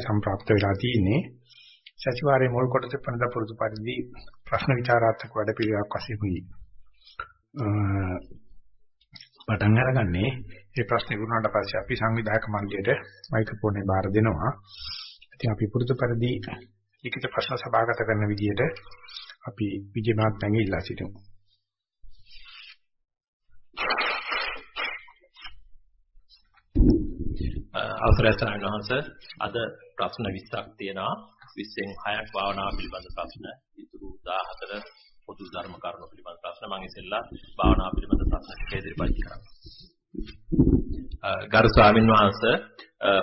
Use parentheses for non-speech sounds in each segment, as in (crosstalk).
සම්ප්‍රාප්ත වෙලා තියෙන්නේ සතිವಾರයේ මුල් කොටසේ පනද පුරුදු පරිදි ප්‍රශ්න විචාරාත්මක වැඩපිළිවෙලක් වශයෙන් උයි. පටන් අරගන්නේ මේ ප්‍රශ්නේ වුණාට පස්සේ අපි සංවිධායක මණ්ඩලයට මයික්‍රොෆෝන් එක බාර දෙනවා. ඉතින් අපි පුරුදු පරිදි ලිඛිත ප්‍රශ්න සභාගත කරන විදිහට අපි විජේ මහත්මයාගෙන් ඉල්ලා සිටිමු. අවසරයි සාරණවහන්ස අද ප්‍රශ්න 20ක් තියෙනවා. 20න් 6ක් භාවනාව පිළිබඳ ප්‍රශ්න ඉතුරු 14 පොදු ධර්ම කරුණු පිළිබඳ ප්‍රශ්න. මම ඉතින්ලා භාවනාව පිළිබඳ ප්‍රශ්න ටික ඉදිරිපත් කරනවා. ගරු ස්වාමින් වහන්සේ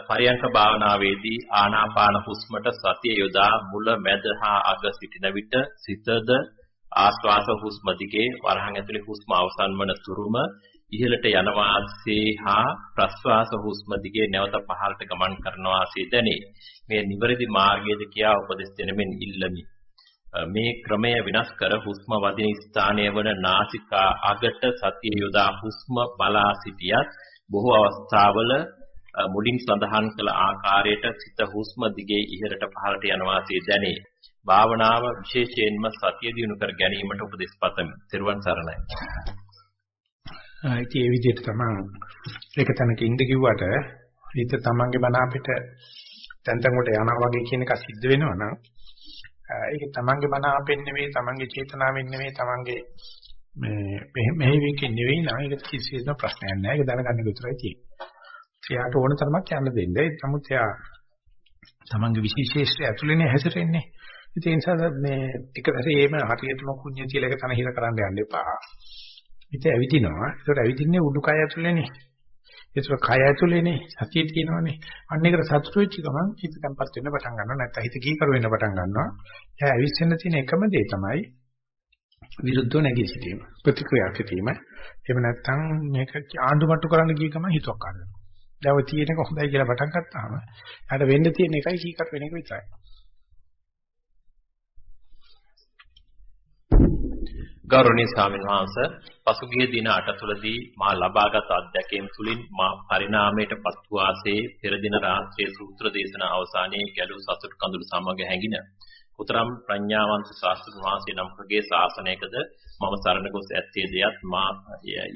පරියංක භාවනාවේදී ආනාපාන හුස්මට සතිය යොදා මුල මැද හා අග සිටින විට සිතද ආශ්වාස හුස්ම දිගේ වරහන් ඇතුලේ හුස්ම අවසන් වන තුරුම ඉහළට යන වාසේ හා ප්‍රශ්වාස හුස්ම දිගේ නැවත පහළට ගමන් කරන වාසේ දැනේ. මේ නිවැරදි මාර්ගයේද කියා උපදෙස් දෙනමින් ඉල්ලමි. මේ ක්‍රමය විනාශ කර හුස්ම වදින ස්ථානය වන නාසිකා අගට සතිය යොදා හුස්ම බලා සිටියත් බොහෝ අවස්ථාවල මුලින් සඳහන් කළ ආකාරයට සිත හුස්ම දිගේ ඉහළට පහළට යන වාසේ දැනේ. භාවනාව විශේෂයෙන්ම සතිය දිනු කර ගැනීමට උපදෙස් පතමි. ත්වන් සරණයි. ඉතින් ඒ විදිහට තමයි ඒක තැනක ඉඳ කිව්වට හිත තමන්ගේ මන අපිට තැන් තැන් වලට යනවා වගේ කියන එක සිද්ධ වෙනවා නම් ඒක තමන්ගේ මන අපෙන් නෙවෙයි තමන්ගේ චේතනාවෙන් නෙවෙයි තමන්ගේ මේ මෙහෙවිකින් නෙවෙයි නම් ඒක කිසිසේත් ප්‍රශ්නයක් නෑ ඒක දැනගන්න විතරයි තියෙන්නේ. එයාට ඕන තරමක් යන්න දෙන්න. ඒ නමුත් එයා තමන්ගේ විශේෂේෂ්ත්‍රය ඇතුළේනේ හැසිරෙන්නේ. ඒ නිසා මේ ටික සැරේම හරියටම කුඤ්ඤ තියලා එක තන හිර කරන්න යන්න එපා. හිත ඇවිදිනවා. ඒකට ඇවිදින්නේ උඩුකය ඇතුලේනේ. ඒක කය ඇතුලේනේ. සතිය තියෙනවානේ. අන්න ඒකට සතුටු වෙච්ච ගමන් හිත tempat වෙන්න පටන් ගන්නවා. නැත්නම් හිත කීකරු වෙන්න පටන් ගන්නවා. එයා ඇවිස්සෙන්න තියෙන එකම දේ තමයි විරුද්ධව නැගී සිටීම. ප්‍රතික්‍රියා කිරීම. එහෙම නැත්නම් මේක ආණ්ඩුමට්ටු කරන්න ගිය ගමන් හිතුවක් ගන්නවා. දැන් ඔය තියෙනක හොඳයි කියලා පටන් ගත්තාම එයාට වෙන්න තියෙන එකයි කීකරු වෙන එක විතරයි. ගෞරවනීය ස්වාමීන් වහන්ස පසුගිය දින 8 තුලදී මා ලබාගත් අත්දැකීම් තුලින් මා පරිණාමයට පත් වූ ආසේ පෙර දින රාත්‍රියේ සූත්‍ර දේශනා අවසානයේ ගැළු සතුට කඳුළු සමග හැඟින. උතරම් ප්‍රඥාවන්ත ශාස්ත්‍ර වහන්සේ නමකගේ ශාසනයකද මම සරණ ගොස් ඇත්තේ දෙයත් මා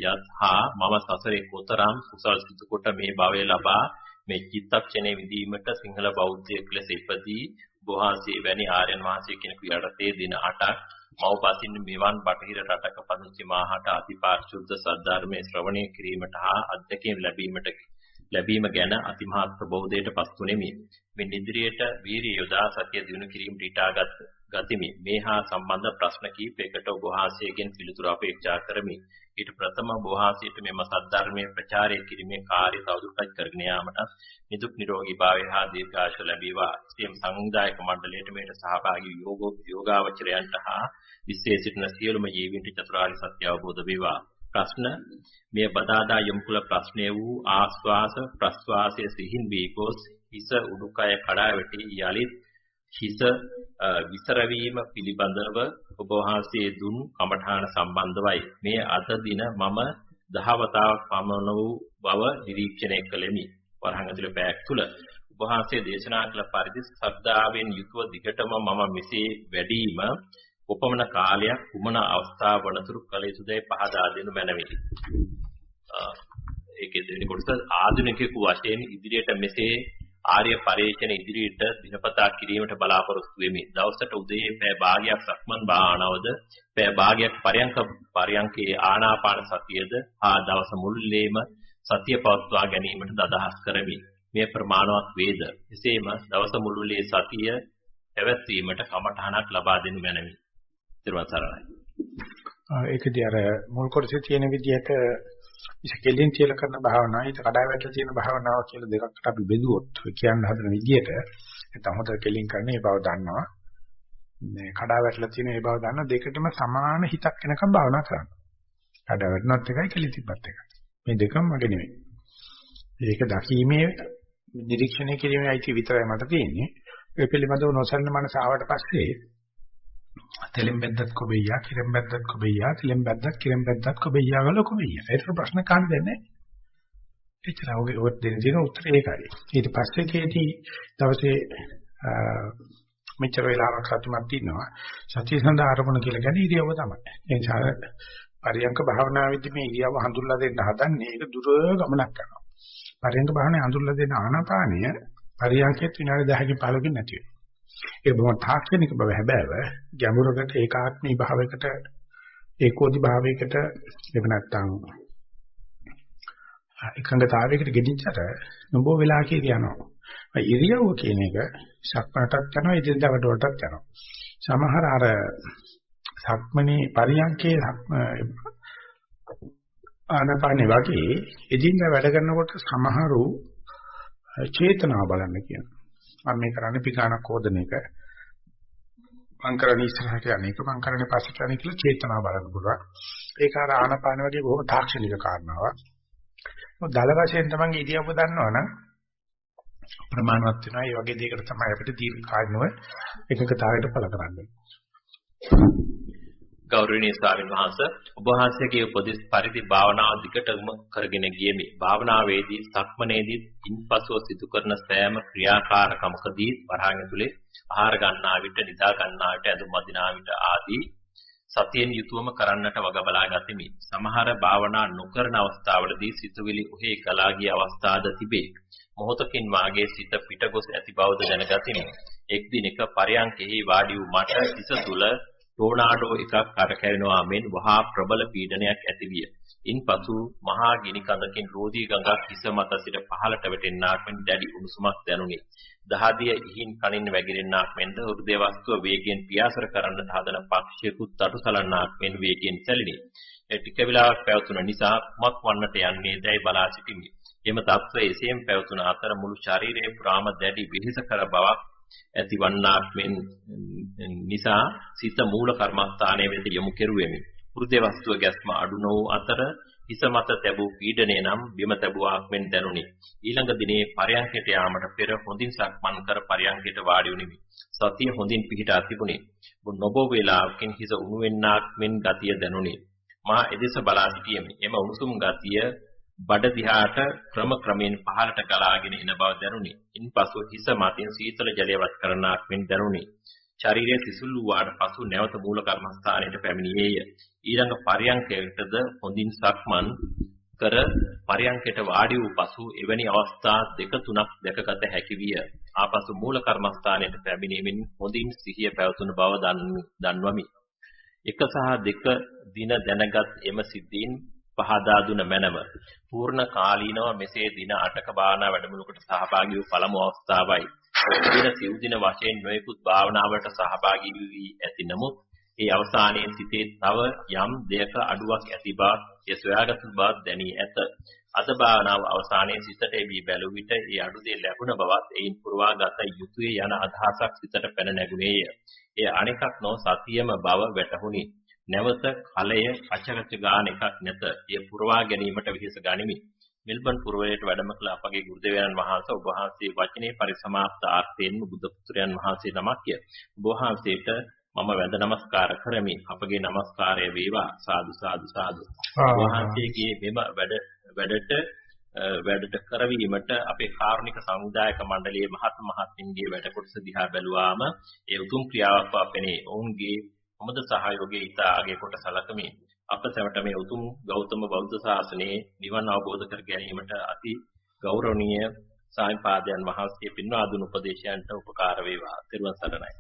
යත් හා මම සසරේ කොතරම් කුසල් සිදු කොට මේ භවය ලබා මේ චිත්තක්ෂණේ විදීමට සිංහල බෞද්ධයෙක් ලෙස ඉපදී බොහාසේ වැනි ආර්යයන් වහන්සේ කෙනෙකු යටතේ දින 8ක් මව්පසින් මෙවන් බටහිර රටක පදිංචි මාහට අතිපාරිශුද්ධ සද්ධර්මයේ ශ්‍රවණය කිරීමට හා අධ්‍යක්ෂයෙන් ලැබීමට ලැබීම ගැන අතිමහත් ප්‍රබෝධයට පත්ුනේමි. මේ ඉදිරියට වීරිය යොදා සත්‍ය දිනු කිරීමට ඊටාගත් ගතිමි. මේ හා සම්බන්ධ ප්‍රශ්න කිහිපයකට ඔබ වහන්සේගෙන් පිළිතුරු අපේක්ෂා කරමි. ඊට ප්‍රථම ඔබ වහන්සේට මෙම සද්ධර්මයේ ප්‍රචාරය කිරීමේ කාර්ය තවදුරටත් කරගෙන යාමට නිදුක් නිරෝගී භාවය හා දීර්ඝාෂ ලැබේවා. සියම් සංවිධායක මණ්ඩලයට මේට සහභාගී යෝගෝ යෝගාවචරයන්ට හා විශ්වයේ සිටින සියලුම ජීවීන්ට චතුරාර්ය සත්‍ය අවබෝධ වේවා. ප්‍රශ්න මේ බදාදා යොමු කළ ප්‍රශ්නය වූ ආස්වාස ප්‍රස්වාසයේ සිහින් වී ගොස් හිස උඩුකය කඩා වැටි යලිත් හිස විසර වීම පිළිබඳව ඔබ වහන්සේ දුන් කමඨාන සම්බන්ධවයි. මේ අද දින මම දහවතාවක් පමණ වූ බව නිරීක්ෂණය කළෙමි. වරහන් ඇතුළේ පැයක් තුල ඔබ වහන්සේ දේශනා කළ පරිදි ශ්‍රද්ධාවෙන් යුතුව දිගටම මම මෙසේ වැඩිම කොපමණ කාලයක් කුමන අවස්ථාව වනතුරු කළ යුතුදයි පහදා දෙනු මැනවි. ඒකේ දෙවෙනි කොටස. ආධුනිකයෙකු වශයෙන් ඉදිරියට මෙසේ ආර්ය පරිශ්‍රණ ඉදිරියට දිනපතා කිරීමට බලාපොරොත්තු වෙමි. දවසට උදේ පැය භාගයක් සක්මන් භාවනාවද පැය භාගයක් පරයන්ක පරයන්කේ ආනාපාන සතියද ආ දවස මුළුල්ලේම සතිය පවත්වා ගැනීමට අදහස් කරමි. මේ ප්‍රමාණවත් වේද. එසේම දවස මුළුල්ලේ සතිය පැවැත්වීමට කමඨහනක් ලබා දෙනු මැනවි. ඊට සරණයි. ඒකදී අර මුල් කොටසේ තියෙන විදිහට ඉස්කෙලින් කියලා කරන භාවනාව ඊට කඩා වැටලා තියෙන භාවනාව කියලා දෙකකට අපි බෙදුවොත් කියන්න හදන විදිහට නැත්නම් හොඳට කෙලින් කරන ඒ බව දන්නවා. මේ කඩා වැටලා තියෙන ඒ බව දන්න දෙකටම සමාන හිතක් වෙනකම් භාවනා කරන්න. කඩා වැටුණත් එකයි කෙලි තිබ්බත් එකයි. මේ දෙකම මගේ නෙමෙයි. ඒක දකීමේ නිරීක්ෂණය කිරීමේ අයිති විතරයි මට තියෙන්නේ. ඒ පිළිබඳව නොසන්න මනස ආවට පස්සේ තෙලෙන් බැද්දත් කොබෙයියා කිරෙන් බැද්දත් කොබෙයියා තෙලෙන් බැද්දත් කිරෙන් බැද්දත් කොබෙයියා වල කොබෙයියා ඒතර ප්‍රශ්න කාණ්ඩ දෙන්නේ එච්චර ඔගේ ඔය දෙන දින උත්තරේ ඒකයි. ඊට පස්සේ කේදී දවසේ මෙච්චර වෙලාවක් සතුටුමත් ඉන්නවා. සතිය සඳහා ආරමුණ කියලා කියන්නේ ඉරියව්ව තමයි. ඒ නිසා පරියංක භාවනාවේදී මේ ඉරියව්ව හඳුල්ලා දෙන්න හදන්නේ ඒක දුර ගමනක් කරනවා. පරියංක භාවනාවේ හඳුල්ලා දෙන ආනාපානය පරියංකෙත් විනාඩි 10කින් 15කින් නැති වෙනවා. ඒක බොහොම තාක්ෂණික බව හැබෑව ගැඹුරකට ඒකාත්මී භාවයකට ඒකෝදි භාවයකට එහෙම නැත්නම් එකඟතාවයකට ගෙනිච්චට නොබෝ වෙලා කියනවා. ඉරියව්ව කියන එක සක්මනටත් යනවා ඉදින්දා වලටත් යනවා. සමහර අර සක්මනේ පරියන්කේ ආනපානේ වගේ ඉදින්දා වැඩ කරනකොට සමහරු චේතනාව බලන්න කියනවා. මම මේ කරන්නේ පිටානක් හොදන එක. මං කරන්නේ ඉස්සරහට යන එක මං කරන්නේ පස්සට යන කියලා චේතනාව බලන්න පුළුවන්. ඒක අර ආනපාන වගේ බොහොම තාක්ෂණික කාරණාවක්. දල වශයෙන් තමයි ඉදියව දන්නවනම් ප්‍රමාණවත් වෙනවා. ඒ වගේ දෙයකට තමයි අපිට දීර්ඝ කාලනව එකකතාවයට පළ කරන්නේ. ගෞරවනීය ස්වාමීන් වහන්සේ ඔබ වහන්සේගේ උපදෙස් පරිදි භාවනාව දිගටම කරගෙන ගියෙමි. භාවනාවේදී සක්මනේදී ඉන්පසුව සිදු කරන සෑම ක්‍රියාකාරකමකදී වරහන් ඇතුලේ ආහාර ගන්නා විට නිදා ගන්නා විට ඇඳුම් අදිනා විට ආදී සතියෙන් යුතුවම කරන්නට වග බලා ගතිමි. සමහර භාවනා නොකරන අවස්ථාවලදී සිතුවිලි ඔහේ ගලා ගිය අවස්ථාද තිබේ. මොහොතකින් වාගේ සිත පිටගොස් ඇති බවද දැනගතිමි. එක් දිනක පරයන්කෙහි වාඩි වූ මට හිස තුල ටෝනාඩෝ එකක් කරකැවෙනවා මෙන් වහා ප්‍රබල පීඩනයක් ඇතිවිය. ඉන්පසු මහා ගිනි කඳකින් රෝදී ගඟක් හිස මත සිට පහළට වැටෙන්නාක් මෙන් දැඩි උණුසුමක් දැනුනි. දහදිය ඉහින් කනින් වැగిරෙන්නාක් මෙන්ද හෘදය වස්තුව වේගයෙන් පියාසර කරන්නට හදන පක්ෂියෙකුත් තටුසලන්නාක් මෙන් වේගයෙන් සැලිනි. ඒ ටික වේලාවක් පැවතුන නිසා කුමක් වන්නට යන්නේ දැයි බලා සිටිමි. එම தත්ත්වය එසේම පැවතුන අතර මුළු ශරීරයේ පුරාම දැඩි විහිසකර බවක් ඇතිවන්නාක් මෙන් නිසා සිත මූල කර්මස්ථානයේ වෙත යොමු කෙරුවෙමි. හෘදේ වස්තුව ගැස්ම අඩු නො අතර හිස මත තැබූ පීඩනය නම් බිම තැබුවාක් මෙන් දැනුනි. ඊළඟ දිනේ පරයන්කයට යාමට පෙර හොඳින් සක්මන් කර පරයන්කයට වාඩි වුනිමි. සතිය හොඳින් පිහිටා තිබුණේ. නොබෝ වේලාවකින් හිස උණු වෙන්නාක් මෙන් ගතිය දැනුනි. මා එදෙස බලා සිටියෙමි. එම උණුසුම් ගතිය බඩ දිහාට ක්‍රම ක්‍රමයෙන් පහළට ගලාගෙන එන බව දැනුනි. ඉන්පසු හිස මතින් සීතල ජලය වත් කරනාක් මෙන් දැනුනි. ශරීරයේ සිසුල් වූාට පසු නැවත මූල කර්මස්ථානයට පැමිණියේය. ඊළඟ පරියංකයකටද හොඳින් සක්මන් කර පරියංකයට වාඩි වූ පසු එවැනි අවස්ථා දෙක තුනක් දැකගත හැකි විය. ආපසු මූල කර්මස්ථානයට පැමිණීමෙන් හොඳින් සිහිය පැවතුන බව දන්වමි. එක සහ දෙක දින දැනගත් එම සිද්ධීන් පහදා දුන මැනව. පූර්ණ කාලීනව මෙසේ දින 8ක භාවනා වැඩමුළුවකට සහභාගී වූ පළමු අවස්ථාවයි. දින සිව් දින වශයෙන් නොයෙකුත් භාවනාවලට සහභාගී වී ඇති නමුත් ඒ අවසානයේ සිටේ තව යම් දෙයක අඩුවක් ඇති බව ඒ සොයාගත් බව දැනී ඇත. අද භාවනාව අවසානයේ සිතට එවි බැලුව විට ඒ අඩු දෙය ලැබුණ බවත් එයින් පුරවාගත යුතුය යන අදහසක් සිතට පැන නැගුණේය. එය අනෙකක් නො සතියම බව වැටහුණි. නැවත කලය අචරච ගාන එකක් නැත. එය පුරවා ගැනීමට විහිස ගනිමි. මෙල්බන් පුරවරයට වැඩම කළ අපගේ ගුරුදේවයන් වහන්සේ ඔබ වහන්සේ වචනේ පරිසමාප්ත ආර්ථයෙන් බුදු පුත්‍රයන් වහන්සේ නමක්ය. ඔබ වහන්සේට මම වැඳ නමස්කාර කරමි. අපගේ නමස්කාරය වේවා. සාදු සාදු සාදු. ඔබ වහන්සේගේ මෙම වැඩ වැඩට වැඩට කරවීමට අපේ කාරුණික සමුදායක මණ්ඩලයේ මහත් මහත්මින්ගේ වැඩ කොටස දිහා බැලුවාම ඒ උතුම් ක්‍රියාවක් වපෙනේ. ඔවුන්ගේ හොමද සහයෝගයේ ඊට ආගේ කොට සලකමි. අප සැමට මේ උතුම් ගෞතම බෞද්ධ ශාසනයේ නිවන් අවබෝධ කර ගැනීමට අති ගෞරවනීය සාහිපාදයන් වහන්සේ පින්වා දුන් උපදේශයන්ට උපකාර වේවා. ත්වන් සරණයි.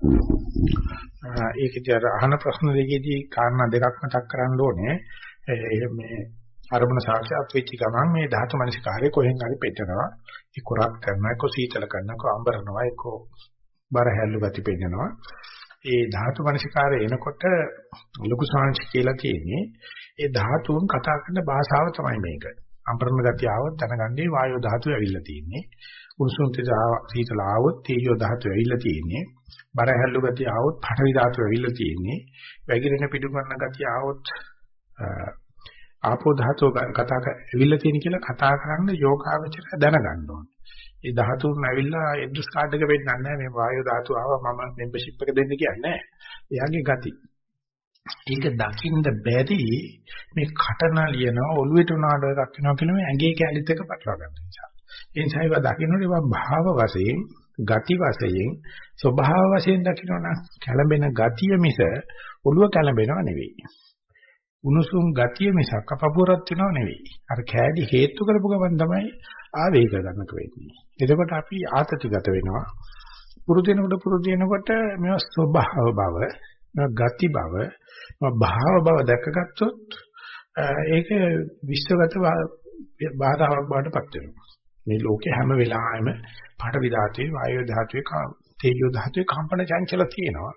ඒකදී අර අහන ප්‍රශ්න දෙකේදී කාරණා දෙකක් මතක් කරන්න ඕනේ. මේ අරමුණ සාක්ෂාත් වෙච්ච ගමන් මේ ධාතු මනසිකාරය කොහෙන් හරි පෙන්නනවා. ඒ කොරක් කරනවා, ඒක සීතල කරනවා, ඒක අඹරනවා, ඒක බර හැල්ලු ගති පෙන්නනවා. ඒ ධාතු මනසිකාරය එනකොට ලොකු සාංශ කියලා තියෙන්නේ ඒ ධාතුන් කතා කරන භාෂාව තමයි මේක. අම්පරණ ගතිය આવොත් දැනගන්නේ වායෝ ධාතුව ඇවිල්ලා තියෙන්නේ. උණුසුම් තීතල આવොත් තේජෝ ධාතුව ඇවිල්ලා තියෙන්නේ. බර හැල්ලු ගතිය આવොත් පඨවි ධාතුව ඇවිල්ලා තියෙන්නේ. වැగిරෙන පිටු කරන ගතිය આવොත් ආපෝ ධාතුව කතා කරවිලා තියෙන කියලා කතා කරන්න යෝගාවචරය දැනගන්න ඕනේ. ඒ ධාතුන් ඇවිල්ලා එඩ්‍රස් කාඩ් එක වෙන්නන්නේ නැහැ මේ වායු ධාතුව ආවා මම මෙම්බර්ෂිප් එක දෙන්න කියන්නේ නැහැ. එයාගේ ගති. ඒක දකින්න බැරි මේ කටනලියන ඔළුවට උනාඩ එකක් වෙනවා කියන මේ ඇඟේ කැලිත් එක පටලවා ගන්න නිසා. ඒ නිසා ඒවා දකින්නට ඒවා භාව වශයෙන්, ගති වශයෙන්, ස්වභාව වශයෙන් දකින්නවනම් කැළඹෙන ගතිය මිස ඔළුව කැළඹෙනව නෙවෙයි. උණුසුම් ගතිය මිසක් අපපුරත් වෙනව නෙවෙයි. අර කෑලි හේතු කරපු ගමන් තමයි ආවේග ගන්නක වෙන්නේ. එතකොට අපි ආතතිගත වෙනවා. පුරුදු වෙනකොට පුරුදු වෙනකොට මේවා ස්වභාව බව, මේවා ගති බව, භාව බව දැකගත්තොත් ඒක විශ්වගත බාධාවක් බවට පත් වෙනවා. මේ ලෝකේ හැම වෙලාවෙම පඨවි ධාතුවේ, වායු ධාතුවේ, තේජෝ ධාතුවේ කම්පන චංචල තියෙනවා.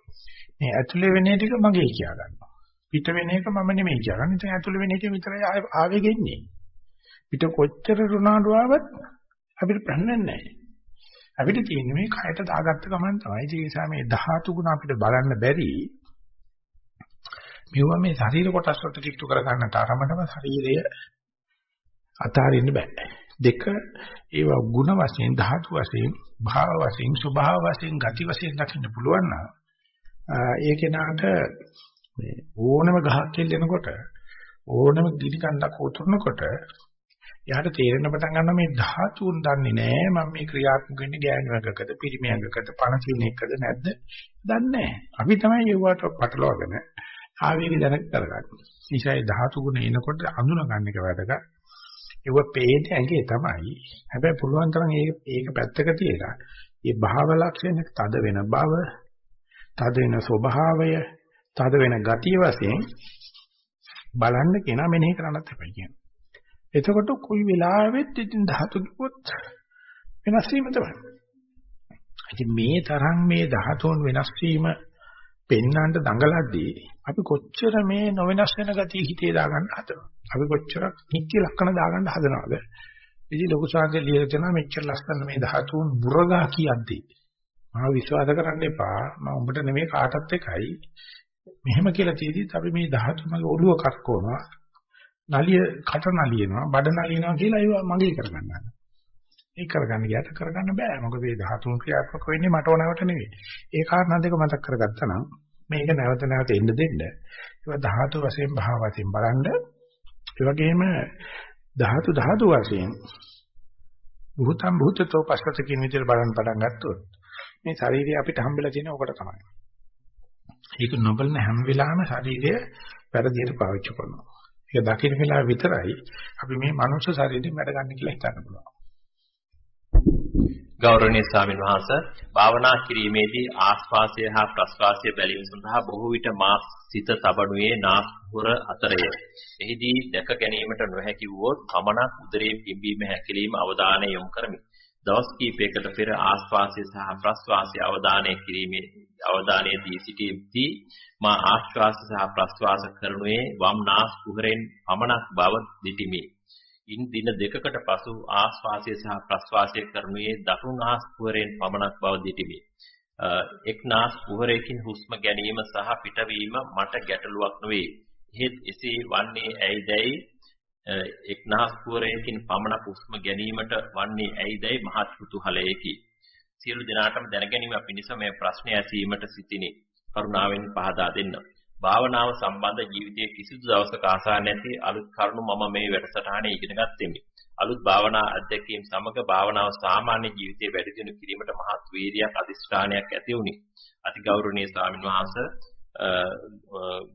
මේ ඇතුලේ වෙන ටික මගේ කියා ගන්නවා. පිට වෙන එක මම නෙමෙයි කියන්නේ. ඉතින් ඇතුලේ වෙන එක විතරයි ආවේගෙන්නේ. පිට කොච්චර රුණාඩු ආවත් අපිට ප්‍රශ්න නැහැ. අපිට තියෙන්නේ මේ කයට දාගත්ත ගමන් තමයි. ඒ නිසා මේ ධාතු ගුණ අපිට බලන්න බැරි. මෙවුවා මේ ශරීර කොටස් වලට කිට්ටු කරගන්න තරමටම ශරීරය අතාරින්න බෑ. දෙක ඒවා ಗುಣ වශයෙන් ධාතු වශයෙන් භාව වශයෙන් ස්වභාව වශයෙන් ගති වශයෙන් දකින්න පුළුවන් නම් ඒ කෙනාට මේ ඕනම ගහක් කෙල්ලෙනකොට ඕනම ගිනි කන්දක් උතුරනකොට එයාට තේරෙන පටන් ගන්නවා මේ ධාතුන් දන්නේ නැහැ මම මේ ක්‍රියාත්මක වෙන්නේ ගෑනුවකද පිරිමියකද පණ සින එකද නැද්ද? දන්නේ නැහැ අපි තමයි ඒවට පටලවාගෙන ආවේග දැනක් කරගන්නේ. නිසායි ධාතු ගුණ එනකොට අඳුන ගන්න එක වැදගත්. ඒව පේන්නේ ඇඟේ තමයි. හැබැයි පුළුවන් තරම් ඒක ඒක පැත්තක තියලා මේ භාව ලක්ෂණ තද වෙන බව තද වෙන ස්වභාවය තද වෙන ගතිය වශයෙන් බලන්න කෙනා මෙනෙහි කරන්නත් එපයි කියන්නේ. එතකොට කොයි වෙලාවෙත් ඉතින් ධාතු කිව්වොත් වෙනස් වීම තමයි. ඉතින් මේ තරම් මේ ධාතුන් වෙනස් වීම පෙන්වන්න දඟලද්දී අපි කොච්චර මේ නොවෙනස් වෙන ගතිය හිතේ දාගන්න හදනවද? අපි කොච්චර නිත්‍ය ලක්ෂණ දාගන්න හදනවද? ඉතින් ලොකු සාංගේ ලියලා තියෙනවා මෙච්චර ලස්සන මේ ධාතුන් බුරගා කියද්දී මම විශ්වාස කරන්න එපා මම උඹට නෙමෙයි කාටත් එකයි මෙහෙම කියලා තියෙදිත් අපි මේ ධාතු මගේ ඔළුව කරකවනවා නලිය කට නලියනවා බඩ නලියනවා කියලා ඒවා මගේ කරගන්නවා ඒක කරගන්න ගියට කරගන්න බෑ. මොකද මේ ධාතුන් ක්‍රියාත්මක වෙන්නේ මට ඕනවට නෙවෙයි. ඒ කාරණා දෙක මතක් කරගත්තා නම් මේක නැවත නැවත එන්න දෙන්න. ඒවා ධාතු වශයෙන් භාව වශයෙන් බලන්න. ඒ වගේම ධාතු ධාතු වශයෙන් භූතම් භූතතෝ පස්සත කියන විදිහට බලන්න පටන් ගත්තොත් මේ ශරීරය අපිට හම්බෙලා තියෙන ඔකට තමයි. ඒක නොබලන හැම වෙලාවෙම ශරීරය වැරදියට පාවිච්චි කරනවා. ඒක දකින්න වෙලාව විතරයි අපි මේ මනුෂ්‍ය ශරීරයෙන් වැඩ ගන්න කියලා හිතන්න පුළුවන්. ගෞරවනීය ස්වාමීන් වහන්සේ භාවනා කිරීමේදී ආස්වාසය හා ප්‍රස්වාසය බැලීම සඳහා බොහෝ විට මා සිත තබනුයේ නාස්පුර අතරය. එහිදී දැක ගැනීමට නොහැකි වූවොත් පමණක් උදරයේ පිම්බීම හැකිලිම අවධානය යොමු කරමි. දවස් කිහිපයකට පෙර ආස්වාසය සහ ප්‍රස්වාසය අවධානය කිරීමේ අවධානයේ දී සිටීදී මා ආශ්වාස සහ ප්‍රශ්වාස කරනුයේ වම් නාස් කුහරෙන් පමණක් බව දිටිමි. ඉන් දින දෙකකට පසු ආශ්වාසය සහ ප්‍රශ්වාසය කරනුයේ දකුණු නාස් කුහරෙන් පමණක් බව දිටිමි. එක් නාස් කුහරයකින් හුස්ම ගැනීම සහ පිටවීම මට ගැටලුවක් නොවේ. එහෙත් එසේ වන්නේ ඇයිදැයි එක් නාස් කුහරයකින් පමණක් හුස්ම ගැනීමට වන්නේ ඇයිදැයි මහත් කුතුහලයකි. සියලු දෙනාටම දැනගැනීම පිණිස මේ ප්‍රශ්නය ඇසීමට සිටිනි. කරුණාවෙන් පහදා දෙන්න. භාවනාව සම්බන්ධ ජීවිතයේ කිසිදු දවසක ආසා නැති අලුත් කරුණු මම මේ වැඩසටහනේ ඉගෙන ගත්තෙමි. අලුත් භාවනා අධ්‍යක්ීම් සමග භාවනාව සාමාන්‍ය ජීවිතයේ වැඩි දියුණු කිරීමට මහත් වීර්යයක් අධිෂ්ඨානයක් ඇති වුණි. අතිගෞරවනීය ස්වාමින් වහන්සේ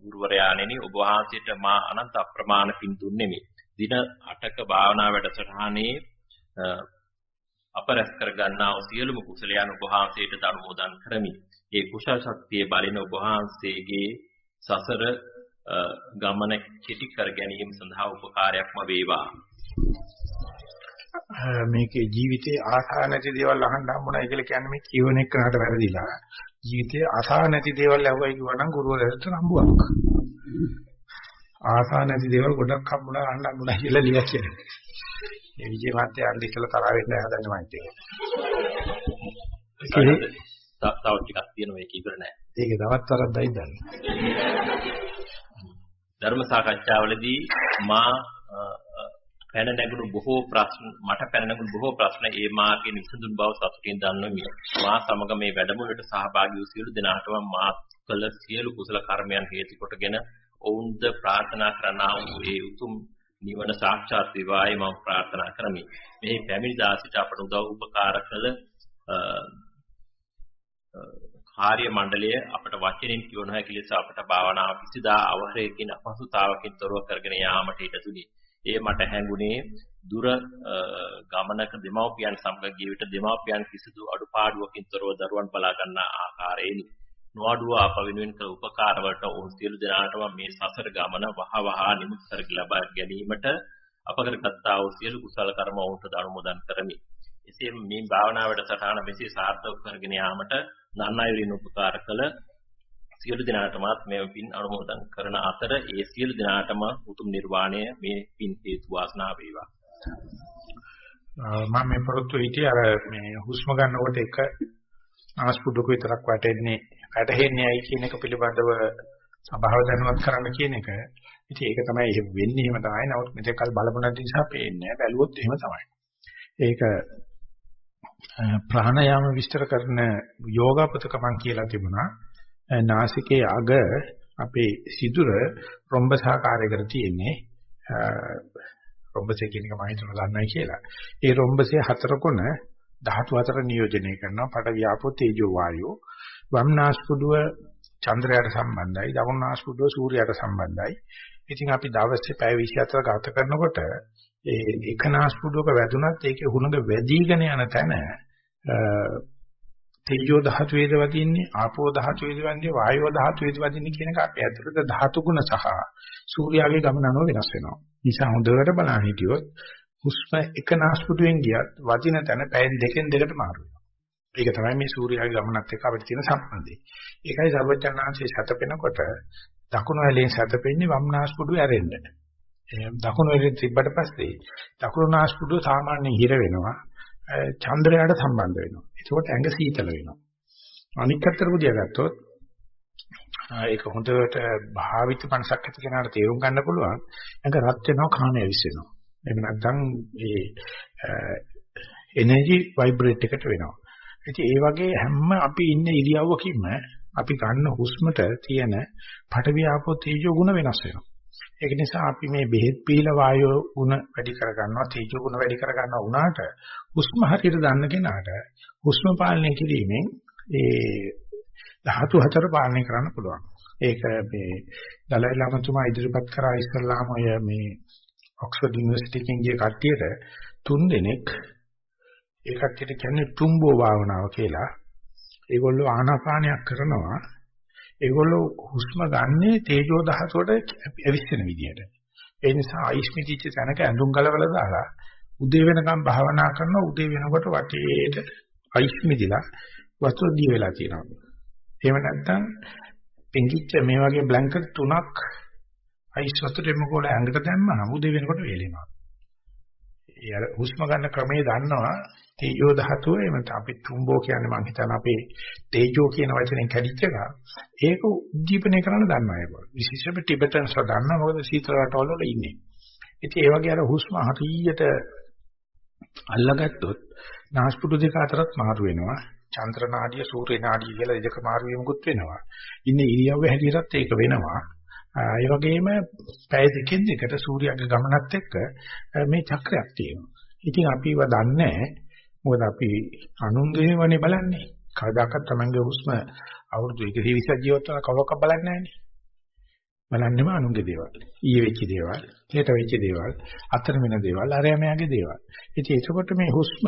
ගුරුවරයාණෙනි ඔබ වහන්සේට මා අනන්ත අප්‍රමාණ පින් දුන්නෙමි. දින 8ක භාවනා වැඩසටහනේ අප රැස් කර ගන්නා වූ සියලුම කුසලයන් ඔබ වහන්සේට අනුමෝදන් කරමි. ඒ කුසල ශක්තිය බලෙන ඔබ වහන්සේගේ සසර ගමන කෙටි කර ගැනීම සඳහා උපකාරයක්ම වේවා. මේකේ ජීවිතේ ආසා නැති දේවල් අහන්න හම්බුනායි කියලා කියන්නේ මේ කියවන එක්කනට වැරදිලා. ජීවිතේ ආසා නැති දේවල් අහුවයි කිව්වනම් ගුරුවරයාට හම්බුවක්. ආසා නැති දේවල් ගොඩක් හම්බුනා අහන්න හම්බුනා කියලා ලියා කියන්නේ. මේ විජේ මාත්‍ය අන්න ඉස්සලා තරහ වෙන්න හදන්නේ මයිත් එක. තව ටිකක් තියෙනවා ඒක ඉවර නෑ. ඒක තවත් තරද්දයි දන්නේ. ධර්ම සාකච්ඡාවලදී මා පැන නැගුණු බොහෝ ප්‍රශ්න මට පැන නැගුණු බොහෝ ප්‍රශ්න ඒ මාර්ගයෙන් විසඳුන් බව සතුටින් දන්වමි. මා සමග මේ වැඩමුළුවට සහභාගී වූ සියලු දෙනාටම මා කළ සියලු කුසල කර්මයන් හේතු කොටගෙන ඔවුන්ද ප්‍රාර්ථනා කරනා වූ ඒ උතුම් නිවන සාක්ෂාත් වේවායි මම ප්‍රාර්ථනා කරමි. මේ පැමිණි දාසිට අපට උදව් උපකාර කළ කාර්ය මණ්ඩලය අපට වචනෙන් කිව නොහැකි ලෙස අපට භාවනාව කිසිදා අවහරයකින් අපහසුතාවකින් තොරව කරගෙන යාමට ඉඩ දුනි. ඒ මට හැඟුණේ දුර ගමනක දෙමව්පියන් සමග ගිය විට දෙමව්පියන් කිසිදු අඩුපාඩුවකින් තොරව දරුවන් බලා ගන්නා ආකාරයෙනි. නොඅඩුව අප වෙනුවෙන් කළ උපකාර වලට ඔවුන් සියලු දෙනාටම මේ සසර ගමන වහ වහ නිමුත් කර ලබා ගැනීමට අප කරගත්තා වූ සියලු කුසල කර්ම ඔවුන්ට අනුමෝදන් කරමි. එසේ මේ භාවනා වැඩසටහන මෙසේ සාර්ථක කරගෙන යාමට නන්නයිරින් උපකාර කළ සියලු දෙනාටමත් මේ පින් අනුමෝදන් කරන අතර ඒ සියලු දෙනාටම උතුම් නිර්වාණය මේ පින් හේතු වාසනා වේවා. මම මේ පොරොත්තු හිටියේ අර මේ හුස්ම ගන්නකොට එක ආස්පුඩුක විතරක් වැටෙන්නේ වැටෙන්නේ ඇයි කියන එක පිළිබඳව සභාව දැනුවත් කරන්න කියන එක. ඉතින් ඒක තමයි එහෙම වෙන්නේ එහෙම තමයි. නමුත් මෙතෙක් කල් බලපු නැති නිසා පේන්නේ නැහැ. බැලුවොත් එහෙම තමයි. ඒක ප්‍රාණයාම විස්තර කරන යෝගාපතක මං කියලා තිබුණා. නාසිකයේ අග අපේ සිදුර රොම්බසාකාරයකට තියෙන්නේ. රොම්බසේ කියන එක මම හිතනවා දන්නයි කියලා. ඒ රොම්බසේ හතර කොන ධාතු හතර නියෝජනය කරනවා. පඩ ව්‍යාපෝ තේජෝ වායෝ. වම් නාස්පුඩුව චන්ද්‍රයාට සම්බන්ධයි. දකුණු නාස්පුඩුව සූර්යයාට සම්බන්ධයි. ඉතින් අපි දවසේ පැය 24 ගත කරනකොට ඒ එක නාස්පුඩුවක වැදුනත් ඒකේ හුණඟ වැඩිගෙන යන තැන තේජෝ ධාතු වේද වදින්නේ ආපෝ ධාතු වේද වදින්නේ වායෝ ධාතු වේද වදින්නේ කියන එක අපේ ඇතුළත ධාතු ගුණ සහ සූර්යාගේ ගමන අනුව වෙනස් වෙනවා. නිසා හොඳට බලන්න හිටියොත් හුස්ම එක නාස්පුඩුවෙන් ගියත් වදින තැන පැය දෙකෙන් දෙකට මාරු වෙනවා. ඒක තමයි මේ සූර්යාගේ ගමනත් එක්ක අපිට තියෙන සම්බන්ධය. ඒකයි සර්වඥාන්සේ සැතපෙනකොට දකුණු ඇලෙන් සැතපෙන්නේ වම් නාස්පුඩුව ඇරෙන්න. එහෙනම් දකුණු ඇලෙන් තිබ්බට පස්සේ දකුණු නාස්පුඩුව සාමාන්‍යයෙන් හිර වෙනවා. චන්ද්‍රයාට සම්බන්ධ වෙනවා. ඒකෝට ඇඟ සීතල වෙනවා. අනික් අතට පුදියා ගත්තොත් ඒක හොඳට භාවිත මනසක් ඇති කෙනාට තේරුම් ගන්න පුළුවන්. ඇඟ රත් වෙනවා කාමයේ විශ්වෙනවා. එහෙම නැත්නම් ඒ එනර්ජි ভাইබ්‍රේට් එකට වෙනවා. ඉතින් ඒ වගේ හැම අපි ඉන්න ඉරියව්වකින්ම අපි ගන්න හුස්මට තියෙන පඨවි ආපෝ තේජෝ ගුණ වෙනස් වෙනවා. ඒක නිසා අපි මේ බෙහෙත් පීලා වායෝ ගුණ වැඩි කර ගන්නවා තේජෝ ගුණ වැඩි කර ගන්නවා වුණාට හුස්ම හරියට දන්න කෙනාට හුස්ම පාලනය කිරීමෙන් ඒ ධාතු හතර පාලනය කරන්න පුළුවන්. ඒක මේ දලයි ලාමතුමා ඉදිරිපත් කරා ඉස්සල්ලාම ඔය මේ ඔක්ස්ෆර්ඩ් යුනිවර්සිටි එකෙන් ගිය කට්ටියට තුන් දෙනෙක් ඒ කට්ටියට කියන්නේ තුම්බෝ භාවනාව කියලා. ඒගොල්ලෝ ආනාපානයක් කරනවා. ඒගොල්ලෝ හුස්ම ගන්නේ තේජෝ දහසට ඇවිස්සෙන විදියට. ඒ නිසා අයිස් මිදිච්ච තැනක ඇඳුම් ගලවලා දාලා උදේ වෙනකම් භාවනා කරනවා උදේ වෙනකොට වටේට අයිස් මිදිලා වතුර දී වෙලා තියෙනවා. එහෙම නැත්නම් පෙඟිච්ච මේ වගේ බ්ලැන්කට් තුනක් අයිස් වතුරෙම කොල ඇඟට දැම්මම උදේ වෙනකොට වේලෙනවා. ඒ අර හුස්ම ගන්න ක්‍රමයේ දන්නවා තේජෝ ධාතුව එහෙම අපි තුම්බෝ කියන්නේ මම හිතන අපේ තේජෝ කියන වචනෙන් කැඩිච්ච එක. ඒක උද්දීපනය කරන්න දන්නවා ඒක. විශේෂයෙන්ම ටිබෙටන්ස්ලා දන්නවා මොකද සීතල රටවල වල ඉන්නේ. ඉතින් ඒ වගේ අර හුස්ම හරියට අල්ලගත්තොත් නාස්පුඩු දෙක අතරත් මාරු වෙනවා. චන්ද්‍ර නාඩිය සූර්ය නාඩිය කියලා දෙක මාරු වීමකුත් වෙනවා. ඉන්නේ ඉරියව්ව හැටියටත් ඒක වෙනවා. ඒ වගේම පැය දෙකෙන් දෙකට සූර්යයාගේ ගමනත් එක්ක මේ චක්‍රයක් තියෙනවා. ඉතින් අපිව දන්නේ මොකද අපි අනුන්ගේවනේ බලන්නේ. කවදාකවත් Tamange හුස්ම අවුරුදු 120 ජීවත් වෙන කවක බලන්නේ නැහැනේ. බලන්නේම අනුන්ගේ දේවල්. ඊයේ වෙච්ච දේවල්, හෙට වෙච්ච දේවල්, අතර වෙන දේවල්, අරයමයාගේ දේවල්. ඉතින් ඒකකොට මේ හුස්ම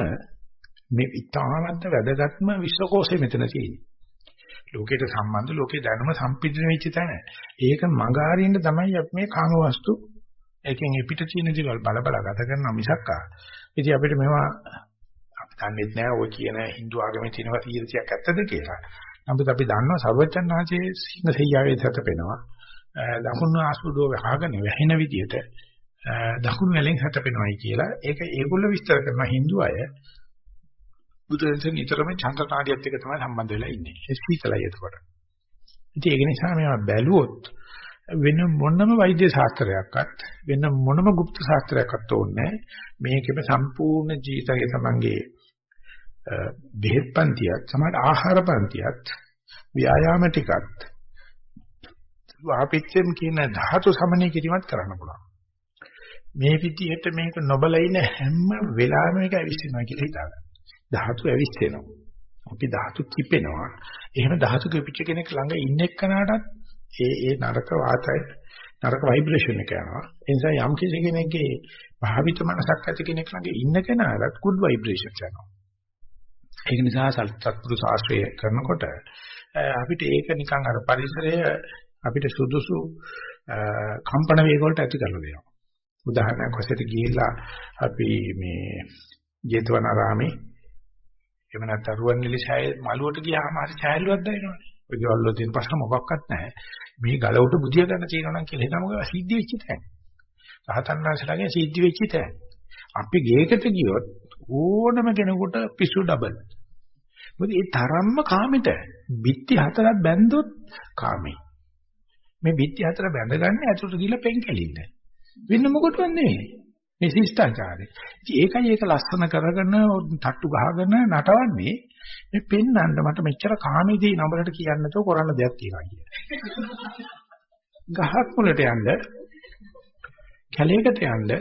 මේ ඉතාමත් වැදගත්ම විශ්වකෝෂය මෙතන තියෙන්නේ. ලෝකයට සම්බන්ධ ලෝකේ දැනුම සම්පිටින වෙච්ච තැන. ඒක මඟ හරින්න තමයි අපි මේ කාම වස්තු එකෙන් පිට තියෙන දේවල් බල බල ගත කරන මිසක් ආ. ඉතින් අපිට මේවා අපි දන්නේ නැහැ ඔය කියන Hindu ආගමේ තියෙනවා 100ක් ඇත්තද කියලා. නමුත් අපි දන්නවා සර්වචන් ආචේ සිංහ සෙයියාවේ සතපෙනවා. දකුණු ආස්පුඩුව වහගෙන වැහෙන විදියට දකුණු වැලෙන් හතපෙනවයි කියලා. ඒක ඒගොල්ලෝ විස්තර කරන Hindu අය බුදුරජාණන් නිතරම චන්ද්‍රනාඩියත් එක්ක තමයි සම්බන්ධ වෙලා ඉන්නේ. ඒ සීතලයි එතකොට. ඉතින් ඒක නිසා මේවා බැලුවොත් වෙන මොනම වෛද්‍ය ශාස්ත්‍රයක්වත් වෙන මොනම গুপ্ত ශාස්ත්‍රයක්වත් ඕනේ මේකෙම සම්පූර්ණ ජීවිතයේ තමන්ගේ බෙහෙත් පන්තියත් සමහර ආහාර පන්තියත් ව්‍යායාම ටිකත් වාපිච්චෙන් කියන ධාතු සමනය කිරීමත් කරන්න පුළුවන්. මේ විදිහට මේක නොබලින හැම වෙලාවෙම මේක ඇවිස්සෙනවා කියලා හිතාගන්න. ධාතු ඇවිස්සෙනවා. අපි ධාතු කිපෙනවා. එහෙම ධාතු කිපිච්ච කෙනෙක් ළඟ ඉන්න එක්කනටත් ඒ ඒ නරක වාතය නරක වයිබ්‍රේෂන් එක යනවා. ඒ නිසා යම් කිසි කෙනෙක්ගේ භාවිත මනසක් ඇති කෙනෙක් ළඟ ඉන්න කෙනාට good vibrations යනවා. ඒක නිසා සත්පුරුෂ ආශ්‍රය කරනකොට අපිට ඒක නිකන් අර පරිසරය අපිට සුදුසු කම්පන වේග වලට ඇති කරලා දෙනවා. උදාහරණයක් වශයෙන් ගිහිල්ලා අපි මේ ජේතවනාරාමේ එහෙම නැත්නම් රුවන්වැලි ඡාය මළුවට ගියාම හරි ඡායලුවක් දැනෙනවනේ. ඔය ගෙවල් වල තියෙන ප්‍රශ්න මොකක්වත් නැහැ. මේ ගල උඩ බුදිය ගන්න තියෙනවා නම් කියලා හිතමු ඒක සිද්ධ වෙච්ච තැන. රහතන් වහන්සේලාගේ සිද්ධ වෙච්ච තැන. අපි ගේකට ගියොත් ඕනම කෙනෙකුට පිස්සු ඩබල්. මොකද ඒ තරම්ම කාමෙට බිත්ති හතරක් බැන්දොත් කාමේ. මේ බිත්ති හතර බැඳගන්නේ ඇතුළට ගිහලා පෙන් කෙලින්න. වෙන මොකටවත් නෙවෙයි. මේ ශිෂ්ටාචාරය. ඉතින් ඒකයි ඒක ලස්සන කරගෙන තට්ටු ගහගෙන නටවන්නේ මේ පෙන්නන්න මට මෙච්චර කාමේදී නඹලට කියන්න නැතුව කරන්න දෙයක් තියෙනවා කියලා. ගහක් මුලට යන්න කැලේකට යන්න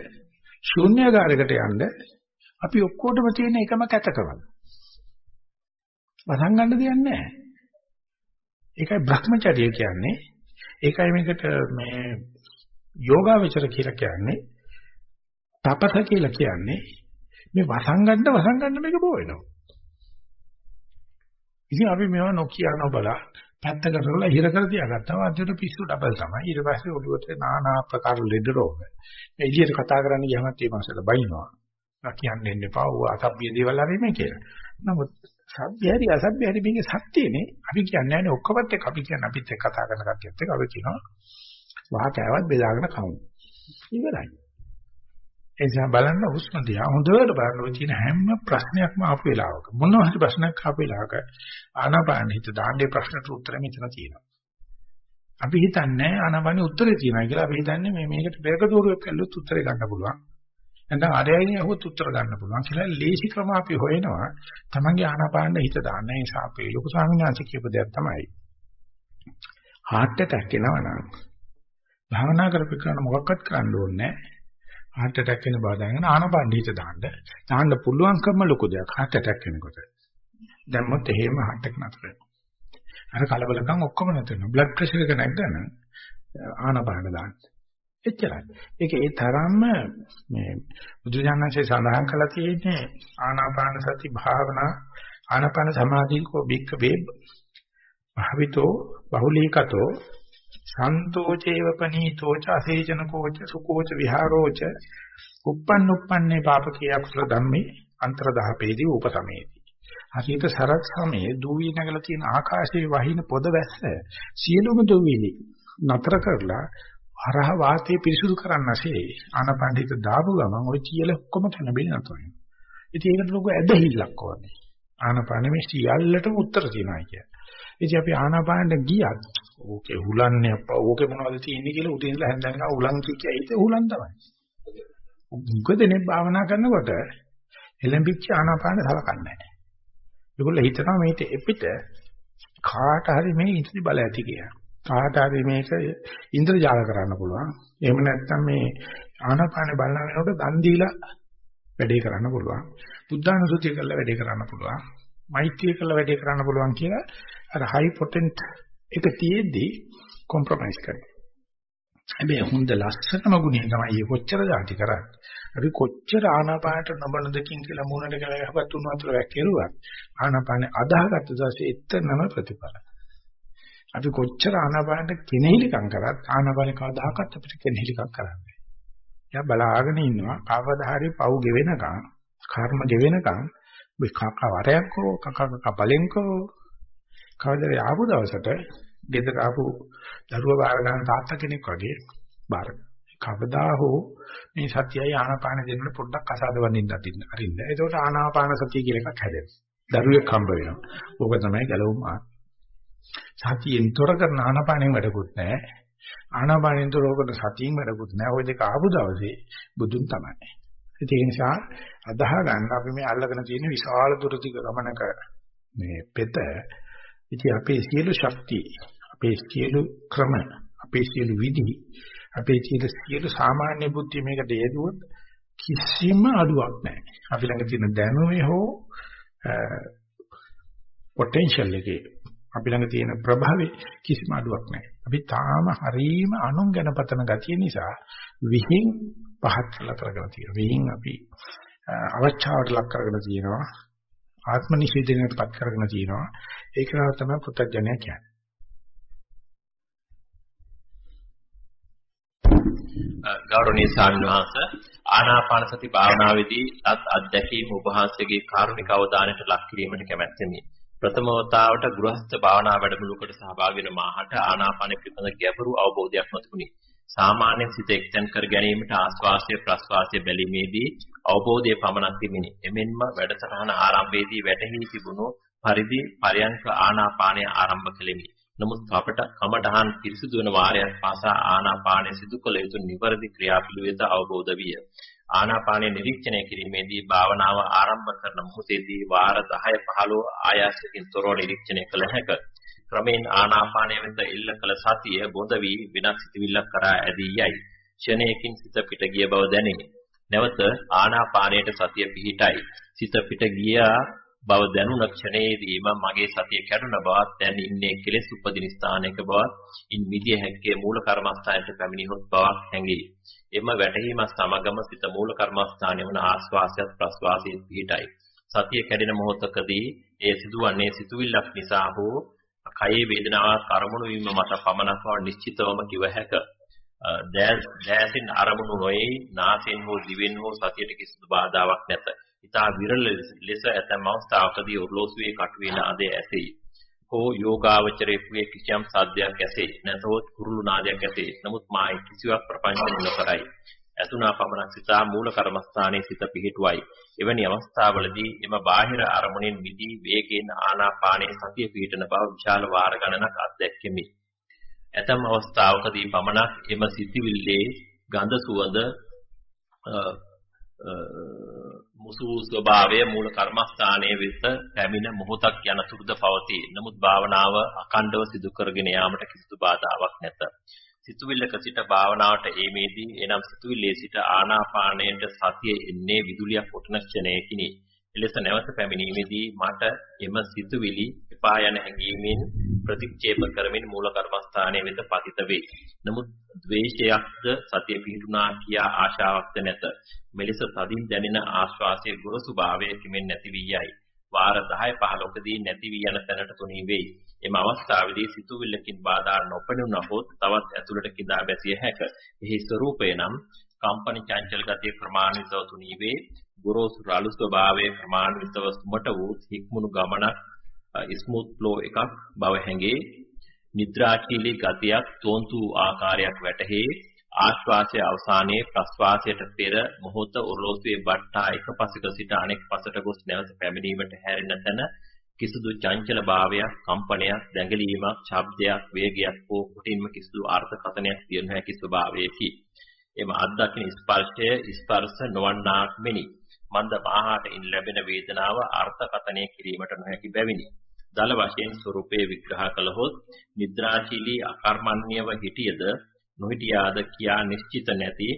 ශූන්‍යagaraකට යන්න අපි ඔක්කොටම තියෙන එකම කැතකම. වසන් ගන්න දෙයක් නැහැ. ඒකයි Brahmacharya කියන්නේ. ඒකයි මේකට මේ යෝගාවචර කියලා කියන්නේ. තපස කියලා කියන්නේ මේ වසංගන්න වසංගන්න මේක බෝ වෙනවා. ඉතින් අපි මේවා නොකිය නොබලා පැත්තකට කරලා හිර කර තියාගත්තා. අන්තිමට පිස්සු ඩබල් තමයි. ඊට පස්සේ ඔළුවට নানা ආකාර ලෙඩ රෝග. මේ එළියට කතා කරන්න ගියම මේ මාසෙට බයිනවා. කියන්නේ ඉන්න එපා. ඌ අසභ්‍ය දේවල් හරි මේ කියලා. නමුත් සભ્ય හරි අසභ්‍ය හරි මේකේ සත්‍යනේ. අපි කියන්නේ නැහැ ඔක්කොමත් එක්ක අපි කියන්නේ අපිත් එක්ක කතා කරන කට්ටියත් එක්ක අපි කියනවා. වහකෑවත් බෙදාගෙන කමු. ඉවරයි. ඒ නිසා බලන්න හුස්ම දිහා හොඳට බලන්න ඔය තියෙන හැම ප්‍රශ්නයක්ම ආපු වෙලාවක මොනවා හරි ප්‍රශ්නයක් ආපු වෙලාවක ආනාපාන හිත දාන්නේ ප්‍රශ්නට උත්තර මෙතන තියෙනවා. අපි හිතන්නේ ආනාපානේ උත්තරේ තියෙනවා කියලා අපි හිතන්නේ මේ මේකට පෙරක දෝරුවක් කළොත් උත්තරේ ගන්න පුළුවන්. නැත්නම් අරයන් යහුවත් උත්තර ගන්න පුළුවන් කියලා ලේසි ක්‍රම අපි හොයනවා. තමන්ගේ ආනාපාන හිත දාන්න ඒ නිසා අපේ ලොකු ස්වාමීන් වහන්සේ කියපු දෙයක් තමයි. heart attack එනවා නම් භාවනා කරපිට මොකක්වත් කරන්න ඕනේ නැහැ. heart attack වෙන බව දැනගෙන ආනපාන හිත දාන්න. දාන්න පුළුවන්කම ලොකු දෙයක් heart attack වෙනකොට. දැම්මොත් එහෙම heart එක නතර වෙනවා. අර කලබලකම් ඔක්කොම නතර වෙනවා. blood pressure එක නැග්ගම ආනපාන දාන්න. එච්චරයි. ඒක ඒ තරම්ම මේ බුදුජානකසේ සඳහන් කළා තියෙන්නේ ආනාපාන සති භාවනා ආනාපාන සමාධිකෝ බික්ක වේ භාවිතෝ බහුලීකතෝ සන්තෝචේව පනීතෝච අසේචනකෝච සුකෝච විහාරෝච uppන් uppන්නේ පාපකේ අකුසල ධම්මේ අන්තරදහපේදී උපසමේති හරියට සරත් සමයේ දූවි නැගලා තියෙන ආකාශයේ වහින පොද වැස්ස සියලුම දූවිලි නතර කරලා හරහ වාතයේ පිරිසුදු කරන්නසේ ආනපණ්ඩිත දාපු ගමන් ওই සියල ඔක්කොම කනබෙල නතර වෙනවා ඉතින් ඒකට ලොකු ඇදහිල්ලක් ඕනේ ආනපන මේ සියල්ලටම උත්තර තියෙනවා කියන්නේ ඉතින් අපි ආනාපානෙට ගියත් ඕකේ හුලන්නේ අප්පා ඕකේ මොනවද තියෙන්නේ කියලා උදේ ඉඳලා හැන්දගෙන උලන් කිය ඒක හුලන් තමයි. මොකදනේ භාවනා කරනකොට එලඹිච්ච ආනාපාන සලකන්නේ නැහැ. ඒගොල්ලෝ හිතනවා මේක එපිට කාට හරි මේ ඉන්ද්‍රිය බල ඇති කියලා. කාට හරි මේක ඉන්ද්‍රජාල කරන්න පුළුවන්. එහෙම නැත්නම් මේ ආනාපාන බලන වෙනකොට දන් දීලා වැඩේ කරන්න පුළුවන්. බුද්ධානුසුතිය කරලා වැඩේ කරන්න පුළුවන්. මෛත්‍රිය කරලා වැඩේ කරන්න පුළුවන් කියලා අර හයි පොටෙන්ට් එක තියේදී කොම්ප්‍රොමයිස් කරනවා. හැබැයි හොඳ ලස්සනම ගුණය තමයි කොච්චර જાති කරන්නේ. අපි කොච්චර ආනාපානට නොබන දෙකින් කියලා මූණට කියලා ගහපත් උණු වතුර වැක්කිරුවා. ආනාපානේ අදාහගත්ත දවසේ එතනම ප්‍රතිඵල. අපි කොච්චර ආනාපානට කෙනෙහිලිකම් කරත් ආනාපානේ කවදාකවත් අපිට කෙනෙහිලිකම් කරන්නේ. එයා බලාගෙන ඉන්නවා කවදා හරි පව් ගෙවෙනකම් කර්ම ගෙවෙනකම් මේ කක වරයක් හෝ කක කක බලෙන්කෝ කවදද ආපු දවසට ගෙදර ආපු දරුවා බාර ගන්න තාත්තා කෙනෙක් වගේ බාර කවදා හෝ මේ සතියයි ආනාපාන දෙන්න පොඩ්ඩක් අසාද වඳින්න අදින්න අරින්න. එතකොට ආනාපාන සතිය කියලා එකක් හැදෙනවා. දරුවෙක් හම්බ වෙනවා. ඕක තමයි ගැලවුම් ආ. සතියෙන් තොර කරන ආනාපානෙන් වැඩකුත් නැහැ. ආනාපානෙන්තර ඕකට සතියින් වැඩකුත් නැහැ. ওই දෙක ආපු දවසේ බුදුන් තමයි. ඒ නිසා අදාහ ගන්න අපි මේ අල්ලගෙන තියෙන විශාල දුරතික ගමනක මේ පෙත ඉතින් අපේ සියලු ශක්තිය අපේ සියලු ක්‍රම අපේ සියලු විදි අපේ සියලු සාමාන්‍ය බුද්ධිය මේකට යෙදුවොත් කිසිම අඩුවක් නැහැ. අපි ළඟ තියෙන දැනුමේ හෝ පොටෙන්ෂල් එකේ අපි ළඟ තියෙන ප්‍රභාවේ කිසිම අඩුවක් නැහැ. අපි තාම හරීම අනුන් ගැන පතන ගතිය නිසා විහිං පහත් කළා කරගෙන තියෙනවා. විහිං අපි අවචාවට ලක් කරගෙන තියෙනවා. ආත්ම නිෂේධනයටපත් කරගෙන තියෙනවා. ඒක තමයි පුත්තජනය කියන්නේ. ගෞරවනීය ස්වාමීන් වහන්සේ ආනාපාන සති භාවනාවේදී අත් අධ්‍යක්ීම් උපහාසයේ කාරුණික අවධානයට ලක් කිරීමට කැමැත්තෙමි. ප්‍රථම වතාවට ගෘහස්ත භාවනා වැඩමුළුවකට සහභාගී වෙන මාහට ආනාපාන පිළිබඳ ගැඹුරු අවබෝධයක් නොතිබුණි. සාමාන්‍ය සිත එක්තෙන් කර ගැනීමට ආස්වාසය ප්‍රස්වාසය බැලීමේදී අවබෝධය පමණක් තිබිනි. එමෙන්ම වැඩසටහන ආරම්භයේදී වැටහි තිබුණු පරිදි පරයන්ක ආනාපානය ආරම්භ කෙලෙමි. නමුත් අපට කමඨහන් පිරිසිදු වන වාරයක් පාසා ආනාපානය සිදු කළ යුතු නිවැරදි ක්‍රියාපිළිවෙත අවබෝධ විය. ආනාපානය නිරීක්ෂණය කිරීමේදී භාවනාව ආරම්භ කරන මොහොතේදී වාර 10 15 ආයාසකින් තොරව නිරීක්ෂණය කළ හැකිය. ක්‍රමෙන් ආනාපානය වෙත එල්ල කළ සතිය බොඳ වී විනාශ සිතවිල්ලක් කරා ඇදී යයි. ක්ෂණයකින් සිත පිට ගිය බව දැනේ. නැවත ආනාපානයට සතිය පිහිටයි. සිත පිට ගියා බව දැනුණ ක්ෂණයේදීම මගේ සතිය කැඩුන බවත් දැන් ඉන්නේ කෙලෙස් උපදින ස්ථානයක බවත් ඉන් මිදිය හැක්කේ මූල කර්මස්ථානයට පැමිණිහොත් බවක් හැඟේ. එම වැටහීම සමගම සිත මූල කර්මස්ථානය වන ආස්වාසයත් ප්‍රස්වාසයත් පිහිටයි. සතිය කැඩෙන මොහොතකදී ඒ සිදුවන්නේ සිතුවිල්ලක් නිසා හෝ කයේ වේදනාවක් අරමුණු වීම මත පමණක් බව නිශ්චිතවම කිව හැක. දැසින් අරමුණු නොයේ නාසයෙන් හෝ දිවෙන් හෝ සතියට කිසිදු බාධාවක් නැත. ඉතා විරල ලෙස ඇතැම් අවස්ථාවකදී ඔර්ලෝසුවේ කටුවේ නාදය ඇසෙයි. හෝ යෝගාවචරයේ කිසියම් සාධ්‍යයක් ඇසේ. නැතහොත් කුරුළු නාදයක් ඇසේ. නමුත් මා කිසිවක් ප්‍රපංච නොකරයි. ඇතුණා පමණක් සිතා මූල කර්මස්ථානයේ සිත පිහිටුවයි. එවැනි අවස්ථාවලදී එම බාහිර අරමුණෙන් මිදී වේගයෙන් ආනාපානයේ සතිය පිහිටන බව විශාල වාර ගණනක් අත්දැක්කෙමි. ඇතම් අවස්ථාවකදී පමණක් එම සිතිවිල්ලේ ගඳ සුවඳ මුසු ස්වභාවය මූල කර්මස්ථානයේ වෙත පැමිණ මොහොතක් යනතුරුද පවතී. නමුත් භාවනාව අකණ්ඩව සිදු කරගෙන යාමට කිසිදු බාධාවක් නැත. සිතුවිල්ලක සිට භාවනාවට ඒමේදී එනම් සිතුවිල්ලේ සිට ආනාපානයට සතිය එන්නේ විදුලියක් ඔටන ක්ෂණයකිනි. එලෙස නැවත පැමිණීමේදී මට එම සිතුවිලි එපා යන හැඟීමෙන් ප්‍රතික්ෂේප කරමින් මූල කර්මස්ථානයේ වෙත පතිත වේ. නමුත් ද්වේෂයක්ද සතිය පිහිටුනා කියා ආශාවක්ද නැත. මෙලෙස තදින් දැනෙන ආශ්වාසයේ ගොරසු භාවය කිමෙන් නැති වී යයි. වාර 10 15කදී නැති වී යන තැනට තුනී වෙයි. එම අවස්ථාවේදී සිතුවිල්ලකින් බාධා නොපෙනුනහොත් තවත් ඇතුළට කිඳා බැසිය හැක. එහි ස්වરૂපය නම් කම්පන චංචල ගතිය ප්‍රමාණිතව තුනී වේ. ගොරෝසු රළු ස්වභාවයේ ප්‍රමාණිතව සුමට වූ හික්මුණු ගමනක් ස්මූත් ෆ්ලෝ එකක් බව හැඟේ. නිද්‍රාශීලී ගතියක් තෝන්තු ආකාරයක් වැටහේ. ආශ්වාසය අවසානයේ ප්‍රශ්වාසයට පෙර මොහොත ඔරලෝසුවේ බට්ටා එක පසක සිට අනෙක් පසට ගොස් නැවත පැමිණීමට හැරෙන තැන කිසිදු චංචල භාවයක්, කම්පනයක්, දැඟලීමක්, ශබ්දයක්, වේගයක් හෝ කුටින්ම කිසිදු අර්ථකථනයක් දිය නොහැකි ස්වභාවයකි. එම අත්දකින ස්පර්ශය ස්පර්ශ නොවන්නාක් මෙනි. මන්ද මාහාටින් ලැබෙන වේදනාව අර්ථකථනය කිරීමට නොහැකි බැවිනි. දල වශයෙන් ස්වરૂපේ විග්‍රහ කළහොත් නිද්‍රාශීලී අකර්මණ්‍යව හිටියද නොහිටියාද කියා නිශ්චිත නැති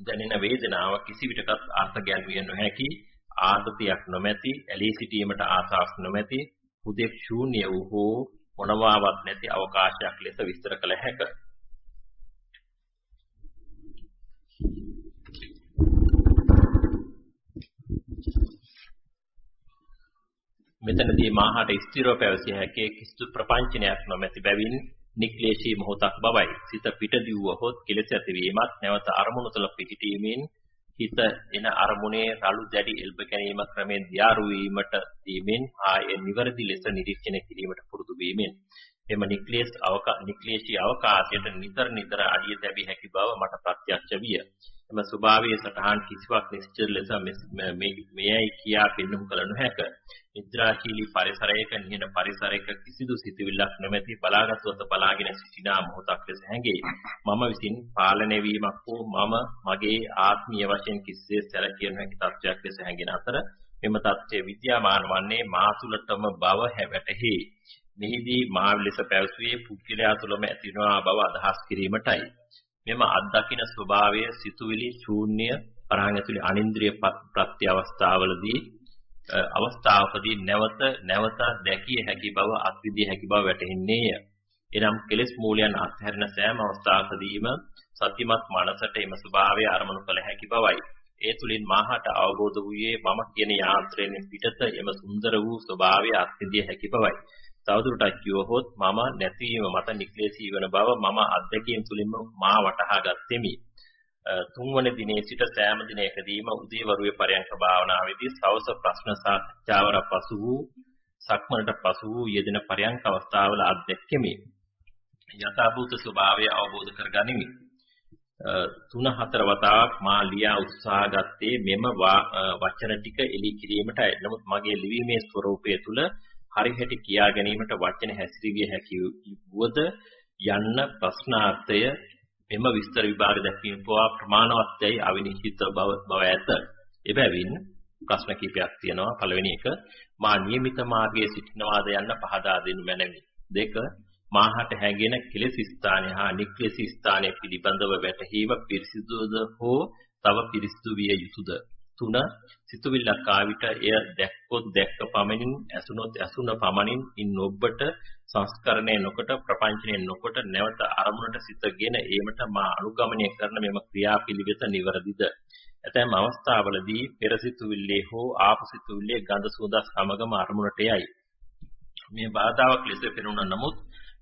දැනෙන වේදනාව කිසි විටකත් අර්ථ ගැන්විය නොහැකි ආතතියක් නොමැති ඇලී සිටීමට ආසාවක් නොමැති හුදෙක් ශූන්‍ය වූ හෝ මොනවාවත් නැති අවකාශයක් ලෙස විස්තර කළ හැකිය මෙතනදී මාහට ස්ථිරව පැවසිය හැකි කිසිදු ප්‍රපංචනයක් නොමැති බැවින් නික්ලේශී මොහොතක් බවයි. සිත පිට දිවුවහොත් කෙලෙස ඇතිවීමත් නැවත අරමුණු තුළ පිහිටීමෙන් හිත එන අරමුණේ රළු දැඩි එල්බ ගැනීම ක්‍රමෙන් දියාරු වීමට දීමෙන් ආයේ නිවැරදි ලෙස නිරීක්ෂණය කිරීමට පුරුදු වීමෙන් එම නික්ලේශ අවකා නික්ලේශී අවකාශයට නිතර නිතර අඩිය තැබිය හැකි බව මට ප්‍රත්‍යක්ෂ විය. එම ස්වභාවයේ සටහන් කිසිවක් නිශ්චිත ලෙස මෙයයි කියා පෙන්වු කල නොහැක. නිද්‍රාශීලී පරිසරයක නිහඬ පරිසරයක කිසිදු සිතුවිල්ලක් නොමැති බලාගත්වත බලාගෙන සිටිනා මොහොතක් ලෙස හැඟේ. මම විසින් පාලනය වීමක් හෝ මම මගේ ආත්මීය වශයෙන් කිසිසේ සැලකිය නොහැකි තත්වයක් ලෙස හැඟෙන අතර මෙම தත්ත්වය විද්‍යාමාන වන්නේ මා තුළටම බව හැවැටෙහි. මෙහිදී මා ලෙස පැවසුවේ පුද්ගලයා තුළම ඇතිවනා බව අදහස් කිරීමටයි. මෙම අත්දකින ස්වභාවය සිතුවිලි ශූන්‍ය අරහන් ඇතුළේ අනින්ද්‍රිය ප්‍රත්‍ය අවස්ථාවලදී අවස්ථාවකදී නැවත නැවත දැකිය හැකි බව අත්විදිය හැකි බව වැටහෙන්නේය. එනම් කෙලෙස් මූලයන් අත්හැරෙන සෑම අවස්ථාවකදීම සත්‍යමත් මනසට එම ස්වභාවය අරමුණු කළ හැකි බවයි. ඒ තුලින් මාහට අවබෝධ වූයේ මම කියන යාන්ත්‍රයෙන් පිටත එම සුන්දර වූ ස්වභාවය අත්විදිය හැකි බවයි. තවදුරටත් කිවහොත් මම නැතිවීම මත නික්ලේශී වන බව මම අත්දැකීම් තුලින්ම මා වටහා ගත්ෙමි. තුන්වන දිනේ සිට සෑම දිනයකදීම උදේවරුේ පරයන්ක භාවනාවේදී සවස ප්‍රශ්න සාකච්ඡාවර පසු වූ සක්මනට පසු වූ යෙදෙන පරයන්ක අවස්ථාවල අත්දැක්කෙමි. යථාභූත ස්වභාවය අවබෝධ කරගනිමි. තුන හතර වතාවක් මා ලියා උත්සාහ ගත්තේ මෙම වචන ටික එලි කිරීමටයි. නමුත් මගේ ලිවීමේ ස්වરૂපය තුල හරිහැටි කියා ගැනීමට වචන හැසිරවිය හැකි වුවද යන්න ප්‍රශ්නාර්ථය මෙම විස්තර විභාග දැක්වීම පවා ප්‍රමාණවත්යයි අවිනිශ්චිත බව බව ඇත. එබැවින් ප්‍රශ්න කිපයක් තියෙනවා. පළවෙනි එක මා නියමිත මාර්ගයේ සිටිනවාද යන්න පහදා දෙනු මැනවි. දෙක මාහට හැඟෙන කෙලෙස් ස්ථානය හා නික්ලෙස් ස්ථානය පිළිබඳව වැටහීම පිරිසිදුද හෝ තව පිරිසිදු විය යුතුද? තුන සිතුවිල්ලක් ආවිත එය දැක්කොත් දැක්ක පමණින් ඇසුනොත් ඇසුන පමණින් ඉන් ඔබට සංස්කරණය නොකොට ප්‍රපංචනය නොකොට නැවත අරමුණට සිතගෙන ඒමට මා අනුගමනය කරන මෙම ක්‍රියාපිළිවෙත නිවැරදිද? ඇතැම් අවස්ථාවලදී පෙර සිතුවිල්ලේ හෝ ආපු සිතුවිල්ලේ ගඳ සුවඳ සමගම අරමුණට යයි. මේ බාධාවක් ලෙස පෙනුණ නමුත්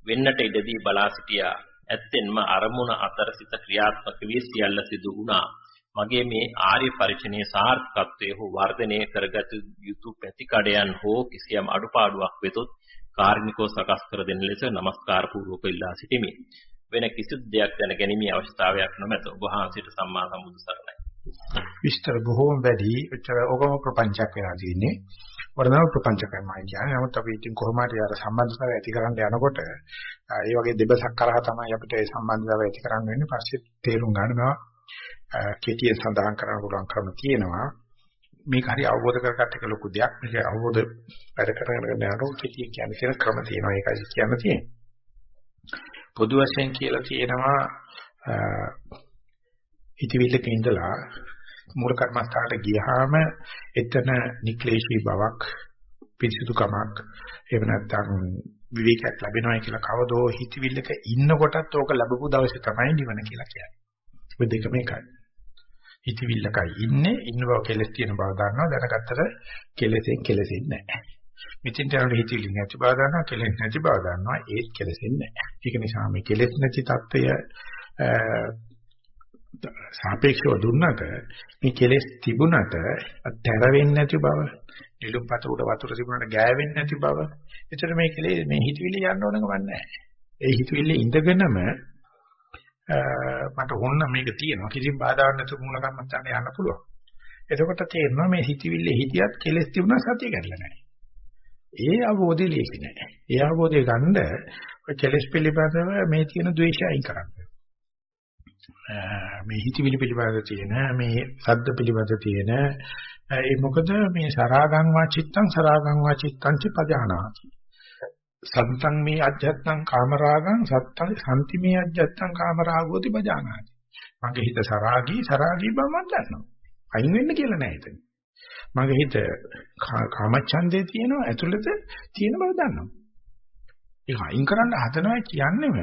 වෙන්නට ඉඩදී බලා සිටියා. ඇත්තෙන්ම අරමුණ අතර සිත ක්‍රියාත්මක වී සියල්ල සිදු වුණා. මගේ මේ ආර්ය පරිචනයේ සාර්ථකත්වයේ හෝ වර්ධනය කරගත යුතු පැතිකඩයන් හෝ කිසියම් අඩුපාඩුවක් වෙතොත් කාර්මිකව සකස් කර දෙන ලෙස নমස්කාර පූර්වක ඉල්ලා සිටිමි. වෙන කිසිදු දෙයක් දැන ගැනීමේ අවශ්‍යතාවයක් නොමැත. ඔබ වහන්සේට සම්මා සම්බුදු සරණයි. විස්තර බොහෝම වැඩි. ඒතර ඔකම ප්‍රපංචයක් වෙලා තියෙන්නේ. වරදම ප්‍රපංච කරනවා කියන්නේ. නමුත් අපි ඉතින් කොහොම හරි අර සම්බන්ධතාවය ඇති කරන්න යනකොට ඒ වගේ දෙබසක් කරා තමයි අපිට ඒ සම්බන්ධතාවය ඇති කරන්න වෙන්නේ. පස්සේ තේරුම් ගන්නවා කෙටියෙන් සඳහන් කරන්න පුළුවන් ක්‍රම තියෙනවා. මේක හරි අවබෝධ කරගත්ත එක ලොකු දෙයක්. මේක අවබෝධ වැඩ කරගෙන යනකොට කෙටියෙන් කියන්නේ කියන ක්‍රම තියෙනවා. ඒකයි කියන්න තියෙන්නේ. පොදු වශයෙන් කියලා තියෙනවා හිතවිල්ලක ඉඳලා මූල කර්මස්ථානට ගියාම එතන නික්ලේශී බවක් පිරිසුදුකමක් එහෙම නැත්නම් විවේකයක් ලැබෙනවා කියලා කවදෝ හිතවිල්ලක ඉන්නකොටත් ඕක ලැබපු දවසේ තමයි නිවන කියලා කියන්නේ. ඔය දෙකම එකයි. හිතවිල්ලකයි ඉන්නේ ඉන්න බව කෙලස් තියෙන බව දන්නවා දැනගත්තට කෙලසෙන් කෙලසෙන්නේ නැහැ. මෙතෙන් යනකොට හිතවිලි නැති බව දන්නවා කෙලෙස් නැති බව දන්නවා ඒත් කෙලසෙන්නේ නැහැ. ඒක නිසා මේ කෙලෙස් නැති தত্ত্বය සාපේක්ෂව දුන්නට මේ කෙලෙස් තිබුණට අතර වෙන්නේ නැති බව, නිලුම්පත උඩ වතුර තිබුණට ගෑවෙන්නේ නැති බව. ඒතර මේ කෙලෙස් මේ හිතවිලි යන්න ඕනකම නැහැ. ඒ හිතවිල්ල ඉඳගෙනම මට ඕන මේක තියෙනවා කිසිම බාධාවක් නැතුව මුල කර්මස්ථානේ යන්න පුළුවන්. එතකොට තේරෙනවා මේ හිතවිල්ල හිතියත් කෙලස් තිබුණා සතිය කැඩලා නැහැ. ඒ අවබෝධය ලේසි නෑ. ඒ අවබෝධය ගන්න ඔය කෙලස් පිළිබඳව මේ තියෙන ද්වේෂය අයින් කරන්න. මේ හිතවිලි පිළිබඳව තියෙන මේ සද්ද පිළිබඳව තියෙන ඒ මොකද මේ සරාගං වාචිත්තං සරාගං වාචිත්තං ච පජානාති. සත්තං මේ අජ්ජත්තං කාමරාගං සත්තං සම්ති මේ අජ්ජත්තං කාමරාගෝති බජානාති. මගේ හිත සරාගී සරාගී බව මම දන්නවා. අයින් වෙන්න කියලා නෑ එතන. මගේ හිත කාමච්ඡන්දේ තියෙනවා ඇතුළත තියෙන බව දන්නවා. ඒක අයින් කරන්න හදනවා කියන්නේම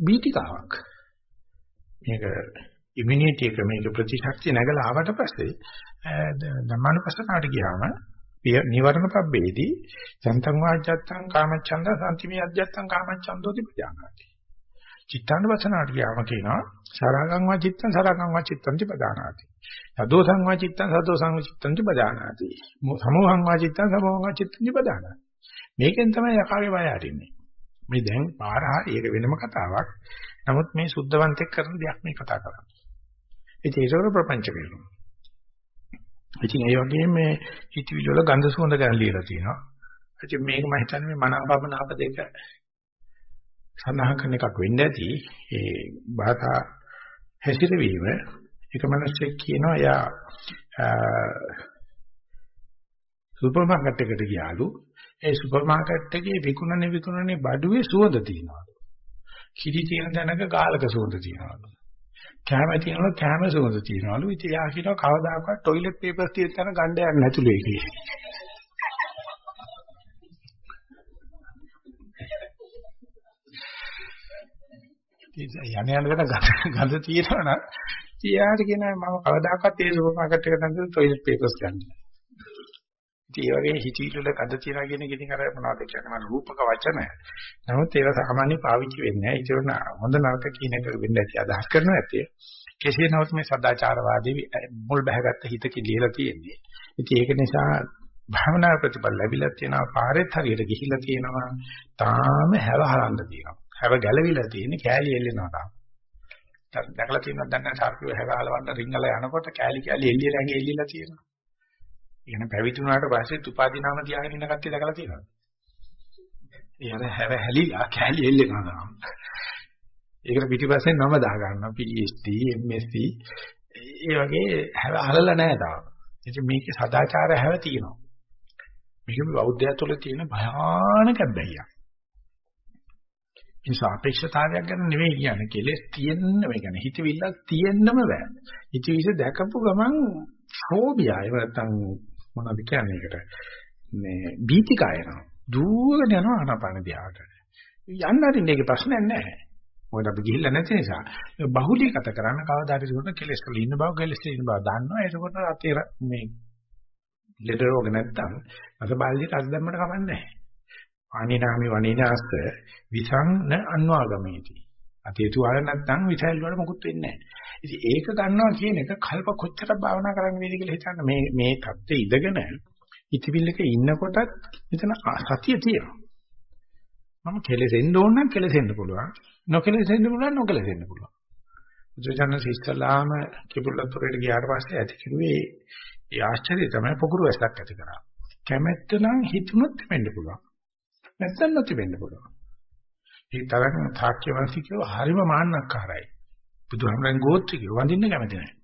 බීතිකාවක්. මේක ඉමුනිටි එක මේක ප්‍රතිශක්තිය නැගලා ආවට පස්සේ ධම්මානුපස්සනාවට ගියාම නිවරණ පබ්බේදී සන්තං වාජ්ජත්තං කාමච්ඡන්ද සම්තිමේ අධ්‍යත්තං කාමච්ඡන්දෝති පජානාති. චිත්තාන වසනාට ගියාම කියනවා සරාගං වාචිත්තං සරාගං වාචිත්තං පජානාති. සදෝසං වාචිත්තං සදෝසං වාචිත්තං පජානාති. සමෝහං වාචිත්තං සමෝහං වාචිත්තං පජානාති. මේකෙන් තමයි යකාගේ බය හරින්නේ. මේ දැන් පාර හරි ඒක වෙනම කතාවක්. නමුත් මේ සුද්ධවන්තෙක් කරන දෙයක් මේ කතා කරන්නේ. ඉතින් ඒකවල ප්‍රපංච කරනවා. ඉතින් ඒ වගේම මේ හිතවිලි වල ගඳ සුවඳ ගැන ලියලා තියෙනවා. ඉතින් මේක මම හිතන්නේ මේ මනාපමනාප දෙක සඳහන් කරන එකක් වෙන්න ඇති. ඒ භාෂා හැසිරවීම එක මිනිස්සෙක් කියනවා යා සුපර් මාකට් එකට ගියාලු. ඒ සුපර් මාකට් එකේ විකුණන්නේ විකුණන්නේ බඩුවේ සුවඳ තියෙනවා. කිරි තියෙන තැනක ගාලක සුවඳ තියෙනවා. කැම තියෙනවා කැම සුවඳ තියෙනවලු. ඉතින් යා කියනවා කවදාකවත් টয়ලට් পেපර් තියෙන තැන ගන්න යන්න නැතුළු ඒ කියන්නේ. ඉතින් යන යන ගඳ ගඳ තියෙනවා නම් ඉතින් යාට කියනවා මම කවදාකවත් ඒ සුපර් මාකට් එකට නැතුළු টয়ලට් পেපර්ස් ගන්න. ඉතින් ඒ වගේ හිතවිලි වල ගඳ තියනවා කියන එක ඉතින් අර මොනවද කියන්නේ මම රූපක වචන. නමුත් ඒක සාමාන්‍ය පාවිච්චි වෙන්නේ නැහැ. ඒක උන හොඳ නරක කියන එක වෙන්න ඇති අදහස් කරනවා ඇති. කෙසේ නමුත් මේ සදාචාරවාදී මුල් බහගත්ත හිතක ලියලා තියෙන්නේ. ඉතින් ඒක නිසා භාවනා ප්‍රතිඵල ලැබිලා තියෙනවා පාරෙත් හරියට ගිහිල්ලා තියෙනවා. තාම හැව හරන්න තියෙනවා. හැව ගැලවිලා තියෙන්නේ කෑලි එල්ලෙනවා තාම. දැකලා තියෙනවද දැන් සර්පිය හැව හලවන්න රිංගලා යනකොට කෑලි කෑලි එල්ලිලා ඇඟ එල්ලිලා තියෙනවා. ඉගෙන පැවිදි වුණාට පස්සේ උපාධිනාම තියාගෙන ඉන්න කට්ටිය දැකලා තියෙනවද? ඒ අර හැව හැලිලා කෑලි එල්ලෙනවා තාම. ඒකට පිටිපස්සේ නම දා ගන්නවා PhD MSc ඒ වගේ හැව හලලා නැහැ තාම. ඉතින් මේකේ සදාචාර හැව තියෙනවා. මේක බෞද්ධය තුළ තියෙන භයානක බැහැයක්. ඒ සාපේක්ෂතාවයක් ගැන නෙවෙයි කියන්නේ කෙලෙස් තියෙන්න මේ කියන්නේ හිතවිල්ලක් තියෙන්නම බෑ. හිතවිස දැකපු ගමන් ෆෝබියා එහෙම නැත්නම් මොනවද කියන්නේ ඒකට මේ බීතිකායන දුවගෙන යනවා ආනාපාන ධ්‍යානට. යන්න හරින්න ඒකේ ප්‍රශ්නයක් නැහැ. මොකද අපි ගිහිල්ලා නැති නිසා බහුලීගත කරන්න කවදා හරි උඩ කෙලස් වල ඉන්න බව කෙලස් වල ඉන්න බව දන්නවා. ඒකකොට අතේ මේ ලෙඩ රෝග නැත්තම් අසබාලියට අස් දැම්මට කමන්නේ නැහැ. ආනිනාමි වනිනාස්ස විසං න අන්වාගමේති. අතේතු වල නැත්තම් විසල් වල මොකුත් වෙන්නේ නැහැ. ඉතින් ඒක ගන්නවා කියන එක කල්ප කොච්චර භාවනා කරන්න වේද කියලා හිතන්න මේ මේ தත්ත්වයේ ඉඳගෙන ඉතිවිල්ලක ඉන්නකොටත් මෙතන සතිය තියෙනවා. මම කෙලෙසෙන්න ඕන නම් කෙලෙසෙන්න පුළුවන්. නොකෙලෙසෙන්න පුළුවන් නොකෙලෙසෙන්න පුළුවන්. බුදුචානන් ඉස්සලාම කිඹුල්ලතොරේට ගියාට පස්සේ ඇති කිව්වේ ඒ ආශ්චර්යය තමයි පොකුරු වැස්සක් ඇති කරා. කැමැත්ත නම් හිතුනොත් වෙන්න පුළුවන්. නැත්නම් නැති වෙන්න පුළුවන්. ඒ තරම් තාක්්‍ය වංශිකව හරිම මාන්නක්කාරයි. බුදුහාමරන් ගෝත්‍රිකව වඳින්න කැමති නැහැ.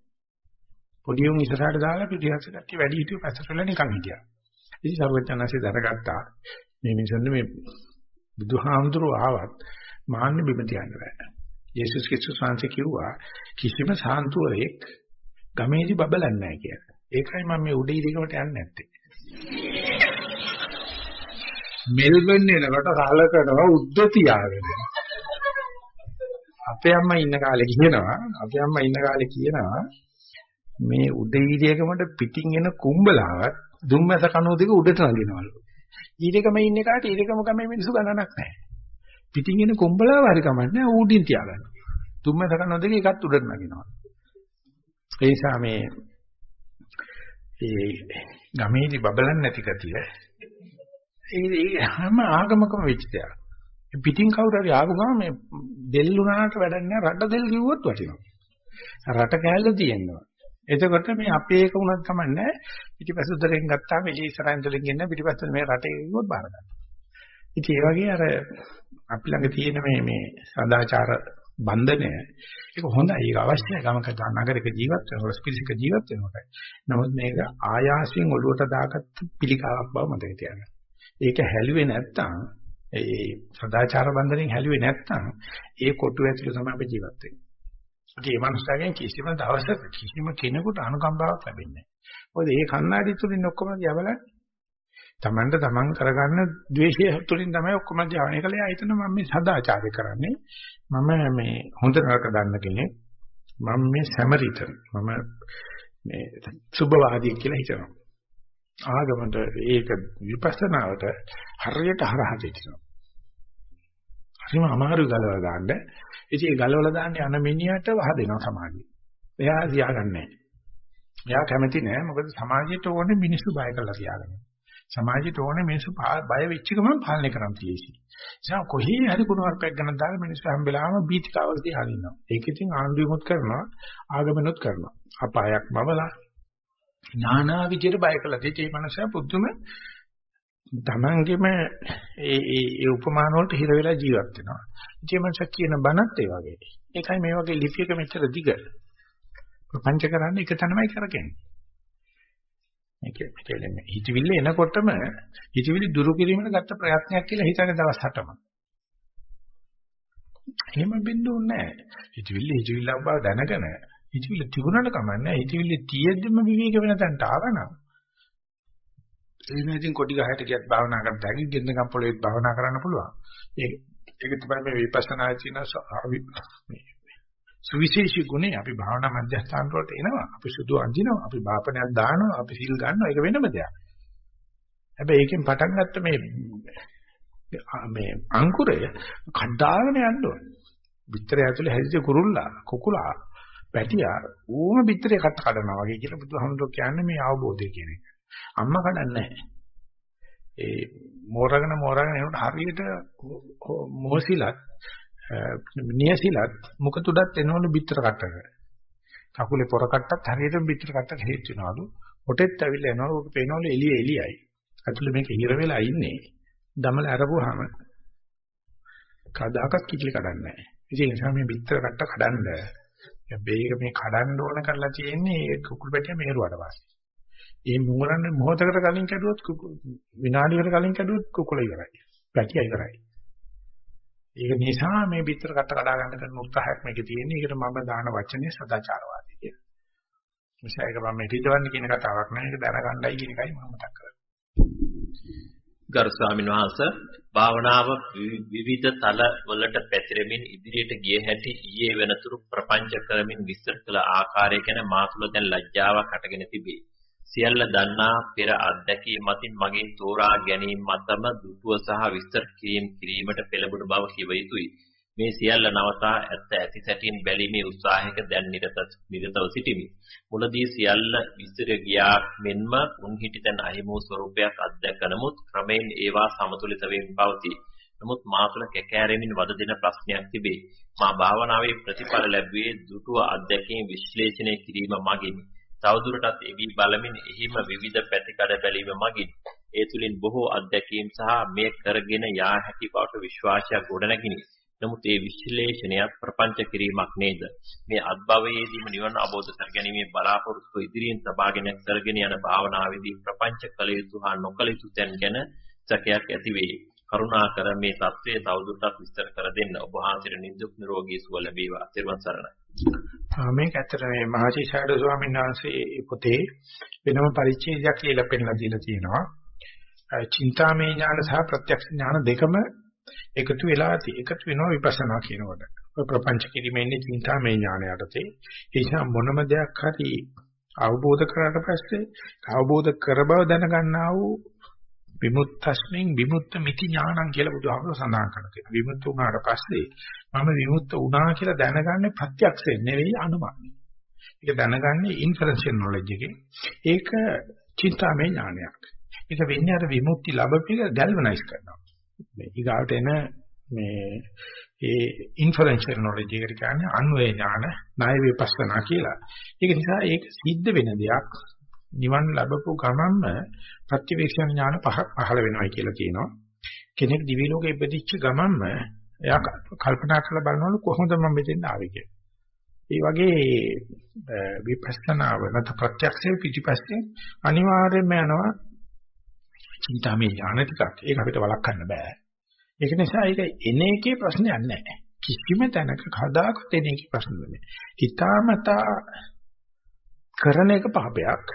පොඩි උන් ඉස්සරහට දාලා පිටිහස්ස කට්ටිය වැඩි හිටියෝ පැසට වල නිකන් හිටියා. ඉතින් සර්වඥාන්සේ දරගත්තා මේ මිනිසුන් මේ බුදුහාමුදුරුවෝ ආවත් මාන්න බිම තියන්න බෑ. යේසුස් ක්‍රිස්තුස් වහන්සේ කිව්වා කිසිම සාන්තුවරයෙක් ගමේදී බබලන්නේ නැහැ කියලා. ඒකයි මම මේ උඩ ඉරිකවට යන්නේ නැත්තේ. මෙල්බන් එනකොට සලකනවා උද්ද තියාගෙන. අපේ අම්මා ඉන්න කාලේ කියනවා අපේ අම්මා ඉන්න කාලේ කියනවා මේ උඩ ඉරියකමට පිටින් එන කුඹලාවත් දුම්මැස කනෝ දෙක උඩට නගිනවලු. ඊරකම ඉන්න කාට ඊරකම ගමේ මිනිස්සු ගණනක් නැහැ. පිටින් එන කුඹලාව හරි කමන්නේ ඌඩින් තියාගන්න. දුම්මැස කනෝ දෙක එකත් උඩට නගිනවා. ඒ නිසා මේ ඒ ගමේදී බබලන්නේ නැති කතිය ඒ හැම ආගමකම වෙච්ච දෙයක්. පිටින් කවුරු හරි ආව ගමන් මේ දෙල් උනාට වැඩක් නැහැ රට දෙල් කිව්වොත් වටිනවා. රට කෑල්ල තියෙනවා. එතකොට මේ අපේ එක උනත් කමන්නේ පිටිපස්ස උදලෙන් ගත්තාම එළිය ඉස්සරහින් උදලෙන් ගෙන්න පිටිපස්ස මේ රටේ කිව්වොත් බාර ගන්න. ඉතින් ඒ වගේ අර අපි ළඟ තියෙන මේ මේ සදාචාර බන්ධනය ඒක හොඳයි ඒක අවශ්‍යයි ගමක නගරයක ජීවත් වෙනකොට ස්පිරිසික ජීවත් වෙනකොට. නමුත් මේක ආයාසයෙන් ඔළුවට දාගත්ත පිළිකාවක් බව මතක තියාගන්න. ඒක හැලුවේ නැත්තම් ඒ සදාචාර බන්ධනෙන් හැලුවේ නැත්තම් ඒ කොටු ඇතුළේ තමයි අපි ජීවත් වෙන්නේ. ඒ මනුස්සයගෙන් කිසිම දවසක කිසිම කෙනෙකුට අනුකම්පාවක් ලැබෙන්නේ නැහැ. මොකද මේ කන්නාඩි තුලින් ඔක්කොම දිහා බලන්නේ. Tamanට Taman කරගන්න ද්වේෂය තුලින් තමයි ඔක්කොම දිහා බලන්නේ. ඒකල එයා හිතන මම මේ සදාචාරය කරන්නේ. මම මේ හොඳ නරක දන්න කෙනෙක්. මම මේ සැමරිතන්. මම මේ සුභවාදී කියලා හිතනවා. ආගමට ඒක විපස්සනාවට හරියට හරහා දෙතිනවා. හරිම අමාරු ගලවලා දාන්න. ඉතින් ඒ ගලවලා දාන්න යන මිනිහට වහදෙනවා සමාජය. එයා තියාගන්නේ එයා කැමති නෑ මොකද සමාජයට ඕනේ මිනිස්සු බය කරලා තියාගන්න. සමාජයට ඕනේ මිනිස්සු බය වෙච්ච ගමන් පාලනය කරන්න තියෙසි. ඒ කොහේ හරි කුණුවarpයක් ගන්න දාලා මිනිස්සු හැම්බෙලාම බීතිකාවකදී හරිනවා. ඒක ඉතින් ආණ්ඩුවෙමුත් කරනවා ආගමනොත් කරනවා. අපායක් බබලා නානා විදියට බය කළා. ඒ මනුස්සයා පුදුම තමන්ගෙම ඒ ඒ ඒ උපමාන වලට හිර වෙලා ජීවත් වෙනවා. ඉතින් මනුස්සයා කියන බණත් ඒ වගේ. ඒකයි මේ වගේ ලිපියක මෙච්චර දිග. ප්‍රපංච කරන්නේ එක තැනමයි කරගන්නේ. මේක කියන්නේ හිතවිල්ල එනකොටම හිතවිලි දුරු කිරීමට ගත්ත ප්‍රයත්නයක් කියලා හිතන්නේ දවස් 8ම. එහෙම බින්දුන්නේ නැහැ. හිතවිල්ල හිතවිල්ල බව දැනගෙන හිතවිල්ල තිබුණාට කමන්නේ හිතවිල්ල තියෙද්දිම විවේක වෙන තැනට ආවනම් එහෙනම් ඉතින් කොටි ගහයට ගියත් භාවනා කරන්න බැරි ගෙන්නකම් පොළොවේත් භාවනා කරන්න පුළුවන්. ඒක ඒක තමයි මේ විපස්සනා කියන සුවිශේෂී ගුණේ අපි භාවනා මධ්‍යස්ථාන වලට එනවා. අපි සුදු අඳිනවා. අපි බාපණයක් දානවා. අපි සිල් ගන්නවා. ඒක වෙනම දෙයක්. හැබැයි ඒකෙන් පටන් ගත්ත මේ මේ අංකුරය කඩාගෙන යන්න ඕනේ. පිටරය ඇතුලේ හැදිච්ච කුරුල්ලා, කුකුලා, පැටියා ඕම පිටරේ කට කඩනවා වගේ කියලා බුදුහාමුදුරුවෝ කියන්නේ මේ අවබෝධය කියන එක. අම්මා කඩන්නේ නැහැ. ඒ මෝරගෙන මෝරගෙන එනකොට හරියට මොහොසිලත් නියසිලත් මුඛ තුඩත් එනවලු පිටර කට්ටක. කකුලේ පොර කට්ටත් හරියට පිටර කට්ටට හේතු වෙනවලු. හොටෙත් ඇවිල්ලා එනවලු ඔක පේනවලු එළිය එළියයි. ඇතුලේ මේක හිර වෙලා ඉන්නේ. දමල අරපුවාම කදාකත් කිචලි කඩන්නේ නැහැ. ඒ නිසා මේ පිටර කට්ට කඩන්න. මේක මේ කඩන්න ඕන කරලා තියෙන්නේ කුකුල් පැටිය මෙහෙරුවට පස්සේ. ඒ මුගලන්නේ මොහොතකට කලින් කැඩුවොත් විනාඩියකට කලින් කැඩුවොත් කුකුල ඉවරයි. පැටිය ඉවරයි. ඒක නිසා මේ පිටර කට කඩා ගන්න කරන උත්සාහයක් මේකේ තියෙන්නේ. ඒකට මම දාන වචනේ සදාචාරවාදී කියලා. නිසා ඒක මම හිතවන්නේ කියන කතාවක් නෑ. ඒක දැනගන්නයි කියන එකයි මම මතක් කරන්නේ. ගරු ස්වාමීන් වහන්සේ භාවනාව විවිධ තල වලට පැතිරෙමින් ඉදිරියට ගිය හැටි ඊයේ වෙනතුරු ප්‍රපංච කරමින් විස්තර කළ ආකාරය ගැන මා තුළ දැන් ලැජ්ජාවක් හටගෙන තිබේ. සියල්ල දන්නා පෙර අත්දැකීම් මතින් මගේ තෝරා ගැනීම මතම දුටුව සහ විස්තර කිරීම කිරීමට පෙළඹුණු බව කිව යුතුයි. මේ සියල්ල නවතා ඇත්ත ඇති සැටින් බැලීමේ උත්සාහයක දැන් නිරත නිරතව සිටිමි. මුලදී සියල්ල විස්තර ගියා මෙන්ම උන් හිටිතන අහිමෝ ස්වરૂපයක් අත්දැක නමුත් ක්‍රමෙන් ඒවා සමතුලිත වෙමින් පවතී. නමුත් මා තුළ කැකෑරෙමින් වද දෙන ප්‍රශ්නයක් තිබේ. මා භාවනාවේ ප්‍රතිඵල ලැබුවේ දුටුව අත්දැකීම් විශ්ලේෂණය කිරීම මගිනි. තවදුරටත් එවි බලමින් එහිම විවිධ පැතිකඩ බැලීම මගින් ඒ තුලින් බොහෝ අත්දැකීම් සහ මේ කරගෙන යා හැකි බවට විශ්වාසයක් ගොඩනැගිනි. නමුත් ඒ විශ්ලේෂණයත් ප්‍රපංච කිරීමක් නේද? මේ අත්භවයේදීම නිවන අවබෝධ කරගැනීමේ බලාපොරොත්තු ඉදිරියෙන් තබාගෙන කරගෙන යන භාවනාවේදී ප්‍රපංච කළ යුතු හා නොකළ යුතු තැන් ගැන සැකයක් ඇති වේ. කරුණාකර මේ தත්ත්වය තවදුරටත් විස්තර කර දෙන්න. ඔබ වහන්සේට නිදුක් නිරෝගී සුව ලැබේවා. ත්වන් සරණයි. මේක ඇත්තට මේ මහසි ෂාඩෝ ස්වාමීන් වහන්සේ පොතේ වෙනම පරිච්ඡේදයක් කියලා පෙන්නලා දීලා තියෙනවා. චින්තාමය ඥාන සහ ප්‍රත්‍යක්ෂ ඥාන දෙකම එකතු වෙලා එකතු වෙනවා විපස්සනා කියනකොට. ඔය ප්‍රපංච කිරීමේ ඉන්නේ චින්තාමය ඥාන යටතේ. ඒ නිසා මොනම දෙයක් හරි අවබෝධ කරාට පස්සේ අවබෝධ කර බව දැනගන්නා වූ විමුක්තස්මින් විමුක්ත මිති ඥානං කියලා බුදුහාමුදුරුවෝ සඳහන් කරලා තියෙනවා. විමුක්ත වුණාට පස්සේ මම විමුක්ත වුණා කියලා දැනගන්නේ ප්‍රත්‍යක්ෂයෙන් නෙවෙයි අනුමානෙන්. ඒක දැනගන්නේ ඉන්ෆරන්ෂියල් නොලෙජ් එකෙන්. ඒක චින්තාමය ඥානයක්. ඒක වෙන්නේ අර විමුක්ති ලැබෙපික ගැල්වනයිස් කරනවා. මේ ඊගාවට එන මේ ඒ ඉන්ෆරන්ෂියල් නොලෙජ් එකට කියන්නේ අන්වේ ඥාන, ණය විපස්සනා කියලා. ඒක නිසා ඒක සිද්ධ වෙන දෙයක්. නිවන් ලැබපු ගමන්ම ප්‍රතිවේක්ෂණ ඥාන පහක් පහළ වෙනවායි කියලා කියනවා. කෙනෙක් දිවි ලෝකෙ ඉපදිච්ච ගමන්ම එයා කල්පනා කරලා බලනවලු කොහොමද මම මෙතෙන් ආවේ කියලා. ඒ වගේ විපස්සනාව නැත්නම් ප්‍රත්‍යක්ෂයේ පිටිපස්සේ අනිවාර්යයෙන්ම යනවා චින්තාමය ඥාන ටිකක්. ඒක අපිට වළක්වන්න බෑ. ඒක නිසා ඒක එන එකේ ප්‍රශ්නයක් නැහැ. කිසිම තැනක කදාකත් එන එකේ ප්‍රශ්න නැහැ. හිතාමතා කරන එක පාපයක්.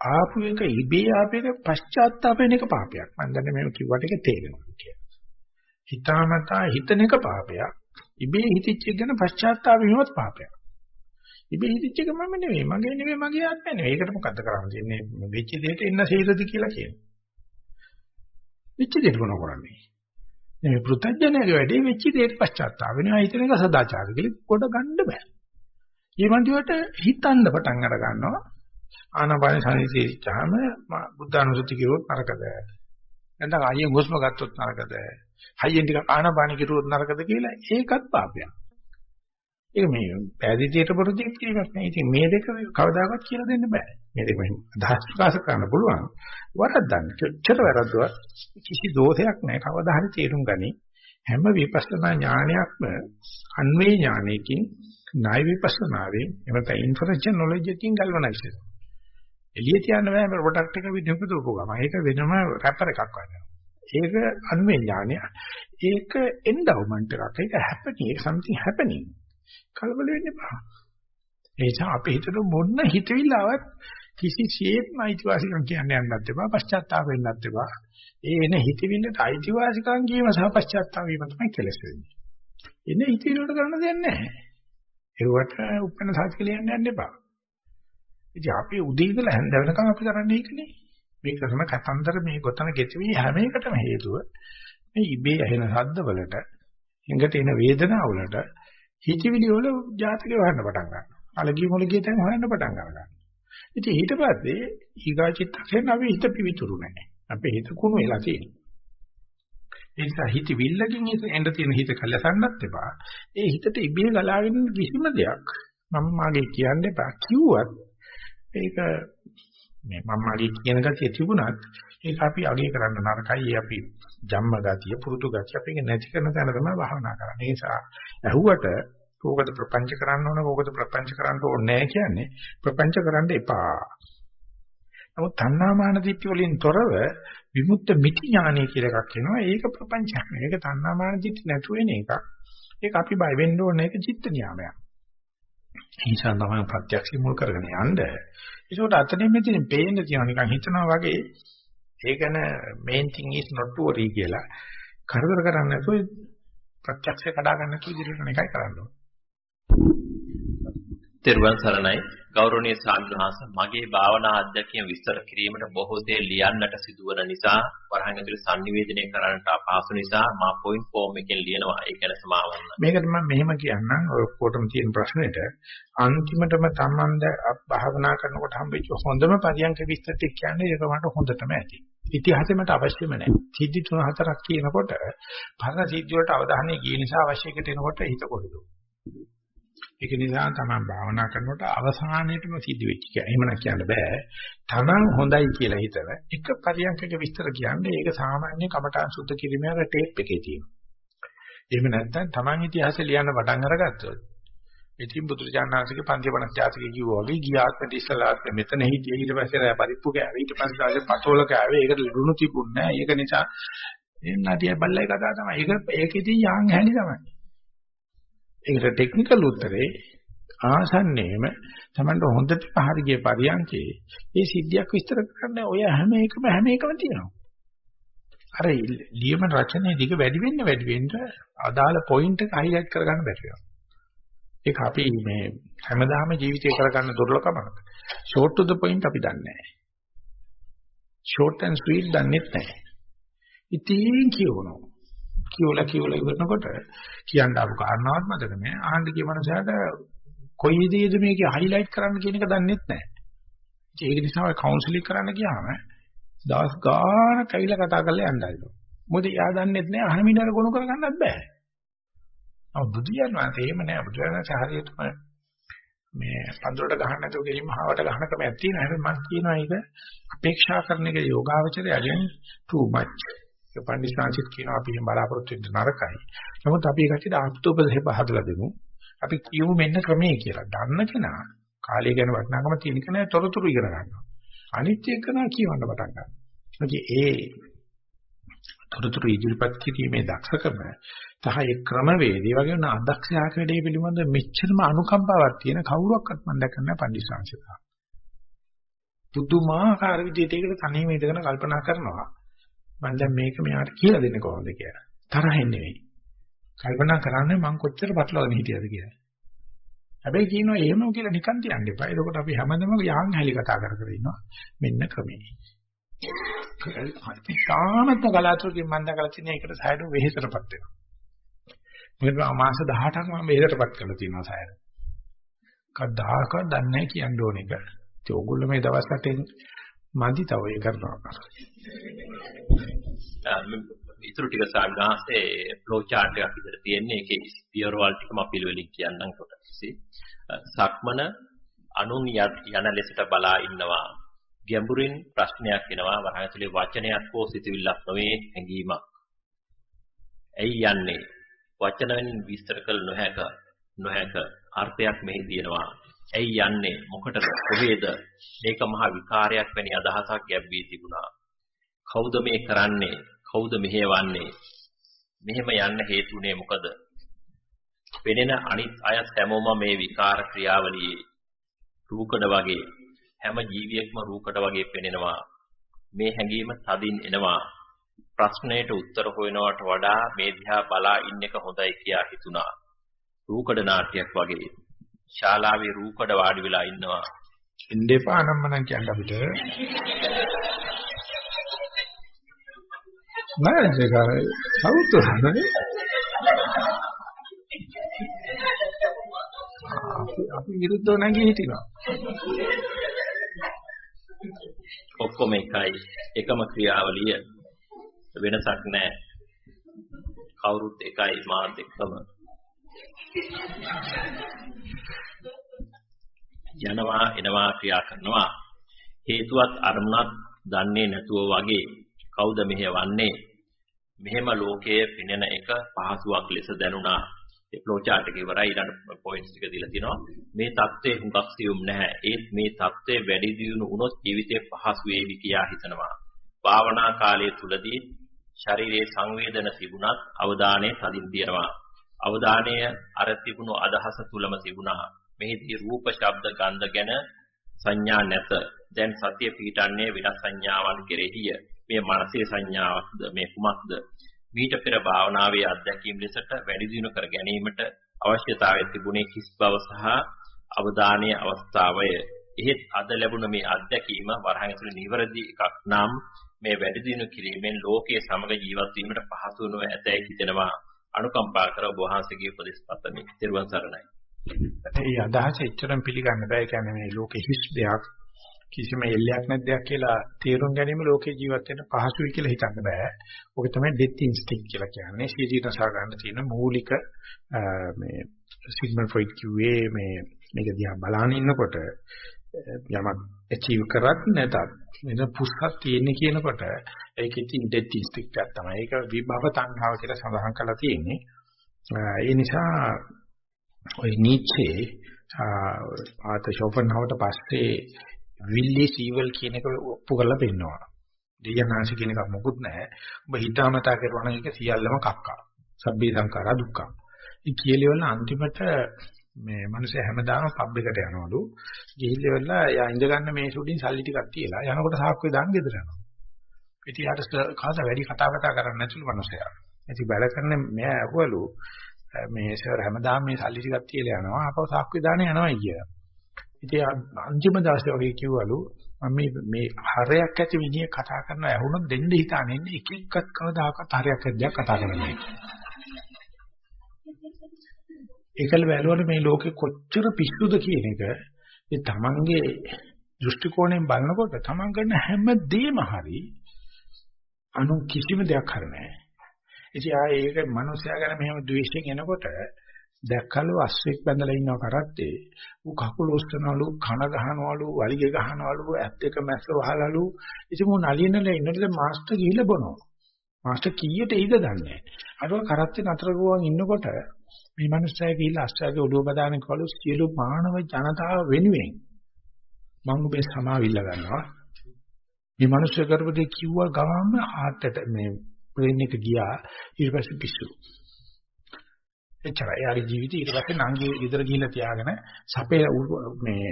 ආපු එක ඉබේ ආපු එක පශ්චාත්තාප වෙන එක පාපයක්. මම දන්නේ මේක කිව්වට ඒක තේරෙනවා කියලා. හිතාමතා හිතන එක පාපයක්. ඉබේ හිතච්ච එක ගැන පශ්චාත්තාප වීමත් පාපයක්. ඉබේ හිතච්ච එක මම නෙවෙයි, මගේ නෙවෙයි, මගේ ආත්මය නෙවෙයි. ඒකට මොකද්ද කරන්න තියෙන්නේ? වෙච්ච දෙයට එන්න සීලද කියලා කියනවා. වෙච්ච දෙයට මොන කරන්නේ? මේ පෘථජ්ජනයේ වැඩේ වෙච්ච දෙයට පශ්චාත්තාප වෙනවා. හිතන එක සදාචාර කියලා කොට ගන්න බෑ. මේ මන්දියට හිතන්න පටන් අර ගන්නවා. ආනාපාන සනිසීච්චාම බුද්ධානුසුති කිරුවොත් නරකද? නැත්නම් ආයෙ හුස්ම ගත්තොත් නරකද? හයියෙන් ටික ආනාපාන කිරුවොත් නරකද කියලා ඒකත් පාපයක්. ඒක මේ පැහැදිලියට පොරොදික් කිරීමක් නෙවෙයි. ඉතින් මේ දෙක කවදාකවත් කියලා දෙන්න බෑ. මේ දෙක මෙහෙම අදහස් ප්‍රකාශ කරන්න පුළුවන්. වරද්දන්න. චොච්චර වැරද්දුවා කිසි දෝෂයක් නැහැ. කවදා හරි තේරුම් ගනි. හැම විපස්සනා ඥානයක්ම අන්වේ ඥානයකින් ණය විපස්සනාවෙන් එමෙත ඉන්ෆර්මේෂන් නොලෙජ් එකකින් ගල්වනයිස් වෙනවා. එළිය තියන්න බෑ ප්‍රොඩක්ට් එක විදිහකට උපගම. ඒක වෙනම රැපර් එකක් වගේ. ඒක අන්වේ ඥානය. ඒක එන්ඩවුමන්ට් එකක්. ඒක හැපෙනින් ඒක something happening. කලබල වෙන්න එපා. ඒ නිසා අපි හිතන මොන්න හිතවිල්ලවත් කිසිසේත්ම අයිතිවාසිකම් කියන්න යන්නත් එපා. පශ්චාත්තාප වෙන්නත් එපා. ඒ එන හිතවිල්ලට අයිතිවාසිකම් කියව සහ පශ්චාත්තාප වීම තමයි කෙලස් වෙන්නේ. එන හිතවිල්ලට කරන්න දෙයක් නැහැ. ඒවට උපන්න සාධක ලියන්න යන්න එපා. ඉතින් අපි උදේ ඉඳලා හැන්ද වෙනකම් අපි කරන්නේ ඒකනේ. මේ කරන කතන්දර මේ ගොතන ගෙතිවි හැම එකටම හේතුව මේ ඉබේ ඇහෙන ශබ්දවලට එඟට එන වේදනාවලට හිතවිලි වල ජාතකේ වහන්න පටන් ගන්නවා. අලගිය මොලගිය තැන් හොයන්න පටන් ගන්නවා. ඉතින් ඊට පස්සේ ඊගා චිත්තයෙන් අපි හිත පිවිතුරු නැහැ. අපේ හිත කුණු වෙලා තියෙනවා. ඒ නිසා හිත විල්ලකින් එන්න තියෙන හිත කලසන්නත් එපා. ඒ හිතට ඉබේ ගලාගෙන කිසිම දෙයක් මම මාගේ කියන්න එපා. කිව්වත් ඒක මේ මම මාගේ කියන ගතිය තිබුණත් ඒක අපි අගය කරන්න නරකයි. අපි ජම්ම ගතිය, පුරුදු ගතිය අපි නැති කරන තැන තමයි භාවනා කරන්නේ. ඒ නිසා ඇහුවට කෝකද ප්‍රපංච කරන්න ඕන කෝකද ප්‍රපංච කරන්න ඕනේ නැහැ කියන්නේ ප්‍රපංච කරන්න එපා. නමුත් තණ්හාමාන දිට්ඨි වලින් තොරව විමුක්ත මිති ඥානය කියලා එකක් එනවා. ඒක ප්‍රපංචයක් නෙවෙයි. ඒක තණ්හාමාන දිට්ඨි නැතුව එන එකක්. ඒක අපි බය වෙන්න ඕනේ ඒක චිත්ත නියාමයක්. ඒ නිසා තමයි ප්‍රත්‍යක්ෂ මුල් කරගෙන යන්න. ඒකට අතනින් මෙතනින් පේන්න තියෙනවා නිකන් හිතනවා වගේ ඒකන main thing is not to worry කියලා. කරදර කරන්නේ නැතුව ප්‍රත්‍යක්ෂ කඩා ගන්න නැතුව ඉදිරියට එකයි කරන්න ඕනේ. තෙරුවන් සරණයි ගෞරවනීය ස්වාමීන් මගේ භාවනා අධ්‍යක්ෂකයන් විස්තර කිරීමට බොහෝ දේ ලියන්නට සිදුවන නිසා වරහන් ඇතුලේ sannivedanaya කරන්නට අපහසු නිසා මා point form එකෙන් ලියනවා ඒ ගැන සමාවන්න. මේකට මම මෙහෙම කියන්නම් ඔය ඔක්කොටම තියෙන ප්‍රශ්නෙට අන්තිමටම Tamand භාවනා කරනකොට හම්බෙච්ච හොඳම පරියන්ක විස්තර ටික කියන්නේ ඒක මට හොඳටම ඇති. ඉතිහාසෙ මට අවශ්‍යම නැහැ. සිද්ධි තුන හතරක් කියනකොට පරණ සිද්ධි වලට අවධානය ගිය නිසා අවශ්‍ය එකට එනකොට හිත කොහෙද? ඒක නිසා තමයි භාවනා කරනකොට අවසානයේටම සිද්ධ වෙච්ච එක. එහෙම නම් කියන්න බෑ. Taman හොඳයි කියලා හිතන එක පරියන්කක විස්තර කියන්නේ ඒක සාමාන්‍ය කමඨාන් සුද්ධ කිරීමේ අර ටේප් එකේ තියෙනවා. එහෙම නැත්නම් Taman ඉතිහාසය ලියන්න පටන් අරගත්තොත් ඉතින් බුදුරජාණන්සේගේ පන්ති 50 ජාතකයේ කිව්වා වගේ ගියාත්ම ඉස්සලාත් මෙතන හිටියේ ඊට පස්සේ රෑ පරිප්පු කෑවේ ඊට පස්සේ ආයේ පතෝල කෑවේ ඒකට ලුණු තිබුණේ නැහැ ඒක නිසා එන්නටිය බල්ලයි කතා තමයි ඒක ඒකෙදී යන් හැලි තමයි ඒකට ටෙක්නිකල් උත්තරේ ආසන්නේම Tamanට හොඳට පහර ගිය පරියන්කේ මේ සිද්ධියක් විස්තර කරන්න ඔය හැම එකම හැම එකම තියෙනවා. අර ලියම රචනයේ දිග වැඩි වෙන්න වැඩි වෙන්න අදාළ පොයින්ට් එක හයිලයිට් කරගන්න බැරි වෙනවා. ඒක අපි මේ හැමදාම ජීවිතේ කරගන්න දුර්ලභමක්. short to the point අපි දන්නේ නැහැ. short and sweet දන්නේ නැහැ. ඉතින් කියවනවා. කියවලා කියවලා ඉවරනකොට කියන්න ආපු කාරණාවක් මතක නෑ. ආන්න කිය මනසට කොයි විදිහද මේක හයිලයිට් කරන්න කියන එක දන්නෙත් නෑ. ඒක නිසා ඔය කවුන්සලින් කරන්න ගියාම දවස් ගානක් ඇවිල්ලා කතා කරලා යන්නයි. මොකද එයා දන්නෙත් නෑ අහන මිනිහට ගොනු කරගන්නත් බෑ. අව බුදුයන් වහන්සේ එහෙම නෑ බුදුයන් වහන්සේ හරියටම මේ පඳුරට ගහන්න නැතුව ගෙලින්ම හාවට ගහන ක්‍රමයක් තියෙනවා. හැබැයි මම කියනවා ඒක අපේක්ෂා කරන එක යෝගාවචරය අලියන් too much. ඒ පන්දිස්වාංශිත් කියනවා අපි එහෙම බලාපොරොත්තු වෙන්න නරකයි. නමුත් අපි ඒකට ආප්තෝපදේ පහදලා දෙමු. අපි කියමු මෙන්න ක්‍රමයේ කියලා. දන්න කෙනා කාලය ගැන වටිනාකම තියෙන කෙනා තොරතුරු ඉගෙන ගන්නවා. අනිත් එක කෙනා කියවන්න පටන් ගන්නවා. ඒ තොරතුරු ඉදිරිපත් කිරීමේ දක්ෂකම තහ ඒ ක්‍රමවේදී වගේ න අදක්ෂයාක වැඩේ පිළිබඳ මෙච්චරම අනුකම්පාවක් තියෙන කවුරක්වත් මම දැක්ක නැහැ පන්දිස්වාංශිත. පුදුමාකාර විදිහට ඒකට තනියම ඉඳගෙන කල්පනා කරනවා. මම දැන් මේක මෙයාට කියලා දෙන්නේ කොහොමද කියලා. තරහින් නෙවෙයි. කල්පනා කරන්නේ මං කොච්චර පටලවාගෙන හිටියද කියලා. හැබැයි කියනවා එහෙම කියලා නිකන් තියන්න එපා. එතකොට අපි හැමදෙම යහන් හැලි කතා කර කර ඉන්නවා. මෙන්න ක්‍රමේ. තාමත් කලාතුරකින් මම දැකලා තියෙන එකට සායද වෙහෙසටපත් වෙනවා. මොකද මාස 18ක් මම වෙහෙසටපත් කරලා තියෙනවා සායද. කවදාකවත් දන්නේ නැහැ කියන්න ඕන එක. ඒ ඕගොල්ලෝ මේ දවස් 8න් මදි තව ඒ කරනවා. ඉතුරු ටික සාමාන්‍යයෙන් ෆ්ලෝ chart එකක් විතර තියෙන්නේ ඒකේ ස්පියර් වල ටිකම පිළිවෙලින් කියන්නම් කොටසි. සක්මන අනුන් යන ලෙසට බලා ඉන්නවා. ගැඹුරින් ප්‍රශ්නයක් එනවා වරහතුලේ වචනයක් හෝ සිතුවිල්ලක් නොවේ හැඟීමක්. ඇයි යන්නේ? වචනෙන් විස්තර කළ නොහැක නොහැක අර්ථයක් මෙහි තියෙනවා. ඇයි යන්නේ? මොකටද? කොහේද? මේක මහා විකාරයක් වැනි අදහසක් ගැබ්වී තිබුණා. කවුද මේ කරන්නේ? කවුද මෙහෙවන්නේ? මෙහෙම යන්න හේතුනේ මොකද? පෙනෙන අනිත් අය හැමෝම මේ විකාර ක්‍රියාවලියේ රූකඩ වගේ හැම ජීවියෙක්ම රූකඩ වගේ පෙනෙනවා. මේ හැඟීම තදින් එනවා. ප්‍රශ්නයට උත්තර හොයනවට වඩා මේ දිහා බලා ඉන්න එක හොඳයි කියා හිතුණා. රූකඩ නාට්‍යයක් වගේ. ශාලාවේ රූකඩ වාඩි වෙලා ඉන්නවා. ඉන්දේපා නම් මනම් කියන්න අපිට. නෑ ඒක සෞතුරනේ. අපි විරුද්ධව නැගී හිටිනවා. ඔක්කොම එකයි එකම ක්‍රියාවලිය වෙනසක් නැහැ. කවුරුත් එකයි මාත් එක්කම. යනවා එනවා ක්‍රියා කරනවා. හේතුවත් අරමුණක් දන්නේ නැතුව වගේ කවුද මෙහෙවන්නේ? මෙහෙම ලෝකයේ පිනෙන එක පහසුවක් ලෙස දැනුණා. ඒ ෆ්ලෝ chart එක ඉවරයි ඊළඟ පොයින්ට්ස් ටික දීලා තිනවා. මේ தත්ත්වය හුඟක් සියුම් නැහැ. ඒත් මේ தත්ත්වය වැඩි දියුණු වුණොත් ජීවිතේ පහසු වේවි කියා හිතනවා. භාවනා කාලයේ තුලදී ශරීරයේ සංවේදන තිබුණත් අවධානය තදින් තියනවා. අවධානය අර තිබුණු අදහස තුලම තිබුණා. මෙහිදී රූප, ශබ්ද, ගන්ධ ගැන සංඥා නැත. දැන් සතිය පිහිටන්නේ වෙනස් සංඥාවන් කෙරෙහිය. මේ මානසික සංඥාවක්ද මේ කුමක්ද? මීට පෙර භාවනාවේ අත්දැකීම් ලෙසට වැඩි දියුණු කර ගැනීමට අවශ්‍යතාවය තිබුණේ කිස් බව සහ අවධානයේ අවස්ථාවය. එහෙත් අද ලැබුණ මේ අත්දැකීම වරහන් ඇතුළේ නිවැරදි එකක් නම් මේ වැඩි දියුණු කිරීමෙන් ලෝකයේ සමග ජීවත් වීමට පහසු නොව ඇතැයි හිතෙනවා. අනුකම්පා කර ඔබ වහන්සේගේ උපදෙස් පතමි. ත්වන් සරණයි. ඒ අදහස එච්චරම් පිළිගන්න බෑ. ඒ කියන්නේ මේ ලෝකෙ හිස් දෙයක් කිසිම එල්ලයක් නැති දෙයක් කියලා තේරුම් ගැනීම ලෝකේ ජීවත් වෙන්න පහසුයි කියලා හිතන්න බෑ. ඔක තමයි ඩෙත් ඉන්ස්ටින්ක්ට් කියලා කියන්නේ. සීදීනසා ගන්න තියෙන මූලික මේ සිග්මන්ඩ් ෆ්‍රොයිඩ් කිව්වේ මේ මේක දිහා බලන ඉන්නකොට යමක් achieve කරත් නැතත් වෙන පුස්සක් තියෙන්නේ කියනකොට ඒක ඉතින් ඩෙත් ඉන්ස්ටින්ක්ට් එකක් තමයි. ඒක විභව තණ්හාව කියලා සඳහන් කරලා තියෙන්නේ. ඒ නිසා ඔය නීචේ ආත ෂෝපන්හාවට පස්සේ විල්ලි සීවල් කියන එක ඔප්පු කරලා පෙන්නනවා. දෙයනාශ කියන එක මොකුත් නැහැ. ඔබ හිතාමතා කරනවා නම් ඒක සියල්ලම කක්කා. සබ්බේ සංඛාරා දුක්ඛ. ඒ කියලෙවල අන්තිමට මේ මිනිස්සු හැමදාම පබ් එකට යනවලු. ගිහිල්ලා යා ඉඳ ගන්න මේ සුඩින් සල්ලි ටිකක් තියලා යනකොට සාක්කුවේ දාන් ගෙදර යනවා. ඉතින් යාට කාට වැඩි කතා බතා කරන්න නැතුළු මිනිස්සයා. ඉතින් වැඩ කරන මෙයා අහුවලු මේ සර් හැමදාම මේ සල්ලි ටිකක් තියලා යනවා. අපව සාක්කුවේ දාන්න යනවා කියලා. ඉතින් අන්තිම දවසේ වගේ කිව්වලු මම මේ මේ හරයක් ඇති විදිය කතා කරන ඇහුනොත් දෙන්න හිතාන ඉන්නේ එක එක්කත් කවදාකවත් හරයක් ඇද්දක් කතා කරන්නේ ඒකල බැලුවට මේ ලෝකෙ කොච්චර පිස්සුද කියන එක ඒ තමන්ගේ දෘෂ්ටි කෝණයෙන් බලනකොට තමන් කරන හැම දෙයක්ම හරි අනු කිසිම දෙයක් හර නැහැ. ඉතින් ආ ඒක මනුස්සයා ගැන මෙහෙම ද්වේෂයෙන් එනකොට දැක්කලු අස්වෙක් බැඳලා ඉන්නව කරත්තේ. ඌ කකුල ඔස්සනවලු කන ගහනවලු වලිගෙ ගහනවලු ඇත් එක මැස්ස වහලලු. ඉතින් ඌ නලියනල ඉන්නකොට මාස්ටර් ගිහිල්ලා බොනවා. මාස්ටර් කීයට එයිද දන්නේ අර කරත්තේ නතර ගුවන් ඉන්නකොට මේ මිනිස්සයා ගිහිල්ලා අස්ටාගේ ඔළුව බදාගෙන කවලු සියලු මානව ජනතාව වෙනුවෙන් මම ඔබේ සමාවිල්ල ගන්නවා. මේ මිනිස්සු කරපු දේ කිව්වා ගමම හાર્ට් මේ බ්‍රේන් එක ගියා. ඊට පස්සේ පිස්සු. එච්චරයි. යාගේ ජීවිතේ ඊට පස්සේ නංගි ගෙදර ගිහිල්ලා තියාගෙන සපේ මේ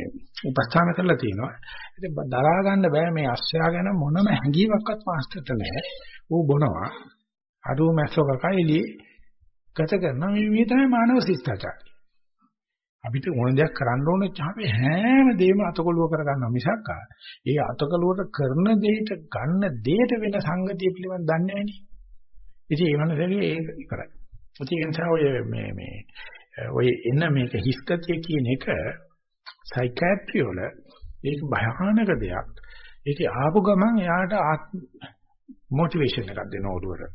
උපස්ථාන කරලා තියෙනවා. ඉතින් දරා ගන්න බෑ මේ අස්සයා ගැන මොනම හැඟීමක්වත් මාස්ටර්ට නැහැ. ඌ බොනවා. අඩුව මැස්සෝ කකා එළියේ ගත කරන මේ මේ තමයි මානව ශිෂ්ටාචාරය. අපිට ඕන දෙයක් කරන්න ඕන චාපේ හැම දෙයක්ම අතකොලුව කරගන්නවා මිසක් ඒ අතකොලුවට කරන දෙයට ගන්න දෙයට වෙන සංගතිය පිළිබඳ දන්නේ නැහැ නේ. ඉතින් ඒ වගේ ඒක ඉවරයි. ඒ නිසා ඔය මේ මේ ඔය එන මේක හිස්කතිය කියන එක සයිකියාට්‍රි වල ඒක භයානක දෙයක්. ඒක ආපු ගමන් එයාට මොටිවේෂන් එකක් දෙන ඕඩුවට.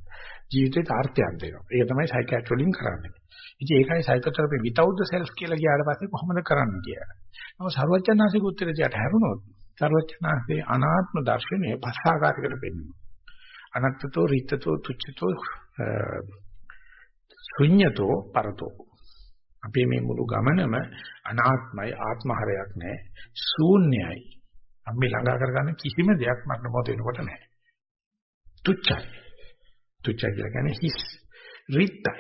ජීවිතේ තාර්ථයක් දෙනවා. ඒක තමයි සයිකියාට්‍රි වලින් කරන්නේ. ඉතින් ඒකයි සයිකෝതെරපි without the self කියලා ගියාට පස්සේ කොහොමද කරන්නේ කියලා. නමුත් සර්වඥාන්සේ උත්තරයට හැරුණොත් සර්වඥාන්සේ අනාත්ම දර්ශනය පස් ආකාරයකට පෙන්නනවා. අනත්තතෝ රිත්තතෝ තුච්ඡතෝ ශුඤ්‍යතෝ පරතෝ. අපේ මේ මුළු ගමනම අනාත්මයි ආත්මහරයක් නැහැ ශූන්‍යයි. අපි ළඟා කරගන්න කිසිම දෙයක් මරණ මොහොත වෙනකොට නැහැ තුච්ඡයි තුච්ඡයි කියලා කියන්නේ හිස් රිත්තයි.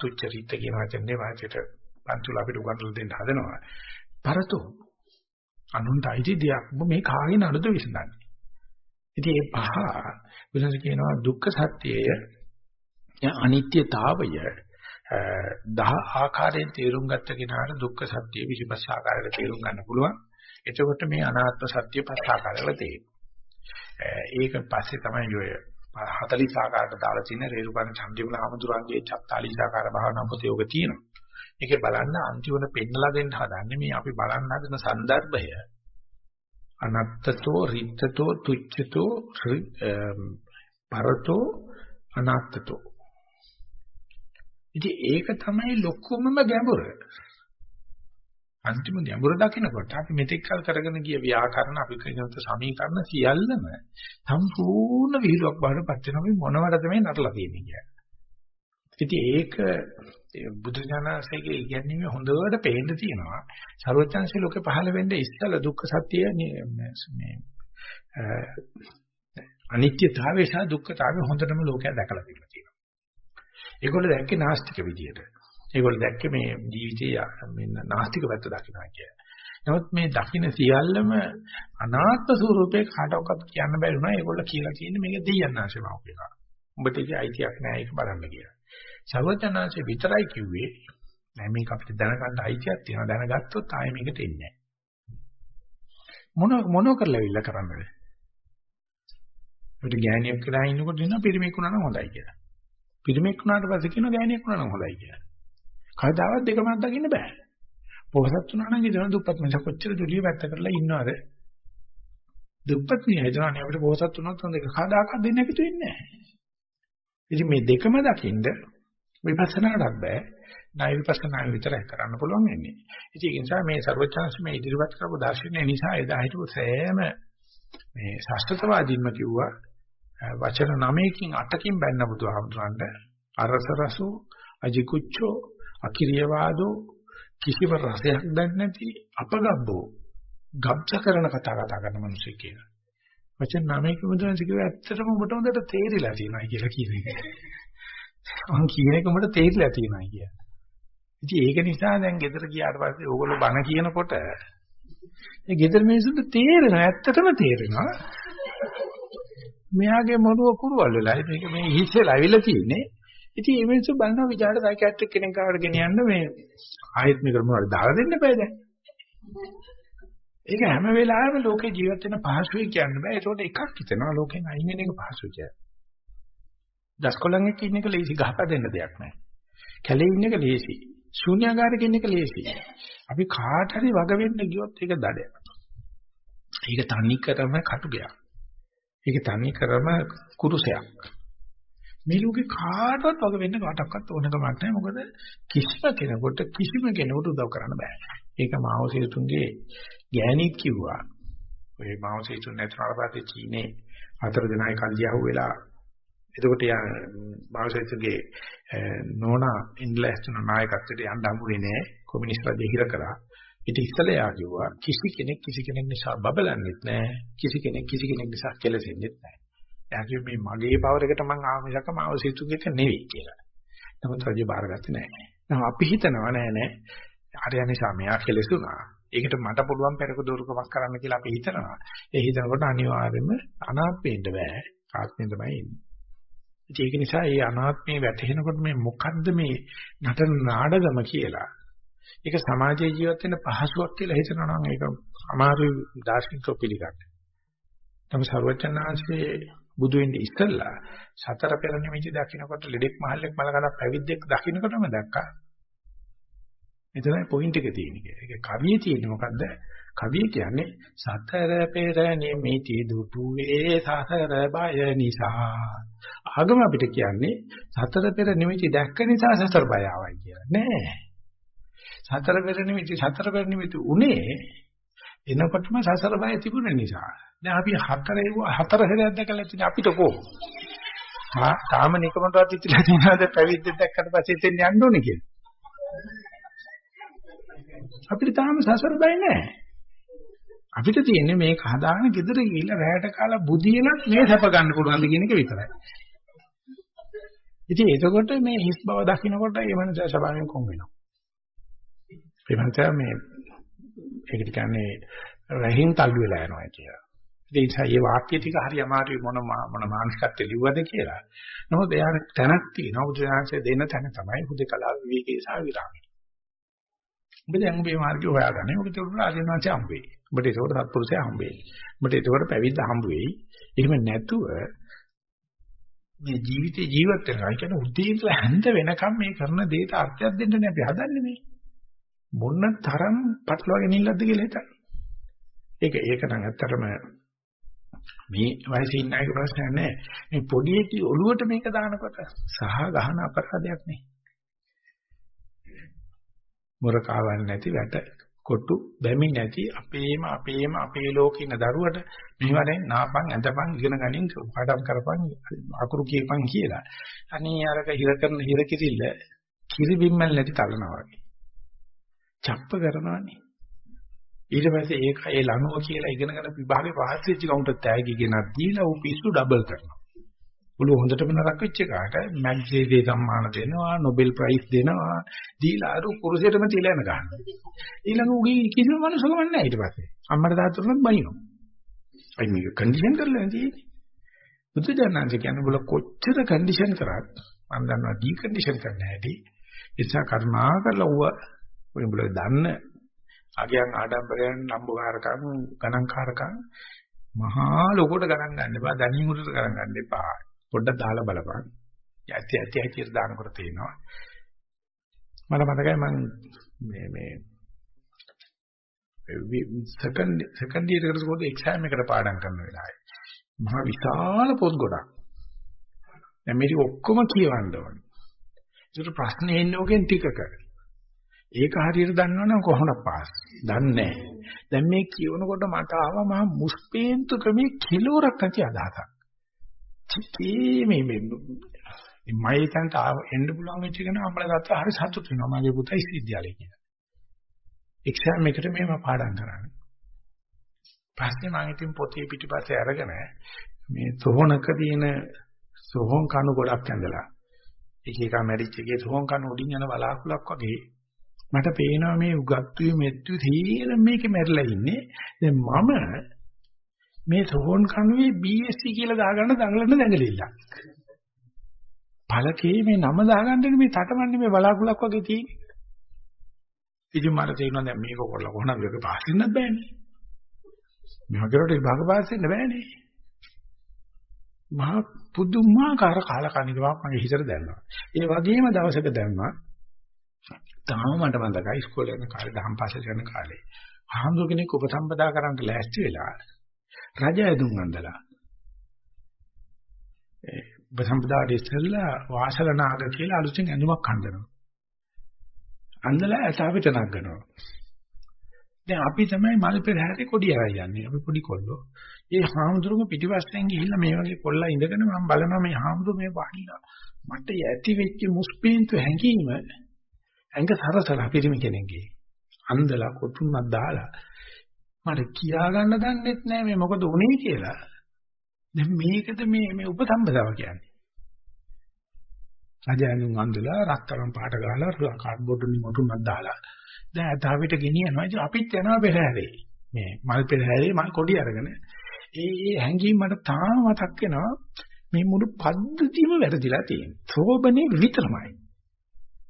තුච්ඡ රිත්ත කියන වචනේ වාචයට පන්තුල අපිට උගන්වලා දෙන්න හදනවා. පරතෝ. අනුන්ට අයිති දෙයක්. මේ කාගේ නඩද විසඳන්නේ? ඉතින් මේ පහ විශේෂ කියනවා දුක්ඛ සත්‍යය අනිත්‍යතාවය දහ ආකාරයෙන් තේරුම් ගත්ත කෙනාට දුක්ඛ සත්‍ය 25 ආකාරයකට තේරුම් ගන්න පුළුවන්. එතකොට මේ අනාත්ම සත්‍ය පස් ආකාරවල තේරෙනවා. ඒක පස්සේ තමයි ඔය 40 ආකාරයට දාලා තියෙන රේරුකාණ චන්දිමුල හමුදුරන්ගේ 44 ආකාර භාවනා පොතේ යෝග තියෙනවා. ඒකේ බලන්න අන්තිමන පෙන්නලා දෙන්න හදන්නේ මේ අපි බලන්න හදන સંદર્ભය. අනත්තතෝ රිත්තතෝ තුච්ඡතෝ පරතෝ අනාත්තතෝ ඉතින් ඒක තමයි ලොකුමම ගැඹුර. අන්තිම ගැඹුර දකිනකොට අපි මෙතෙක් කල් කරගෙන ගිය ව්‍යාකරණ අපි කියනත සමීකරණ සියල්ලම සම්පූර්ණ විහිළුවක් බවට පත් වෙනවා මේ මොනවටද මේ නටලා තියෙන්නේ කියන්නේ. ඉතින් ඒක බුදු දානසේගේ ඉගැන්වීම හොඳට පේන්න තියෙනවා. ਸਰවඥාන්සේ ලෝකේ පහළ වෙන්නේ ඉස්සල දුක්ඛ සත්‍ය මේ අනිත්‍යතාවය සහ දුක්ඛතාවය හොඳටම ලෝකයා දැකලා තියෙනවා. ඒගොල්ලෝ දැක්කේ නාස්තික විදියට. ඒගොල්ලෝ දැක්කේ මේ ජීවිතයේ මෙන්න නාස්තික පැත්ත දකින්නවා කියලා. නමුත් මේ දකින්න සියල්ලම අනාත්ම ස්වરૂපේ කාටවත් කියන්න බැරි වුණා. ඒගොල්ලෝ කියලා තියෙන්නේ මේක දෙයයන් ආශේමාව කියලා. උඹට ඒක අයිතියක් නෑ ඒක බලන්න කියලා. සර්වඥාන්සේ විතරයි කිව්වේ නෑ මේක අපිට දැනගන්න අයිතියක් තියෙනවා. දැනගත්තොත් ආයෙ මේකට එන්නේ නෑ. මොන මොන කරලාවිල්ල කරන්නද? අපිට ගෑණියෙක් කියලා ඉන්නකොට දෙනවා පිරිමියෙක් වුණා නම් හොඳයි කියලා. පිරිමෙක් වුණාට පස්සේ කියන ගෑණියෙක් වුණා නම් හොඳයි කියලා. කවදාවත් දෙකම අත්දකින්න බෑ. පොහසත් වුණා නම් ඉතින් දුප්පත් මිනිහ කොච්චර දුලිය වැත්ත කරලා ඉන්නවද? දුප්පත් මිනිහ හිතනවානේ අපිට පොහසත් වුණොත් හොඳ එක කවදාකවත් දෙන්න එකතු වෙන්නේ නැහැ. ඉතින් මේ දෙකම දකින්ද විපස්සනාටත් බෑ. ණය විපස්සනා විතරයි කරන්න පුළුවන් වෙන්නේ. ඉතින් ඒ නිසා මේ ਸਰවඥාන්ස මේ ඉදිරිපත් කරපු දර්ශනය නිසා එදා හිටපු සෑම මේ ශාස්ත්‍රවාදීන්ම කිව්වා වචන 9කින් 8කින් බැන්න බුදුහාමුදුරන්ට අරස රසෝ අජිකුච්චෝ අකිරියවාදෝ කිසිම රසයක් දැන්නේ නැති අපගබ්බෝ ගබ්ස කරන කතා කතා කරන මිනිස්සු කියලා. වචන 9කින් බුදුහාමුදුරන් කිව්වා ඇත්තටම ඔබට හොඳට තේරිලා තියෙනවා කියලා කියන එක. මං කියන එක ඔබට තේරිලා තියෙනවා කියලා. ඉතින් ඒක නිසා දැන් ගෙදර ගියාට පස්සේ ඕගොල්ලෝ බන කියනකොට ඒ ගෙදර මිනිස්සුන්ට තේරෙනවා ඇත්තටම තේරෙනවා මෙයාගේ මොනුව කුරුවල් වෙලා මේක මේ හිස්සෙලා ඇවිල්ලා තියෙන්නේ. ඉතින් මේ මිනිස්සු බලනවා විචාර සයිකියාට්‍රික් කෙනෙක් ගාවට ගෙනියන්න මේ ආයෙත් මේක මොනවද දාලා දෙන්න බෑ දැන්. ඒක හැම වෙලාවෙම ලෝකේ ජීවත් වෙන පහසුයි කියන්න බෑ. ඒකට එකක් හිතනවා ලෝකෙන් අයින් වෙන එක පහසුයි කියලා. දස්කොලන් එක්ක ඉන්න එක ලේසි ගහපා දෙන්න දෙයක් නෑ. කැලේ ඉන්න එක ලේසි. ශූන්‍යාකාරයක ඉන්න එක ලේසි. අපි කාට හරි වග වෙන්න ගියොත් ඒක දඩයක්. ඒක තනි කරම කටුගයක්. ඒක තනි කරම කුරුසයක්. මේ ලෝකේ කාටවත් වග වෙන්න කාටවත් ඕනකමක් නැහැ. මොකද කිසිම කෙනෙකුට කිසිම කෙනෙකුට උදව් කරන්න බෑ. ඒක මාවසීතුන්ගේ ගෑණික් කිව්වා. ඔය මාවසීතුන් නැතුණාට පස්සේ චීනේ හතර දෙනායි කල්ලියහුව වෙලා එතකොට යා මාවසීතුන්ගේ නෝනා ඉන්ග්ලන්තේ නායකත්වයට යන්න හම්බුනේ නෑ. කොමියුනිස්ට් රජය හිර කරා. ඊට ඉස්සෙල්ලා යා කිව්වා කිසි කෙනෙක් කිසි කෙනෙක් නිසා බබලන්නෙත් නැහැ කිසි කෙනෙක් කිසි කෙනෙක් නිසා කෙලසෙන්නෙත් නැහැ. එයා කිව්වේ මේ මගේ පවර එකට මං ආව මිසක මාව සිතුගෙක නෙවෙයි කියලා. නමුත් රජු බාරගත්තේ නැහැ. නම අපි හිතනවා නෑ නෑ. හරිය නිසා මෙයා කෙලසුණා. ඒකට මට පුළුවන් පෙරක දුරුකමක් කරන්න කියලා අපි හිතනවා. ඒ හිතනකොට අනිවාර්යයෙන්ම අනාත්මෙන්න බෑ. ආත්මෙන් තමයි එන්නේ. ඒක නිසා මේ අනාත්මේ වැටහෙනකොට මේ මොකද්ද මේ නටන නාඩගම කියලා ඒක සමාජයේ ජීවත් වෙන්න පහසුවක් කියලා හිතනවා නම් ඒක අමාරු දාර්ශනිකව පිළිගන්න. තමයි සර්වචනාංශයේ බුදු වෙන්නේ ඉස්සෙල්ලා සතර පෙර නිමිති දකින්නකොට ලෙඩෙක් මහල්ලෙක් මලකඩක් පැවිද්දෙක් දකින්නකොටම දැක්කා. මෙතනයි පොයින්ට් එක තියෙන්නේ. ඒක කවියේ තියෙන්නේ මොකද්ද? කවිය කියන්නේ සතර පෙර නිමිති දුටුවේ සසර බය නිසා. ආගම අපිට කියන්නේ සතර පෙර නිමිති දැක්ක නිසා සසර බය ආවයි කියලා. නෑ. සතර පෙර නිමිති සතර පෙර නිමිති උනේ එනකොටම සසර බය තිබුණ නිසා. දැන් අපි හතර හතර හැරයක් දැකලා තියෙන අපිට කො. ආ තාම නිකමටවත් ඉතිලා තියෙනවද පැවිද්ද දැක්කට පස්සේ එතෙන් යන්න ඕනේ කියලා. අපිට තාම සසර බය නැහැ. අපිට තියෙන්නේ මේක හදාගෙන ගෙදර ගිහිල්ලා රැයට කාලා බුදියලත් මේ සැප ගන්න පුළුවන්ද කියන එක විතරයි. ඉතින් එතකොට මේ හිස් බව දකින්නකොට ඒ මනස ස්වභාවයෙන් කොම් වෙනවා. ඒ මනස මේ ඒකට කියන්නේ රහින් තල්ලු වෙලා යනවා කියලා. ඒ නිසා මේ වාක්‍ය ටික හරි අමාරුයි මොන මොන මානසිකත්වයේ ලිව්වද කියලා. නමුත් එයාට තැනක් තියෙනවා. බුදුරජාණන්සේ දෙන තැන තමයි හුදකලා විවේකී සහ විරාමය. ඔබ දැන් මේ මාර්ගය හොයාගන්න. ඔබට උඩ ආදිනාචය හම්බ වෙයි. ඔබට ඒකට සත්පුරුෂය හම්බ වෙයි. ඔබට ඒකට පැවිද්ද හම්බ වෙයි. එහෙම නැතුව මේ ජීවිතේ ජීවත් වෙනවා. ඒ කියන්නේ උදේ ඉඳලා හැන්ද වෙනකම් මේ කරන දේට අර්ථයක් දෙන්න අපි හදන්නේ මේ. මොන තරම් පටලවාගෙන ඉන්නද කියලා හිතන්න. ඒක ඒක නම් ඇත්තටම මේ වයසේ ඉන්න අය ප්‍රශ්නයක් නෑ. මේ පොඩි එකී ඔළුවට මේක දානකොට සහ ගහන අපරාධයක් නේ. මොරකාවන් නැති වැට කොටු බැමි නැති අපේම අපේම අපේ ලෝකේ ඉන්න දරුවට මෙහෙවරෙන් නාපන් ඇඳපන් ඉගෙන ගනින් පාඩම් කරපන් අකුරු කියපන් කියලා. අනේ අරක හිර කරන හිර කිරිල්ල කිරි බිම්මල් නැති තලනවා වගේ. චප්ප කරනවානේ. ඊට පස්සේ ඒක ඒ ලනුව කියලා ඉගෙනගෙන විභාගේ පාස් වෙච්ච කවුන්ටර් තෑගි ගෙනත් දීලා ඌ පිස්සු ඩබල් කරනවා. උළු හොඳටම නරක වෙච්ච කාට මැග්සේසේ සම්මාන දෙනවා නොබෙල් ප්‍රයිස් දෙනවා දීලා අර කුරුසෙටම තියලා යන ගන්නවා ඊළඟ උගේ කිසිම මනුස්සකම නැහැ ඊට පස්සේ. අම්මට තාත්තටත් බනිනවා. අයි මේක කන්ඩිෂන් කරලා තියෙන්නේ බුදුදහමෙන් කියන්නේ බල කොච්චර කන්ඩිෂන් කරත් මම දන්නවා ඩී කන්ඩිෂන් කරන්න හැටි. එසා කර්මා කරලා ඌව ඔය බල දන්න අගයන් ආඩම්බරයන් නම්බුකාරකම් ගණන්කාරකම් මහා ලොකෝට ගණන් ගන්න එපා දැනීම උඩට ගණන් ගන්න එපා පොඩ්ඩක් දාලා බලපන්. ඇති ඇති ඇති දානකොට තේනවා. මට මතකයි මම මේ මේ සෙකන්ඩ් සෙකන්ඩ් ඉයර් එකට ගොඩ එක්සෑම් එකට පාඩම් කරන වෙලාවේ මහා විශාල පොත් ගොඩක්. දැන් මේක ඔක්කොම කියවන්න ඕනේ. ඒකට ප්‍රශ්නේ එන්නේ ඕකෙන් ටිකක. ඒක හරියට දන්නවනම් කොහොමද පාස්? දන්නේ නැහැ. දැන් මේ කියවනකොට මට ආවා මහා මුස්පේන්තු ක්‍රමේ කිලෝරක් නැති අදහසක්. චිත්තේ මේ මේ මයි තන්ට එන්න පුළුවන් වෙච්ච එක නම් අපල ගත්තා හරි සතුටු වෙනවා මගේ පුතා ඉස්විද්‍යාලේ කියලා. එක්සෑම් එකට මේව පාඩම් කරන්නේ. පස්සේ මම ඉතින් පොතේ පිටිපස්සේ අරගෙන මේ සෝහනක තියෙන සෝහන් කණු ගොඩක් ඇඳලා එක එක මැරිච් එකේ සෝහන් කණු උඩින් යන බලාකුලක් වගේ මට පේනවා මේ උගත්තුවේ මෙත්තු තීරම මේකේ මැරිලා ඉන්නේ. දැන් මම මේ සෝන් කණුවේ BSc කියලා දාගන්න දඟලන දැඟලිල්ල. පළකේ මේ නම දාගන්න මේ තටමන්නේ මේ බලාකුලක් වගේ තියෙන්නේ. ඉතින් මට තේරෙනවා දැන් මේක කරලා කොහොමද මේක පාස් වෙන්නත් බෑනේ. මෙහකට විභාග පාස් වෙන්න බෑනේ. මහා පුදුමාකාර කාලකන්නිකවක් මගේ හිතට දැනෙනවා. ඒ වගේම දවසක දැම්මා. තාම මට මතකයි ඉස්කෝලේ යන කාලේ දහම් පාසල් යන කාලේ. ආම්දු කෙනෙක් උපසම්පදා කරන්න ලෑස්ති වෙලා රජ ඇදුම් අඳලා ඒ බසම්පදාට ඉස්සෙල්ලා වාසල නාග කියලා අලුතෙන් ඇඳුමක් අඳිනවා. අඳලා ඇතාවිත නගනවා. දැන් අපි තමයි මල් පෙරහැරේ කොඩි අරයි යන්නේ. අපි පොඩි කොල්ලෝ. ඒ හාමුදුරුවෝ පිටිපස්සෙන් ගිහිල්ලා මේ වගේ කොල්ලා ඉඳගෙන මම බලනවා මේ හාමුදුරුවෝ මේ වහිලා. මට ඇති වෙච්ච මුස්පීන්තු හැඟීම ඇඟ සරසලා පිරිමි කෙනෙක්ගේ. අන්දලා කොටුන්නක් දාලා මට කියා ගන්න දන්නෙත් නෑ මේ මොකද උනේ කියලා. දැන් මේකද මේ මේ උපසම්පදාව කියන්නේ. රජයන්ුන් අන්දලා රත්තරන් පාට ගහලා කාඩ්බෝඩ් වලින් මොටුමක් දාලා දැන් අතාවිට ගෙනියනවා. ඉතින් අපිත් යනවා පෙරහැරේ. මේ මල් පෙරහැරේ මල් කොඩි අරගෙන ඒ ඒ හැංගීම් මට තාම මතක් වෙනවා. මේ මුළු පද්ධතියම වැරදිලා තියෙනවා. සෝබනේ විතරමයි.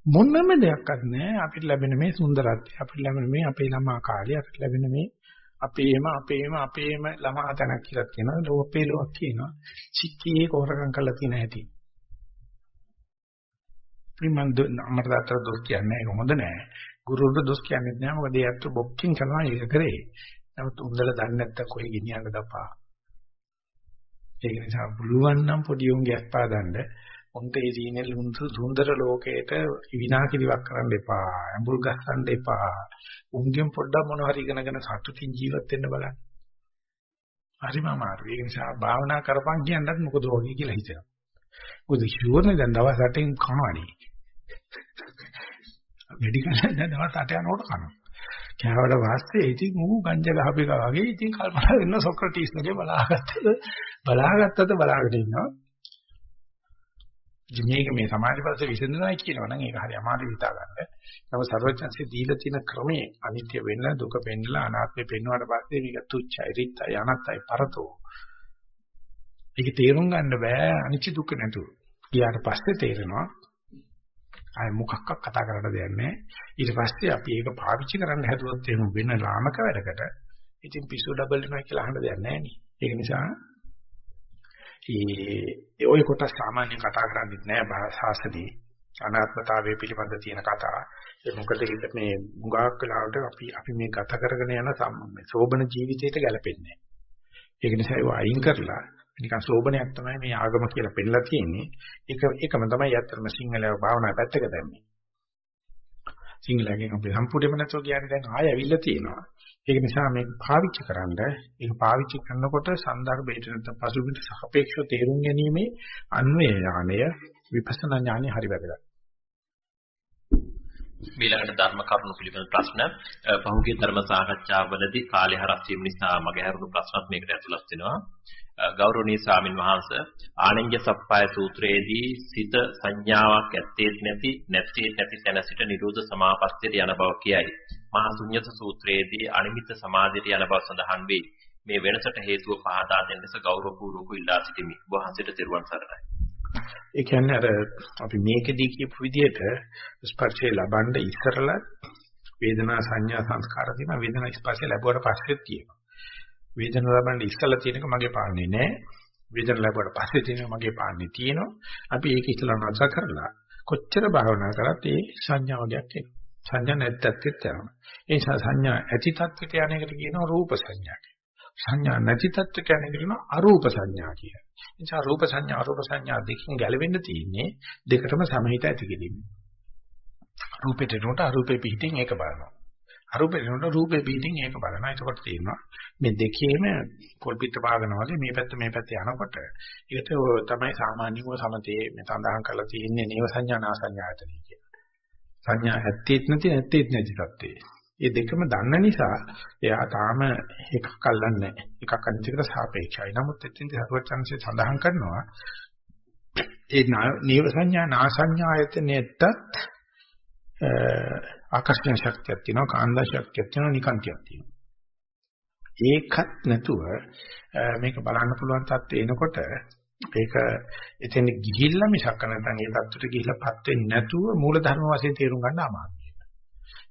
මොනම දෙයක්වත් නැහැ අපිට ලැබෙන මේ සුන්දරත්වය අපිට ලැබෙන මේ අපේ ළමා කාලය අපිට ලැබෙන මේ අපේම අපේම අපේම ළමා තනක් කියලා කියනවා ලෝපේ ලෝක් කියනවා. චික්කේ කොරකම් කරලා තියෙන හැටි. මම අමර දාතර දොස් කියන්නේ ඒක හොඳ නෑ. ගුරුවරුන්ට දොස් කියන්නේ නැහැ මොකද ඒ අත්තු බොක්කින් කරනවා ඒක කරේ. නමුත් උන්දලා දන්නේ නැත්තම් කොයි ගෙනියන්න දපා. ඒක නිසා පුළුවන් නම් පොඩි උන්ගේ අස්පාදන්න උන්ට ඒ සීනේ සුන්දර ලෝකයට විනාකිරිවක් කරන්න එපා. අඹුල් ගස්සන්න එපා. උන්ගෙන් පොඩ්ඩක් මොන හරි ඉගෙනගෙන සතුටින් ජීවත් වෙන්න බලන්න. හරිම අමාරුයි. ඒ නිසා භාවනා කරපන් කියන්නත් මොකද ඕනේ කියලා හිතනවා. මොකද ෂුවර්නේ දැන් දවස් 8න් කනවනේ. මෙඩිකල් දැන් දවස් 8 යනකොට කනවා. කෑවට පස්සේ ඉතින් ඌ ගංජා ගහපු එක වගේ ඉතින් කල්පනා වෙන සොක්‍රටිස් වගේ බලාගත්තද බලාගත්තද බලාගෙන ඉන්නවා. මේක මේ සමාජ පස්සේ විසඳනවායි කියනවනම් ඒක හරි අමාරු හිතා ගන්න. නමුත් සර්වඥන්සේ දීලා තියෙන ක්‍රමයේ අනිත්‍ය වෙන්න දුක වෙන්නලා අනාත්මය පෙන්වුවාට පස්සේ මේක තුච්චයි රිත්යි අනත්තයි පරතෝ. ඒක තේරුම් ගන්න බෑ අනිච්ච දුක නැතුව. ඊට පස්සේ තේරෙනවා ආය මොකක්වත් කතා කරන්න දෙයක් නැහැ. ඊට පස්සේ අපි ඒක පාවිච්චි කරන්න හැදුවොත් එහෙම වෙන ලාමක වැඩකට ඉතින් පිස්සු ඩබල් වෙනවා කියලා අහන්න දෙයක් නැහැ නේ. ඒක නිසා ඒ ඔය කොට සාමාන්‍ය කතා කරන්නේ නැහැ භාෂාසදී අනාත්මතාවය පිළිබඳ තියෙන කතා. ඒ මොකද මේ මුගාවක් වෙලාවට අපි අපි මේ ගත කරගෙන යන සෝබන ජීවිතයට ගැලපෙන්නේ නැහැ. ඒක නිසා ඒව අයින් කරලා නිකන් සෝබනයක් තමයි මේ ආගම කියලා පෙන්නලා තියෙන්නේ. ඒක ඒකම තමයි යත්තරම සිංහලව භාවනා පැත්තක දැම්මේ. සිංහලයෙන් අපි සම්පූර්ණයෙන්ම නැතෝ කියන්නේ දැන් ආය ඇවිල්ලා තියෙනවා. ඒක නිසා මේක පාවිච්චි කරන්න ඒක පාවිච්චි කරනකොට සන්දර්භයට නැත්නම් පසුබිමට සාපේක්ෂව තේරුම් ගැනීමේ අන්වේ ඥානය විපස්සනා ඥානය හරි වැදගත්. ඊළඟට ධර්ම කරුණු පිළිබඳ ප්‍රශ්න පහුගිය ධර්ම සාකච්ඡාවලදී කාලය හරස් වීම නිසා මගේ හැරුණු ප්‍රශ්නත් මේකට ඇතුළත් වෙනවා. ගෞරවනීය ස්වාමින් වහන්සේ ආනන්‍ය සප්පාය සූත්‍රයේදී සිත සංඥාවක් ඇත්තේ නැති නැත්තේ නැති තැන සිට නිරෝධ සමාපත්තියට යන බව කියයි. මහා ශුන්්‍යත සූත්‍රයේදී අනිමිත් සමාධියට යන බව සඳහන් වේ. මේ වෙනසට හේතුව පහදා දෙන්න ලෙස ගෞරවපූර්වක ඉල්ලා සිටිමි. වහන්සේට තෙරුවන් සරණයි. ඒ කියන්නේ අර අපි මේකදී කියපු විදිහට ස්පර්ශය ලබන්න ඉස්සරලා වේදනා සංඥා සංස්කාර තියෙන වේදනා ස්පර්ශය ලැබුවට පස්සේ තියෙනවා. වේදන ලබන්න ඉස්සලා තියෙනක මගේ පාන්නේ නැහැ. වේදන ලැබුවට පස්සේ තියෙනක මගේ පාන්නේ තියෙනවා. අපි ඒක ඉස්සලා නැස කරලා කොච්චර භාවනා කරත් ඒ සංඥාවයක් එනවා. සංඥා නැත්තත් යනවා. ඒ නිසා සංඥා ඇති තත්ත්වයට යන එකට කියනවා රූප සංඥා සංඥා නැති තත්ත්වයට යන එකට කියනවා අරූප සංඥා කියලා. ඒ නිසා රූප සංඥා අරූප සංඥා දෙකකින් ගැලවෙන්න තියෙන්නේ දෙකටම සමහිත ඇති කිරීම. රූපෙට නෝට අරූපේ පිටින් ඒක බලනවා. අරූපේ නෝට රූපේ පිටින් ඒක බලනවා. එතකොට තියෙනවා මේ දෙකේම පොල් පිට පාගන වගේ මේ පැත්ත මේ පැත්ත යනකොට ඒකට තමයි සාමාන්‍යව සමතේ මේ සඳහන් කරලා තියෙන්නේ නේව සංඥා නා සංඥායතනෙ කියලා. සංඥා ඇත්තේත් නැති ඇත්තේත් නැති තත්ත්වේ. මේ දෙකම දන්න නිසා එයා තාම එකක් අල්ලන්නේ එකක් අනිත් සාපේක්ෂයි. නමුත් එතෙන්දී හරුවචන්සේ සඳහන් කරනවා ඒ නේව සංඥා නා සංඥායතනෙටත් ආකර්ෂණ ශක්තියක් තියෙනවා කාන්දා ශක්තියක් තියෙනවා නිකාන්තියක් තියෙනවා. ඒකත් නැතුව මේක බලන්න පුළුවන් තත්ත්වේ එනකොට ඒක එතෙන් ගිහිල්ලා මිසක් නැත්නම් ඒ தත්ත්වයට ගිහිල්ලාපත් වෙන්නේ නැතුව මූල ධර්ම වශයෙන් තේරුම් ගන්න අමාරුයි.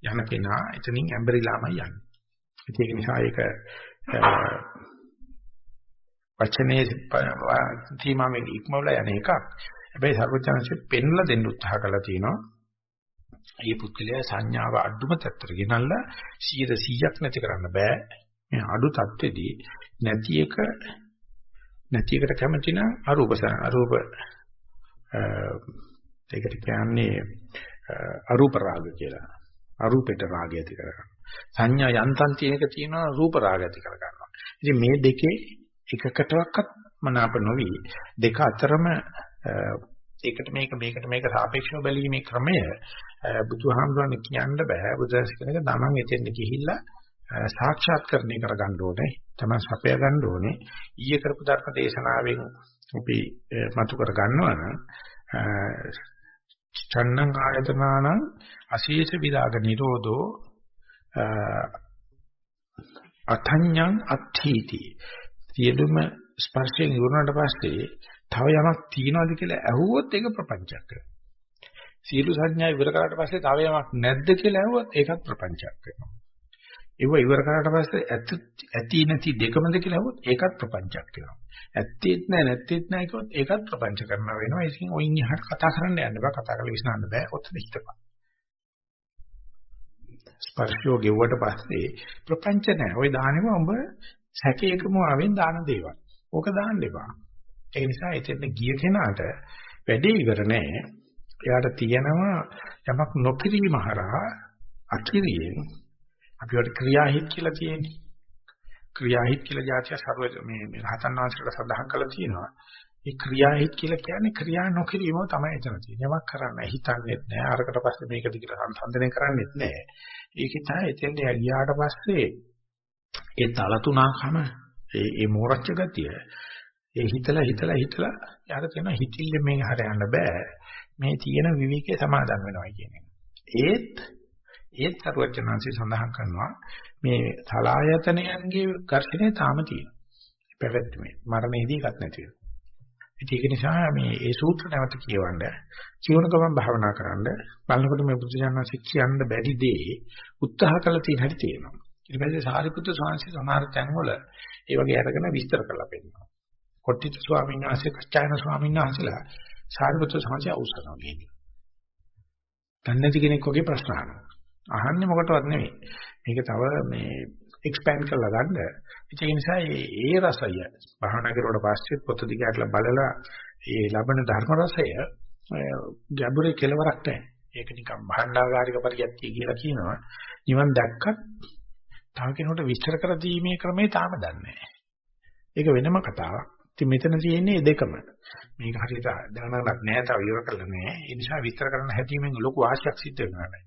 යන කෙනා එතනින් ඇඹරිලාමයි යන්නේ. ඒක නිසා ඒක වචනේ තීමාවෙන් ඉක්මවලා යන එකක්. හැබැයි සර්වඥාන්සේ පෙන්ලා දෙන්න උත්සාහ කළා තියෙනවා. මේ පුත්කලයා සංඥාව අඩුම තත්ත්වයට ගෙනල්ලා 100ක් නැති කරන්න බෑ. මේ අඩු තත්ත්වෙදී නැති එක නැති එකට කැමති නම් අරූප අරූප ඒකට කියන්නේ අරූප රාග කියලා. අරූපෙට රාගය ඇති කරගන්න. සංඥා යන්තම් තියෙන එක තියෙනවා රූප රාගය ඇති කරගන්නවා. ඉතින් මේ දෙකේ එකකටවත් මනාප නොවි දෙක අතරම ඒකට මේක මේකට මේක සාපේක්ෂව බැලීමේ ක්‍රමය බුදුහාමුදුරනේ කියන්න බෑ බුදුරජාණන් කෙනෙක් තමන් එතෙන්ද ගිහිල්ලා සාක්ෂාත්කරණය කරගන්න ඕනේ තමයි සපය ගන්න ඕනේ ඊයේ කරපු ධර්ම දේශනාවෙන් අපි මතු කර ගන්නවා නම් චන්නං ආයතනානං අශේෂ විරාග නිරෝධෝ අතඤ්ඤං අත්ථීති සියලුම ස්පර්ශයෙන් ඉවරනට පස්සේ තව යමක් තියනවාද කියලා ඇහුවොත් ඒක ප්‍රපංචයක් කරනවා. සියලු සංඥා ඉවර කරාට පස්සේ තව යමක් නැද්ද කියලා ඇහුවොත් ඒකත් ප්‍රපංචයක් වෙනවා. ඒව ඉවර කරාට පස්සේ ඇති නැති දෙකමද කියලා අහුවොත් ඒකත් ප්‍රපංචයක් වෙනවා. ඇත්තෙත් නැහැ නැත්තෙත් නැහැ කිව්වොත් ඒකත් ප්‍රපංච කරනවා වෙනවා. ඒකෙන් ඔයින් එහාට කතා කරන්න යන්න බෑ. කතා කරලා විශ්නාන්න බෑ. ඔතන හිටපන්. ස්පර්ශෝ ගෙව්වට පස්සේ ප්‍රපංච නැහැ. ওই දානෙම උඹ සැකේකම ආවෙන් දාන දේවල්. ඕක දාන්න එපා. ඒ නිසා එතෙන් ගිය කෙනාට වැඩේ ඉවර නැහැ. එයාට තියෙනවා යමක් නොකිරීම හරහා අකිරියෙන් අපි වට ක්‍රියාහිත කියලා තියෙන්නේ. ක්‍රියාහිත කියලා જાතිය සර්ව මේ මේ රහතන් වහන්සේලා සඳහන් කළා තියෙනවා. ඒ ක්‍රියාහිත කියලා කියන්නේ ක්‍රියා නොකිරීම තමයි එතන තියෙන්නේ. යමක් කරන්න හිතන්නේත් නැහැ. අරකට පස්සේ මේකද කියලා සංසන්දනය කරන්නේත් නැහැ. ඒකේ තමයි එතෙන්ට ගියාට පස්සේ ඒ තල තුනකම ඒ ඒ මෝරච්ච ගතිය ඒ හිතලා හිතලා හිතලා යාර තියෙන හිතිල්ල මේ හරයන්න බෑ. මේ තියෙන විවිකේ සමාදන් වෙනවා කියන එක. ඒත් ඒත් සරුවචනාංශي සඳහන් කරනවා මේ සලායතනයන්ගේ ඝර්ෂණය තාම තියෙනවා. පැවැත්මේ මරණයේදී එකක් නැති වෙනවා. ඒක නිසා මේ ඒ සූත්‍ර නැවත කියවන්න කියවන ගමන් භාවනා කරන්න බලනකොට මේ බුදුජානක කියන්න බැරි දේ උත්සාහ කළ තියෙන හැටි තියෙනවා. ඊට පස්සේ සාරිපුත්‍ර ස්වාමීන් වහන්සේ සමහර තැන්වල ඒ වගේ අරගෙන විස්තර කරලා පෙන්නනවා. කොට්ටිත ස්වාමීන් වහන්සේ කච්චායන ස්වාමීන් වහන්සේලා සාරිපුත්‍ර ස්වාමීන් වහන්සේ අවසනවා කියන්නේ. දන්නේ කෙනෙක් වගේ ප්‍රශ්න අහනවා. අහන්නේ මොකටවත් නෙමෙයි. මේක තව මේ එක්ස්පෑන්ඩ් කරලා ගන්න. ඒක නිසා මේ ඒ රසය භාවනා කරුවට පස්සේ පොත දිගටලා බලලා ඒ ලබන ධර්ම රසය ගැඹුරේ කෙලවරක් නැහැ. ඒක නිකන් භාණ්ඩාගාරික පරියත්තිය කියලා කියනවා. නිවන් දැක්කත් තව කෙනෙකුට විස්තර කර දීමේ ක්‍රමේ තාම දන්නේ නැහැ. ඒක වෙනම කතාවක්. ඉතින් මෙතන තියෙන්නේ දෙකම. මේක හරියට දැනගන්නත් නෑ තව ඉවර කරලා නෑ. ඒ නිසා විස්තර කරන්න හැදීමෙන් ලොකු ආශයක් සිද්ධ වෙනවා.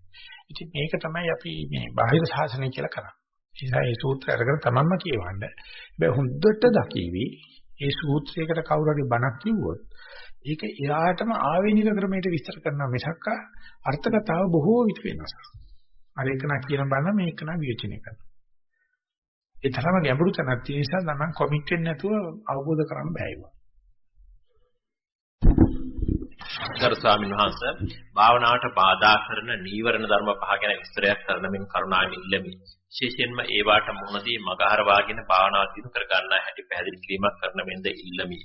ඉතින් මේක තමයි අපි මේ බාහිර සාසනය කියලා කරන්නේ. ඒ නිසා මේ සූත්‍රය අරගෙන තමන්ම කියවන්න. හැබැයි හොඳට දකීවි. මේ සූත්‍රයකට කවුරු හරි බණක් කිව්වොත් ඒක එයාටම ආවේනික ක්‍රමයට විස්තර කරනවා මිසක් අර්ථකතාව බොහෝ විට වෙනස්. අර එක නා කියන බණ මේක නා විචිනේ කරනවා. ඒ තරම ගැඹුරු තැනක් තියෙන නිසා තමයි කොමිට් වෙන්නේ නැතුව අවබෝධ කරගන්න බෑ ඒක. ගරු ස්වාමීන් වහන්සේ භාවනාවට බාධා කරන නීවරණ ධර්ම පහ ගැන විස්තරයක් කරන මෙන් කරුණාවෙන් ඉල්ලමි. විශේෂයෙන්ම ඒවාට මුහුණදී මගහර වාගෙන භාවනාව දිනු කර ගන්නා හැටි පැහැදිලි කිරීමක් කරන මෙන්ද ඉල්ලමි.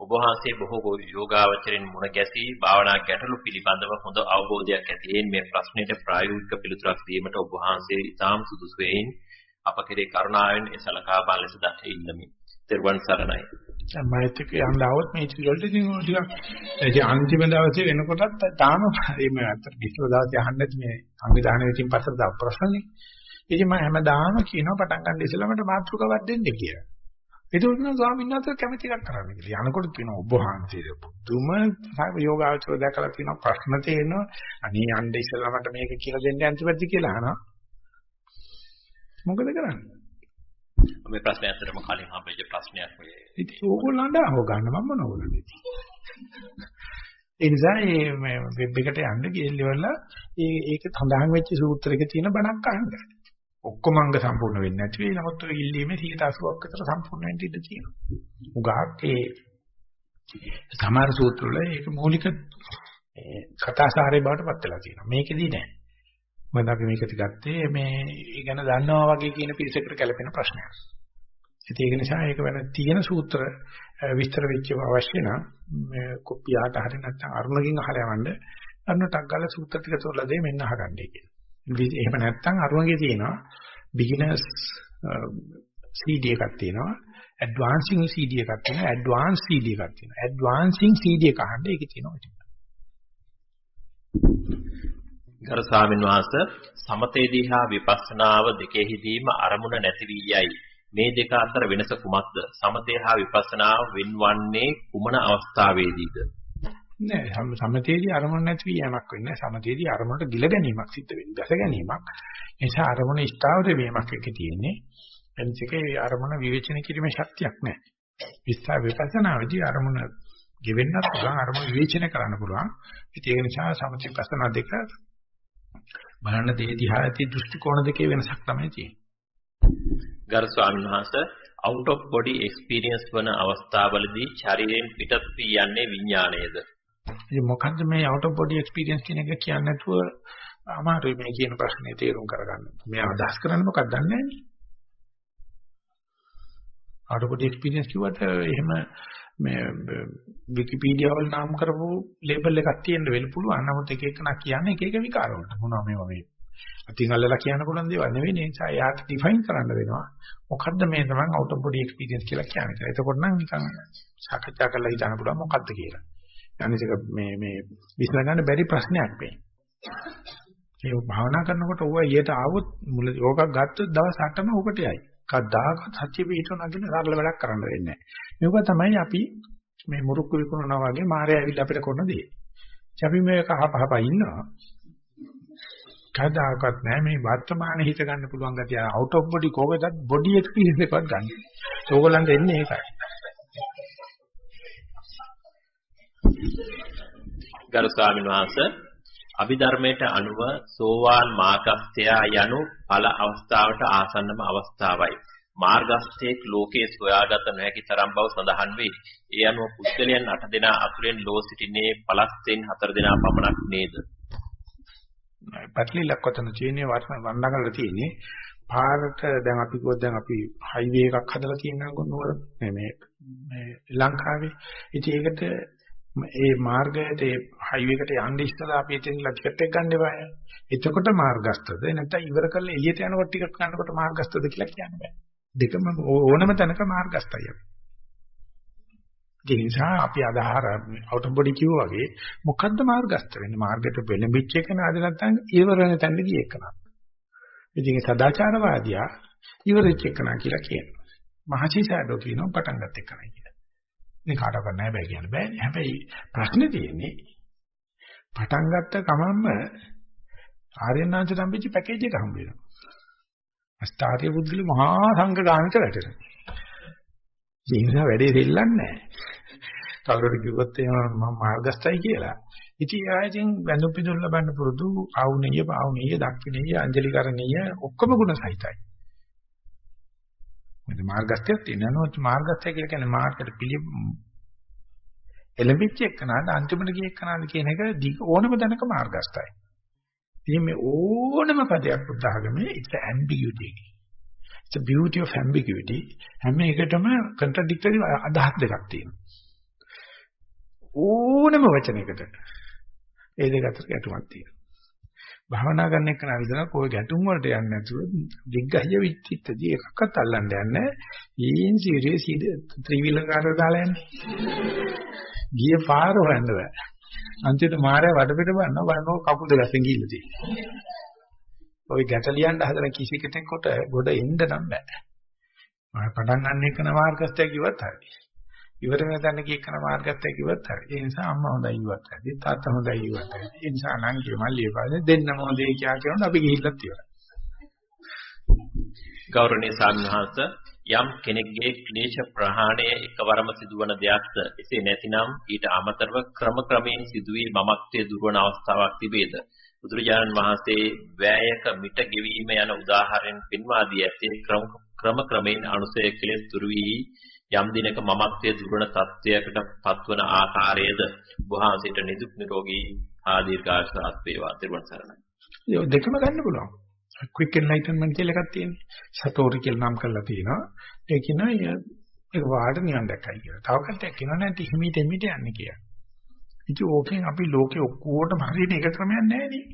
ඔබ වහන්සේ බොහෝ යෝගාවචරින් මුණ ගැසී භාවනා ගැටලු පිළිබඳව හොඳ අවබෝධයක් ඇතියෙන් මේ ප්‍රශ්නෙට ප්‍රායෝගික පිළිතුරක් දීමට ඔබ වහන්සේ ඉතාම සුදුසු වෙයින් අප කෙරේ කරුණාවෙන් ඒ සලකා බල ලෙස දක්ෂ ඉල්ලමි. ත්වන් සරණයි. මයිත් එක්ක යන්න આવොත් මේ ටිකල්ට ඉතින් ඔය ටිකක් ඒ අන්තිම දවසේ වෙනකොටත් තාම මේ අතට ඉස්සර දවසේ අහන්නේ මේ සංවිධානය විසින් පස්සට දාපු ප්‍රශ්නේ. ඉතින් මම හැමදාම කියනවා පටන් ගන්න ඉස්සෙල්ලාමට මාතෘකාවක් දෙන්න කියලා. ඒක උන ස්වාමීන් වහන්සේ කැමති එකක් කරන්න කියලා. යනකොට කියන ඔබ වහන්සේ බුදුම යෝගාචර දැකලා තියෙන ප්‍රශ්න තේරෙනවා. අනේ යන්න ඉස්සෙල්ලාමට මේක කියලා දෙන්න අන්තිමට කියලා අහනවා. මොකද කරන්නේ? මේ ප්‍රශ්නේ ඇත්තටම කලින් හම්බෙච්ච ප්‍රශ්නයක් මේ. ඉතින් ඕගොල්ලන්ට අහව ගන්න මම මොනවද ඒ නිසා මේ වෙබ් එකට යන්න ගිහිල්ලා ඒ ඒක සඳහන් වෙච්ච සූත්‍රයක තියෙන බණක් අහන්න. ඔක්කොම අංග සම්පූර්ණ වෙන්නේ නැති වෙයි. නමුත් ඔය ඉල්ලීමේ 180ක් විතර සම්පූර්ණ වෙන්න ඉඩ තියෙනවා. උගාක් ඒ සමහර සූත්‍රවල ඒක මූලික කතාසාරේ බවට පත් වෙලා තියෙනවා. මේකෙදී නෑ. මොකද අපි මේක ගත්තේ මේ ඒ ගැන දන්නවා වගේ කියන පිරිසකට ගැලපෙන ප්‍රශ්නයක්. ඒක නිසා ඒක වෙන තියෙන සූත්‍ර විස්තර වෙච්ච අවශ්‍ය නම් කොපියට හරි නැත්නම් අරුණකින් අහලා යවන්න අරුණටක් ගාලා සූත්‍ර ටික තෝරලා දෙයි මෙන්න අහගන්නයි කියන්නේ. එහෙම නැත්නම් අරුණගේ තියෙනවා beginners CD එකක් තියෙනවා advancing CD එකක් තියෙනවා advanced CD එකක් තියෙනවා advancing CD එක අහන්න ඒකේ තියෙනවා ගරු ස්වාමීන් වහන්සේ සමතේදී හා විපස්සනාව දෙකෙහිදීම අරමුණ නැති වී යයි. මේ දෙක අතර වෙනස කුමක්ද? සමතේ හා විපස්සනාව වෙන්වන්නේ කුමන අවස්ථාවේදීද? නෑ සමතේදී අරමුණ නැති වී යamak වෙන්නේ සමතේදී අරමුණට ගිල ගැනීමක් සිද්ධ වෙන්නේ. දැස ගැනීමක්. ඒ නිසා අරමුණ ස්ථාවර වීමක් එක තියෙන්නේ. එනිසකේ අරමුණ විවේචන කිරීමේ ශක්තියක් නෑ. විස්සා විපස්සනාවේදී අරමුණ ගෙවෙන්නත් පුළුවන් අරමුණ විවේචන කරන්න පුළුවන්. ඒක නිසා සමථ විපස්සනා දෙක බලන්න දේ දිහා ඇති දෘෂ්ටි කෝණ දෙකේ වෙනසක් තමයි තියෙන්නේ. ගරු ස්වාමීන් වහන්සේ out of body experience වන අවස්ථාවලදී ශරීරයෙන් පිටත් වී යන්නේ විඥාණයද? ඉතින් මොකද්ද මේ out of body experience කියන එක කියන්නේ නැතුව අමාරුයි මේ කියන ප්‍රශ්නේ තේරුම් කරගන්න. මේ අදහස් කරන්නේ මොකක්ද දන්නේ නැහැ. out of body experience කිව්වට එහෙම මේ විකිපීඩියා වල නම් කරපු ලේබල් එකක් තියෙන්න වෙන්න පුළුවන්. නමුත් එක එක නා කියන්නේ එක එක විකාර වලට. මොනවා මේවා මේ අතින් අල්ලලා කියන්න පුළුවන් දේවල් නෙවෙයි ඒ නිසා එයාට ඩිෆයින් කරන්න වෙනවා. මොකද්ද මේ තමයි out of body experience කියලා කියන්නේ. එතකොට නම් නිකන් සාකච්ඡා කරලා හිතන්න පුළුවන් මොකද්ද කියලා. අනිත් එක මේ මේ විශ්ල ගන්න බැරි ප්‍රශ්නයක් මේ. ඒ භාවනා කරනකොට ඕවා ඊට ආවොත් මුල යෝගක් ගත්තොත් දවස් 8ම උකට යයි. කද්දාකත් සත්‍ය පිටු නගින සරල වැඩක් කරන්න වෙන්නේ නැහැ. මේක තමයි අපි මේ මුරුක්කු විකුණනවා වගේ මායя ඇවිල්ලා අපිට කරන දේ. අපි මේක අහපහප ඉන්නවා. කවදාකවත් නැහැ මේ වර්තමාන හිත ගන්න පුළුවන් ගතිය out of body කොහෙදත් body experience එකවත් ගන්න. ඕගොල්ලන්ට එන්නේ ඒකයි. ගරු ස්වාමීන් වහන්සේ අභිධර්මයට අනුව සෝවාන් මාර්ගස්ත්‍ය යනු ඵල අවස්ථාවට ආසන්නම අවස්ථාවයි. මාර්ගස්ථයේ ලෝකයේ සොයාගත නොහැකි තරම් බව සඳහන් වේ. ඒ අනුව පුද්ගලයන් 8 දෙනා අතුරෙන් ලෝ සිටින්නේ පලස්තෙන් 4 දෙනා පමණක් නේද? පැටලිලක් වතන චීනේ වර්ණන කරලා තියෙන්නේ පාරට දැන් අපි කිව්වොත් දැන් අපි හයිවේ එකක් හදලා තියෙනවා කොහොමද මේ මේ ලංකාවේ ඉතින් ඒකට ඒ මාර්ගයට ඒ හයිවේ එකට යන්න ඉස්සලා අපි එතන ටිකට් එක ගන්න බෑ. එතකොට මාර්ගස්තද නැත්නම් ඉවර කරලා එළියට යනකොට ටිකට් ගන්නකොට මාර්ගස්තද කියලා කියන්න බෑ. දෙකම ඕනම තැනක මාර්ගස්තයි අපි. ඒ නිසා අපි අදහර අවුට් ඔෆ් බොඩි කිව්වා වගේ මොකද්ද මාර්ගස්ත වෙන්නේ? මාර්ගයට වෙලඹිච්ච එක නේද නැත්නම් ඉවර වෙන තැනට ගිය එක නේද? ඉතින් සදාචාරවාදියා ඉවරෙච්ච එක නා කියලා කියනවා. මහචී සෑඩෝ කියනවා පටන් ගන්න එක නයි කියලා. මේ කාටවත් නැහැ බෑ කියන්න බෑනේ. හැබැයි ප්‍රශ්නේ තියෙන්නේ පටන් ගත්ත ගමන්ම ආර්යනාංශ සම්පිච්ච පැකේජ් එක හම්බ වෙනවා. අස්ථාරිය බුද්ධිල මහා සංඝ ගාමිත වැටෙනවා. ඒ නිසා වැඩේ දෙල්ලන්නේ නැහැ. කවුරුද කිව්වොත් එහෙම මම මාර්ගස්ථයි කියලා. ඉතින් ආයෙකින් වැඳුම් පිදුම් ලබන්න පුරුදු ආවුණිය පාවුණිය දක්ෂිණිය අංජලි කරණිය ඔක්කොම ගුණ සහිතයි. මොකද මාර්ගස්ථයක් තියෙනවා. මාර්ගස්ථය කියලා කියන්නේ මාර්ගයට පිළි එළඹිච්ච එකනද අන්තිමට ගිය එකනද කියන එක ඕනම දැනක මාර්ගස්ථයි. ඉතින් මේ ඕනම පදයක් බුද්ධාගමේ it's ambiguity. it's a beauty of ambiguity. හැම එකටම contradictory අදහස් දෙකක් තියෙනවා. ඕනම වචනයකට ඒ දෙක අතර ගැටුමක් තියෙනවා. භාවනා කරන එක නවිදලා કોઈ ගැටුම් වලට යන්නේ නැතුව දිග්ගහය විචිත්තදී එකක්වත් අල්ලන්න යන්නේ. ඊන් සීරියස් ඉද ත්‍රිවිල කාර්ය දාලා යන්නේ. ගිය පාර හොයන්න බෑ. අන්තිමට මාරය වඩ පිට බලනවා බලනවා කකුල් දෙක අස්සෙන් ගිහිල්ලා තියෙනවා. ওই ගැටලියන්න හදන කිසි කෙනෙකුට ගොඩ එන්න නම් බෑ. මම පටන් ගන්න එක නමාර්ගස්තය කිව්වත් හරි. ඉවර වෙන තැන කී කරන මාර්ගස්තය කිව්වත් හරි. ඒ නිසා අම්මා හොඳයි කිව්වත් හරි. තාත්තා හොඳයි කිව්වත් හරි. ඒ නිසා නංගි මල්ලිය පාදේ දෙන්නම හොඳයි කියා කියනොත් අපි ගිහිල්ලත් ඉවරයි. ගෞරවනීය සාමිහාස යම් කෙනෙක්ගේ ක්ලේශ ප්‍රහාණය එකවරම සිදුවන දෙයක්ද එසේ නැතිනම් ඊට අමතරව ක්‍රම ක්‍රමයෙන් සිදුවී මමත්වයේ දුරවන අවස්ථාවක් තිබේද බුදුරජාණන් වහන්සේ වෑයක මිට ගෙවීම යන උදාහරණ පෙන්වා දී ඇත්තේ ක්‍රම ක්‍රමයෙන් අනුසය කෙලෙස් දුරු වී යම් දිනක මමත්වයේ දුරන තත්වයකට පත්වන ආකාරයේද වහන්සේට නිදුක් නිරෝගී ආදීර්ඝාෂාත් වේවා තිරුවන් සරණයි. ඒ දෙකම ගන්න පුළුවන්. Quick enlightenment කියලා එකක් තියෙනවා. සතෝරි කියලා නම් කරලා තියෙනවා. ඒ කියනවා ඒක වාට නිවන් දැක්කයි කියලා. තව කට්ටියක් කියනවා නැත්නම් හිමීට හිමීට යන්නේ කියලා. ඉතින් ඕකෙන් අපි ලෝකේ ඔක්කොටම හරියට එක ක්‍රමයක් නැහැ නේ.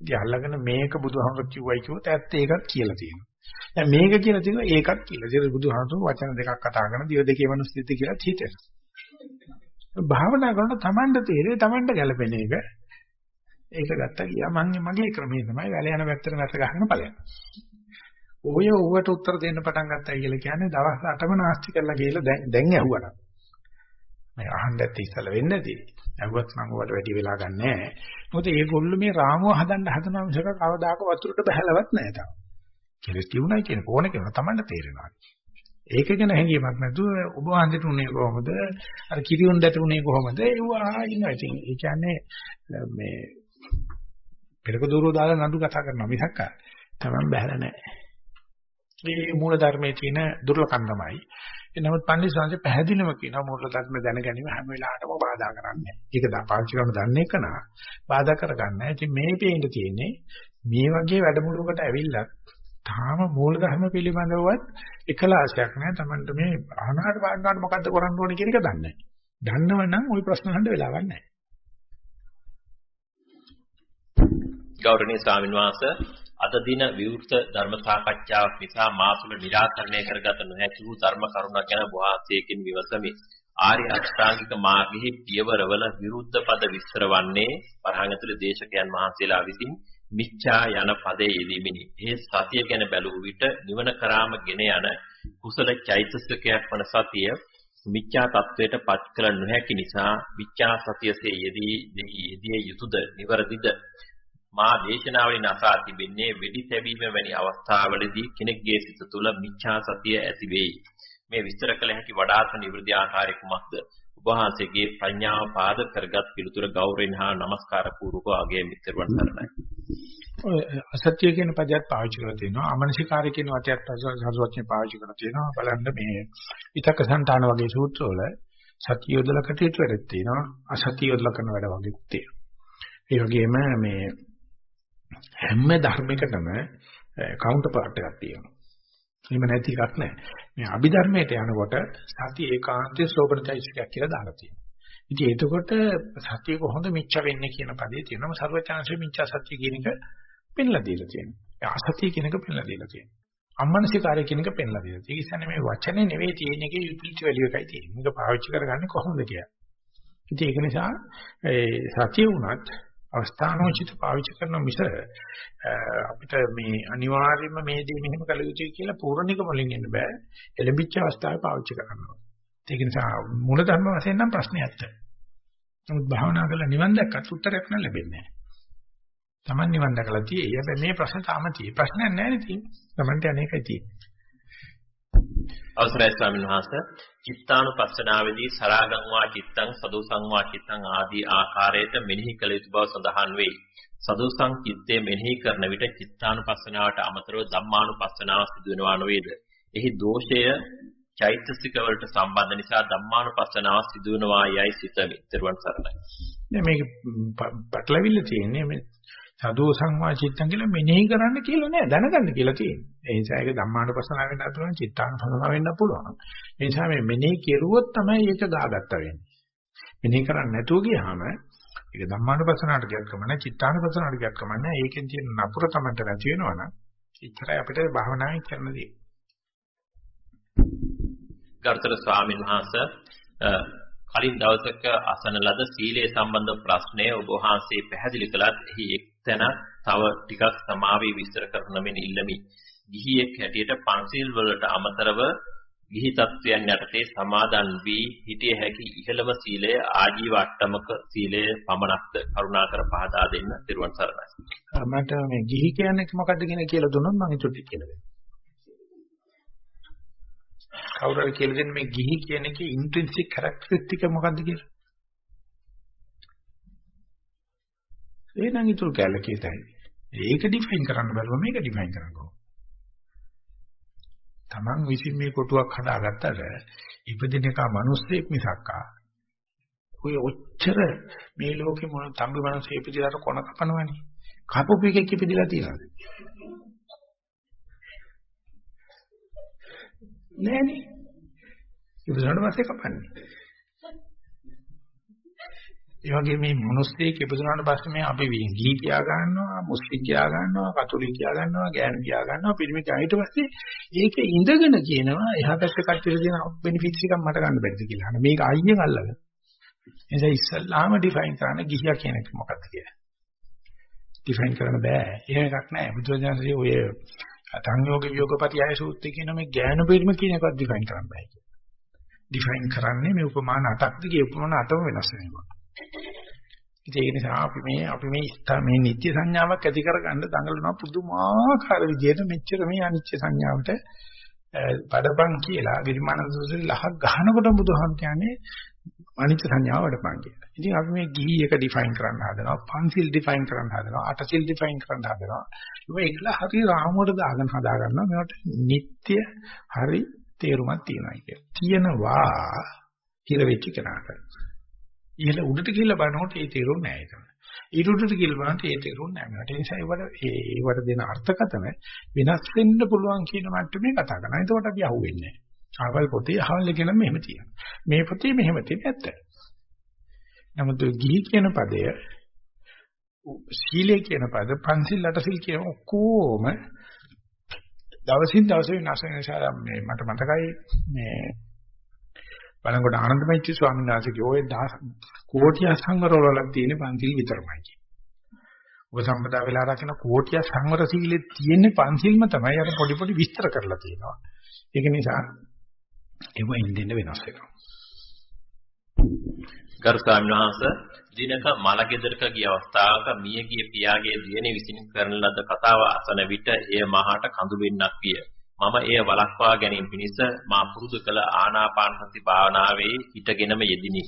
ඉතින් අල්ලගෙන මේක බුදුහාමර කිව්වයි කිව්වොත් ඇත්ත ඒකත් කියලා තියෙනවා. දැන් මේක කියලා තියෙනවා ඒකත් කියලා. ඒක බුදුහාමර වචන දෙකක් කතා කරන දිව දෙකේ මනුස්සයෙක් කියලා හිතෙනවා. භාවනා කරනකොට Tamanට තේරෙයි Tamanට ගැළපෙන එක. ඒක ගත්තා ගියා මම මගේ ක්‍රමය තමයි වැල යන පැත්තට නැත ගන්න ඵලයක්. ඔය ඔවට උත්තර දෙන්න පටන් ගත්තා කියලා කියන්නේ දවස් 8ම නාස්ති කරලා ගිහලා දැන් දැන් ඇහුවා. මේ අහන්න ඇත්ත ඉස්සල වෙන්නේ නැති. ඇහුවත් නම් ඔයාලට වැඩි වෙලා ගන්න නැහැ. මොකද මේගොල්ලෝ මේ රාමුව හදන්න හදනවා මිසක කවදාක වතුරට බහැලවත් නැහැ තාම. කෙලස් තියුණයි කියන කෝණ කියන තමයි තේරෙනවා. ඒක ගැන හැඟීමක් නැතුව ඔබ වහන්සේට උනේ කොහොමද? අර කිරියොන් දැට උනේ කොහොමද? ඒවා ඉන්නවා. ඉතින් ඒ කියන්නේ මේ පෙරක දూరుව දාලා නඩු කතා කරනවා මිසක් තමන් බැහැලා නැහැ. මේ මූල ධර්මයේ තියෙන දුර්ලභකම් තමයි. නමුත් පන්දි සංජය පැහැදිලිම කියනවා මූල ධර්ම දැන ගැනීම හැම වෙලාවටම බාධා කරන්නේ. ඒක පාවිච්චි කරන දන්නේ කනා බාධා කරගන්නේ. ඉතින් මේ පේන්න තියෙන්නේ මේ වගේ වැඩමුළුවකට ඇවිල්ලා තාම මූල ධර්ම පිළිබඳවවත් එකලාශයක් නැහැ. Tamanට මේ අහනාට බලනාට මොකද්ද කරන්න ඕනේ කියන එක දන්නේ නැහැ. දන්නවනම් ওই ප්‍රශ්න අහන්න වෙලාවක් නැහැ. ගෞරවනීය ස්වාමීන් වහන්සේ අද දින විවෘත ධර්ම සාකච්ඡාවක් නිසා මාසුල निराකරණය කරගත නොහැකි වූ ධර්ම කරුණක් ගැන වහන්සේකින් විමසමි. ආර්ය අෂ්ටාංගික මාර්ගයේ පියවරවල විරුද්ධ පද විස්තර වන්නේ පරහාගතුල දේශකයන් වහන්සේලා විසින් මිච්ඡා යන පදයේ යෙදීමිනි. ඒ සතිය ගැන බැලුව විට නිවන කරාම ගෙන යන කුසල චෛතසිකයක් වන සතිය මිච්ඡා තත්වයට පත් කළ නොහැකි නිසා මිච්ඡා සතියසේ යෙදී යෙදිය යුතුයද නිවරදිද මා දේශනාවලින් අසා තිබෙන්නේ වෙඩි තැබීම වැනි අවස්ථාවලදී කෙනෙක්ගේ සිත තුළ මිච්ඡා සතිය ඇති වෙයි. මේ විස්තර කළ හැකි වඩාත් නිවෘද්ධ ආකාරය කුමක්ද? ඔබ වහන්සේගේ ප්‍රඥාව පාදක කරගත් පිළිතුර ගෞරවයෙන් හා নমස්කාර පූර්වක අගය මිත්‍රවන් සරණයි. ඔය අසත්‍ය කියන පදයක් පාවිච්චි කරලා තියෙනවා. අමනසිකාරය කියන වචනයත් සරුවත්නේ පාවිච්චි කරලා තියෙනවා. බලන්න මේ විතක සංතාන වගේ සූත්‍රවල සත්‍ය යොදලා කටයුතු වැඩක් තියෙනවා. අසත්‍ය යොදලා කරන වැඩ වගේ තියෙනවා. ඒ වගේම මේ හැම ධර්මයකටම කවුන්ටර් පාර්ට් එකක් තියෙනවා. එහෙම නැති එකක් නැහැ. මේ අභිධර්මයට යනකොට සති ඒකාන්තයේ ශ්‍රෝපණචෛසිකයක් කියලා දාලා තියෙනවා. ඉතින් එතකොට සතිය කොහොමද මිච්ඡ වෙන්නේ කියන පදේ තියෙනවා. සර්වචාන්සේ මිච්ඡා සත්‍ය කියන එක පෙන්ලා දීලා තියෙනවා. අසතිය කියන එක පෙන්ලා දීලා තියෙනවා. අම්මනසිකාරය කියන එක පෙන්ලා දීලා තියෙනවා. ඒ කියන්නේ මේ වචනේ නෙවෙයි තියෙන එකේ යුටිලිටි වැලියු එකයි තියෙන්නේ. මේක පාවිච්චි කරගන්නේ කොහොමද කියලා. ඉතින් ඒක නිසා ඒ සතිය වුණත් අවස්ථානෝචිත පාවිච්චි කරන මිස අපිට මේ අනිවාර්යයෙන්ම මේ දේ මෙහෙම කළ යුතුයි කියලා පූර්ණික වලින් එන්න බෑ. එළඹිච්ච අවස්ථාවේ පාවිච්චි කරනවා. ඒක නිසා මූල ධර්ම වශයෙන් නම් ප්‍රශ්නයක් නැහැ. නමුත් භාවනා කරලා නිවන් දැක්කත් උත්තරයක් නෑ ලැබෙන්නේ නැහැ. Taman නිවන් දැකලා තියෙයි. හැබැයි මේ ප්‍රශ්න තාම තියෙයි. ප්‍රශ්නයක් නැහැ නේ තියෙන්නේ. Tamanට අනේකයි තියෙන්නේ. අවසරයි ස්වාමීන් වහන්සේ චිත්තානුපස්සනාවේදී සරාගං වා චිත්තං සදෝසං වා චිත්තං ආදී ආකාරයට මෙනෙහි කළ යුතු බව සඳහන් වෙයි. සදෝසං චිත්තේ මෙනෙහි කරන විට චිත්තානුපස්සනාවට අමතරව ධම්මානුපස්සනාව සිදුවෙනවා නොවේද? එහි දෝෂය චෛතසික වලට සම්බන්ධ නිසා ධම්මානුපස්සනාව සිදුවෙනවා යයි සිතමි. ත්වන් සරණයි. මේක පැටලවිල්ල තියෙන්නේ මේ සදෝ සංවාචිත්තං කියලා මෙනෙහි කරන්න කියලා නෑ දැනගන්න කියලා තියෙනවා. ඒ නිසා ඒක ධම්මානුපස්සනාව වෙන්නත් පුළුවන් චිත්තානුපස්සනාව වෙන්නත් පුළුවන්. ඒ නිසා මේ මෙනෙහි කෙරුවොත් තමයි ඒක ගාගත්ත වෙන්නේ. මෙනෙහි කරන්නේ නැතුව ගියාම ඒක ධම්මානුපස්සනාවට ගියත් කම නැහැ චිත්තානුපස්සනාවට ගියත් කම නැහැ. ඒකෙන් තියෙන නපුර තමයි නැති වෙනවනම් ඉතරයි අපිට භාවනාවෙන් කරන්න දෙන්නේ. ගරුතර ස්වාමීන් වහන්සේ කලින් දවසක අසන ලද සීලය සම්බන්ධ ප්‍රශ්නය ඔබ වහන්සේ පැහැදිලි කළත් එහි එක්තැන තව ටිකක් සමාවී විස්තර කරන මෙන් ඉල්ලමි. ගිහියෙක් හැටියට පන්සිල් වලට අමතරව ගිහි තත්වයන් යටතේ සමාදන් වී හිටිය හැකි ඉහළම සීලය ආජීව අට්ටමක සීලය පමණක්ද කරුණාකර පහදා දෙන්න පිරුවන් සරණයි. මට මේ ගිහි කියන්නේ මොකද්ද කියන කියලා දුන්නොත් මම චුට්ටි කියලා දෙන්නම්. කවුරු හරි කියලා දෙන්න මේ ගිහි කියන එකේ ඉන්ට්‍රින්සික් කැරක්ටරිස්ටික් එක මොකද්ද කියලා. ඒ නම් ඊටු කැල කීතයි. ඒක ඩිෆයින් කරන්න බැලුවා මේක ඩිෆයින් කරන්න Taman විසින් මේ කොටුවක් හදාගත්තට ඉපදින එක මිනිස්සෙක් මිසක්කා. ඔය ඔච්චර මේ ලෝකේ මොන තම්බි මිනිස්සේ ඉපදිලාට කොන කපනවනේ. කපපු එකෙක් ඉපදිලා තියෙනවද? නෑනේ. ඉපදුනට පස්සේ කපන්නේ. ඒ වගේ මේ මොනොස්තේක ඉපදුනාට පස්සේ මේ අපි ගිහි කියා ගන්නවා, මුස්ලිම් කියා ගන්නවා, කතෝලික කියා ගන්නවා, ගෑනු කියා ගන්නවා, පිරිමි කියා ඊට පස්සේ ඒක ඉඳගෙන කියනවා එහා පැත්තේ කට්ටියට තියෙන බෙනිෆිට්ස් එකක් මට ගන්න බැරිද කියලා. අනේ මේක අයියෙන් අල්ලගෙන. එනිසා ඉස්සල්ලාම ඩිෆයින් කරන්න ගිහියා කියන එක මොකක්ද කියලා. ඩිෆයින් කරන්න බෑ. එහෙම එකක් නෑ. බුදුරජාණන්සේ ඔය සංයෝග වියෝගපටිආය සූත්‍රය කියන මේ ඥාන පිරිම කියන එකවත් ඩිෆයින් කරන්න බෑ කියලා. ඩිෆයින් කරන්නේ මේ උපමාන අටක් දිගේ උපමාන අටම වෙනස් වෙනවා. ඒ නිසා අපි මේ අපි මේ මේ නිත්‍ය සංඥාවක් ඇති කරගන්න දඟලන පුදුමාකාර විදිහට මෙච්චර මේ අනිත්‍ය සංඥාවට බඩපන් කියලා විරිමානන්ද සූත්‍රයේ ලහක් ගහනකොට බුදුහාම කියන්නේ අනිත්‍ය සංඥාව වඩපන් කියලා. ඉතින් අපි මේ ගිහි එක ඩිෆයින් කරන්න හදනවා, පන්සිල් ඩිෆයින් කරන්න හදනවා, අටසිල් ඩිෆයින් කරන්න හදනවා. ඒක ඒකලා හරි රාමුවට දාගෙන හදා ගන්නවා. මේවට නිත්‍ය හරි තේරුමක් තියෙනවා කියලා. තියෙනවා හිර වෙච්ච කෙනාට. ඉහළ උඩට ගිහිල්ලා බලනකොට ඒ තේරුම් නෑ ඒක. ඊට උඩට ගිහිල්ලා බලනකොට ඒ තේරුම් නෑ. මට ඒ නිසා ඒවට ඒවට දෙන අර්ථකතන වෙනස් වෙන්න පුළුවන් කියන මට්ටමේ කතා කරනවා. එතකොට අපි අහුවෙන්නේ නෑ. ආවල් පොතේ අහවල් කියන මෙහෙම තියෙනවා. මේ පොතේ මෙහෙම තියෙන්නේ ඇත්ත. නමුත් ගිහි කියන පදය සීලය කියන පද පන්සිල් අටසිල් කියන ඔක්කොම දවසින් දවස වෙනස් වෙන නිසා මේ මට මතකයි මේ බලංගොඩ ආනන්දමෛත්‍රී ස්වාමීන් වහන්සේගේ ওই කෝටි අසංවර වල තියෙන පන්සිල් විතරමයි කියන්නේ. ඔබ සම්පදා වෙලා රකින්න කෝටි සංවර සීලෙ තියෙන පන්සිල්ම තමයි අර පොඩි පොඩි විස්තර කරලා තියෙනවා. ඒක නිසා ඒව ඉන්දින්න වෙනස් වෙනවා. ගරු ස්වාමීන් වහන්සේ දිනක මලගෙදරක ගිය අවස්ථාවක මියගිය පියාගේ දියණිය විසින් කරන ලද කතාව අසන විට එය මහාට කඳු වෙන්නක් විය. මම එය වළක්වා ගැනීම පිණිස මා පුරුදු කළ ආනාපාන සති භාවනාවේ හිටගෙනම යෙදිනි.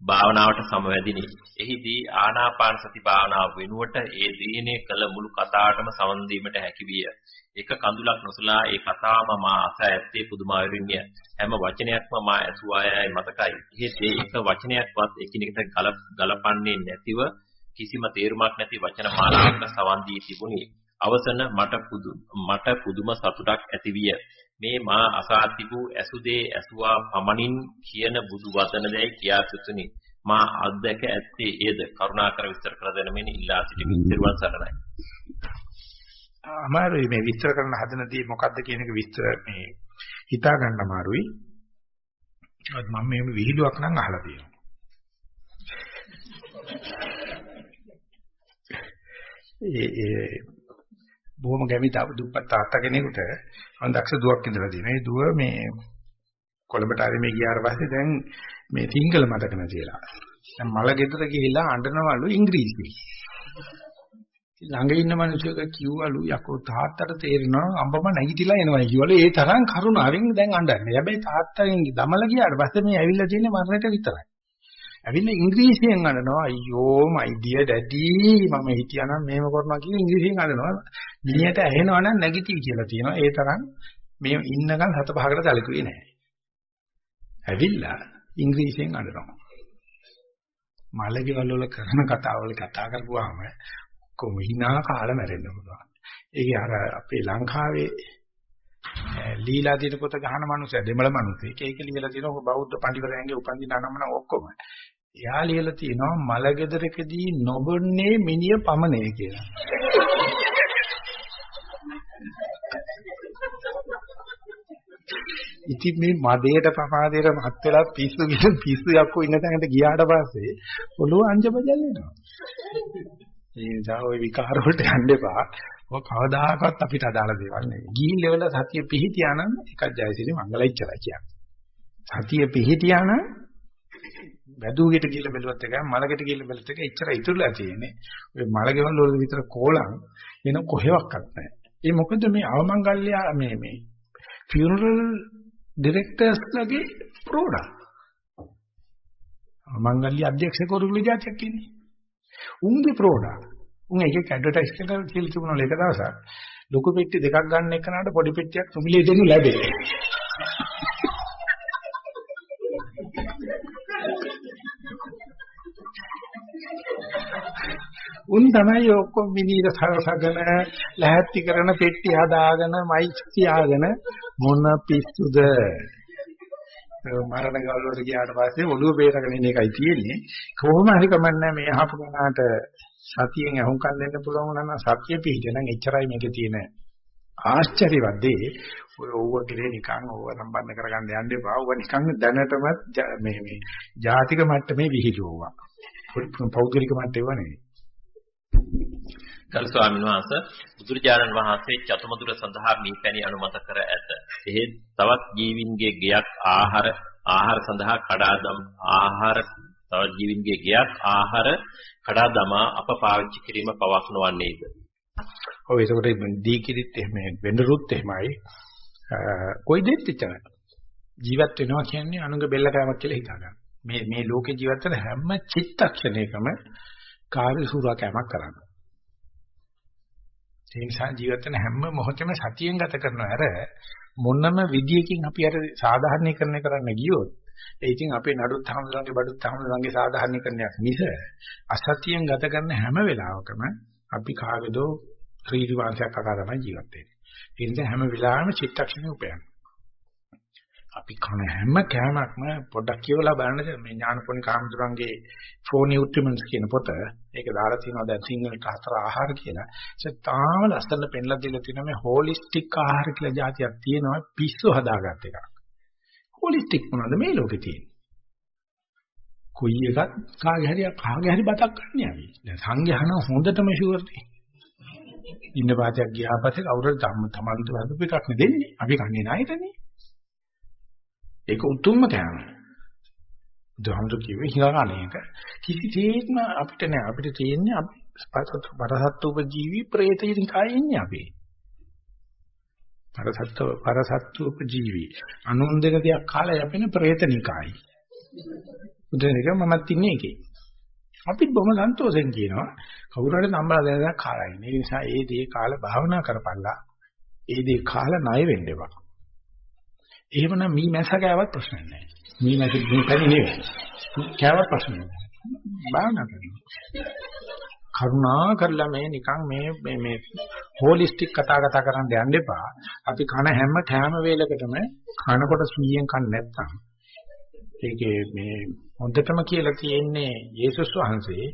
භාවනාවට සමවැදිනි. එහිදී ආනාපාන සති භාවනාව වෙනුවට ඒ දීනේ කළ මුළු කතාවටම සමන් දීමට හැකි විය. එක කඳුලක් නොසලා ඒ කතාවම මා අස ඇත්තේ පුදුමාවරින්ය. හැම වචනයක්ම මා ඇසුවායයි මතකයි. එහෙත් ඒ එක වචනයක්වත් එකිනෙකට ගලපන්නේ නැතිව කිසිම තේරුමක් නැති වචන මාලාවකට සවන් දී තිබුණි. අවසන මට පුදු මට පුදුම සතුටක් ඇති විය. මේ මා අසා තිබූ ඇසුදේ ඇසුවා පමණින් කියන බුදු වදන දැයි කියා සිටිනි. මා අත්දැක ඇත්තේ ඒද කරුණාකර විස්තර කර දෙන මෙන්න ඉල්ලා සිටිමි. ත්‍රිවන් සරණයි. අමාරුයි මේ විස්තර කරන්න හදනදී මොකද්ද කියන එක විස්තර මේ හිතා ගන්න අමාරුයි. මම මේ විහිළුවක් නම් අහලා තියෙනවා. ඒ බොහොම ගැමි දුප්පත් තාත්තා කෙනෙකුට මම දක්ෂ දුවක් ඉඳලා තියෙනවා. ඒ දුව මේ කොළඹට ආවේ මේ ගියාට පස්සේ දැන් මේ සිංගල මතක නැතිලා. දැන් මල ගෙදර ගිහිල්ලා අඬනවලු ඉංග්‍රීසියෙන්. ළඟ ඉන්න මිනිස්සුක කිව්වලු යකෝ තාත්තට තේරෙනවා අම්බම නැගිටලා එනවා කිව්වලු ඒ තරම් කරුණාවෙන් දැන් අඬන්නේ. හැබැයි තාත්තගෙන් දමල ගියාට පස්සේ මේ ඇවිල්ලා තියෙන්නේ මරණයට විතරයි. ඇවිල්ලා ඉංග්‍රීසියෙන් අඬනවා අයියෝ my dear daddy මම හිටියානම් මේව කරනවා කියලා ඉංග්‍රීසියෙන් අඬනවා. මිනිහට ඇහෙනවා නම් නැගිටී කියලා තියෙනවා. ඒ තරම් මේ ඉන්නකන් හත පහකට සැලකුවේ නැහැ. ඇවිල්ලා ඉංග්‍රීසියෙන් අඬනවා. මලකෙවල වල කරන කතාවල කතා කරපුවාම කොහොම hina කාලා මැරෙන්න පුළුවන්. ඒකේ අර අපේ ලංකාවේ ලීලා දින පොත ගහන මනුස්සය දෙමළ මනුස්සයෙක් ඒක ලියලා තියෙනවා බෞද්ධ පඬිවරයන්ගේ උපන්දින නමන ඔක්කොම. එයා ලියලා තියෙනවා මලගෙදරකදී නොබොන්නේ මිනිය පමනේ කියලා. ඉතින් මේ මදේට පපාදේට මත් වෙලා පිස්සු විස පිස්සු යක්කෝ ඉන්න තැනකට ගියාට පස්සේ ඔළුව අංජබජල් වෙනවා. ඒ නිසා ওই විකාර වලට යන්න එපා. ඔය කවදාකවත් අපිට අදාළ දේවල් නෙවෙයි. ගිහින් ලෙවල සතිය පිහිටියා නම් එකක් ජයසිරි මංගලයිච්චලා කියන්නේ. සතිය පිහිටියා නම් වැදුගෙට ගිහිල්ලා බැලුවත් එකයි මලකට ගිහිල්ලා බැලුවත් එකයි එච්චර ඉතුරුලා තියෙන්නේ. ඔය මලගෙවල් වල විතර කෝලම් වෙන කොහෙවත් නැහැ. ඒ මොකද මේ අවමංගල්‍ය මේ මේ ෆියුනරල් ඩිරෙක්ටර්ස් ලගේ ප්‍රෝඩා. මංගල්‍ය අධ්‍යක්ෂකවරු විජාතියක් ඉන්නේ. උන්ගේ ප්‍රෝඩා. උන් එකක ඇඩ්වර්ටයිස් කරලා කියලා තිබුණා එක දවසක්. ලොකු පෙට්ටි දෙකක් ගන්න එකනට පොඩි පෙට්ටියක් සුමිලේ දෙනු ලැබේ. උන් තමයි ඔක්කොම මිනිර සරසගෙන ලැහැත්ති කරන පෙට්ටි හදාගෙන මයික් තියාගෙන මොන පිස්සුද මරණ ගල් වලට ගියාට පස්සේ ඔළුව බේරගෙන ඉන්න එකයි තියෙන්නේ කොහොම හරි කමන්නේ මේ අහපු කෙනාට සතියෙන් අහුම්කම් දෙන්න පුළුවන් නම් සත්‍ය පිහිට නම් එච්චරයි මේකේ තියෙන ආශ්චර්යවත් දේ ඔය ඕව කිරේ නිකන් ඕව සම්බන්ධ කරගන්න යන්න එපා. ඕව නිකන් දැනටමත් මේ මේ ජාතික මට්ටමේ විහිළුවා. පෞද්ගලික මට්ටේව නෙවෙයි. ගරු ස්වාමීන් වහන්සේ බුදුරජාණන් වහන්සේ චතුමදුර සඳහා මීපැණි අනුමත කර ඇත. එහෙත් තවත් ජීවින්ගේ ගයක් ආහාර ආහාර සඳහා කඩා දම් ආහාර තවත් ජීවින්ගේ ගයක් ආහාර කඩා දමා අප පාවිච්චි කිරීම පවක් නොවන්නේද? ඔව් ඒකට දී කිරිත් එහෙම වෙඬරුත් එහෙමයි. කොයි දෙයක් ඉච්චරයි. ජීවත් වෙනවා කියන්නේ අනුගේ බෙල්ල කෑමක් කියලා හිතා ගන්න. මේ මේ ලෝකේ ජීවත් වෙන හැම චිත්තක්ෂණයකම කාර්ය සූරා කෑමක් කරන්න. ඒ නිසා ජීවත් වෙන හැම මොහොතෙම සතියෙන් ගත කරනවා අර මොනම විදියකින් අපි අර සාධාරණීකරණය කරන්න ගියොත් ඒ ඉතින් අපේ නඩුත් හමුදුරන්ගේ බඩුත් හමුදුරන්ගේ සාධාරණීකරණයක් මිස අසතියෙන් ගත කරන හැම වෙලාවකම අපි කාගේදෝ ශ්‍රීරි වංශයක් අකා තමයි ජීවත් වෙන්නේ. ඒ නිසා හැම වෙලාවෙම චිත්තක්ෂණය උපයන්න. අපි කන හැම කෑමක්ම පොඩ්ඩක් කියවලා බලන්න මේ ඥානපෝනි කාමතුරුන්ගේ four nutrients කියන පොත. ඒක දාලා තියෙනවා දැන් සිංහලට හතර ආහාර කියලා. ඒක තාම ලස්සන පෙන්ලා දීලා තියෙනවා මේ holistic ආහාර කියලා જાතියක් තියෙනවා පිස්සු හදාගත්ත එකක්. holistic මොනවද මේ ලෝකේ තියෙන්නේ? කොයි එකක් කාගේ හරි කාගේ හරි බතක් ගන්න අපි. දැන් සංඝයාන හොඳටම ෂුවර් නේ. ඉන්න පාතයක් ගියා පස්සේ කවුරුද ධම්ම තමන්ට හදපු එකක් නෙ දෙන්නේ. අපි කන්නේ නැයිතනේ. ඒක උතුම්ම කෑම. බුදුහාමුදුරු කිව්වේ හිඟාණේක කිසිසේත්ම අපිට නෑ අපිට තියෙන්නේ අපි පරසත්තුප ජීවි ප්‍රේතයින් කායේ ඉන්නේ අපි. පරසත්තු පරසත්තුප ජීවි අනුන් දෙක දෙයක් කාලා යපෙන ප්‍රේතනිකයි. බුදුරජාණන් කිව්වා මමත් ඉන්නේ ඒකේ. අපිත් බොහොම සන්තෝෂෙන් කියනවා කවුරු හරි නම්බලා දෙන දා කාලා ඉන්නේ. ඒ නිසා ඒ දේ කාලා භාවනා කරපල්ලා. ඒ දේ කාලා ණය වෙන්න එපා. එහෙමනම් මී මැස ගෑවත් ප්‍රශ්න නැහැ. මී මැස මේ පැණි නෙවෙයි. කෑවත් ප්‍රශ්න නැහැ. භාවනා කරනවා. කරුණා කරලා මේ නිකන් මේ මේ මේ හෝලිස්ටික් කතා කතා කරන්න යන්න එපා. අපි කන හැම කෑම වේලකටම කනකොට 100න් කන්න නැත්තම් ඒකේ මේ හොඳටම කියලා තියෙන්නේ යේසුස් වහන්සේ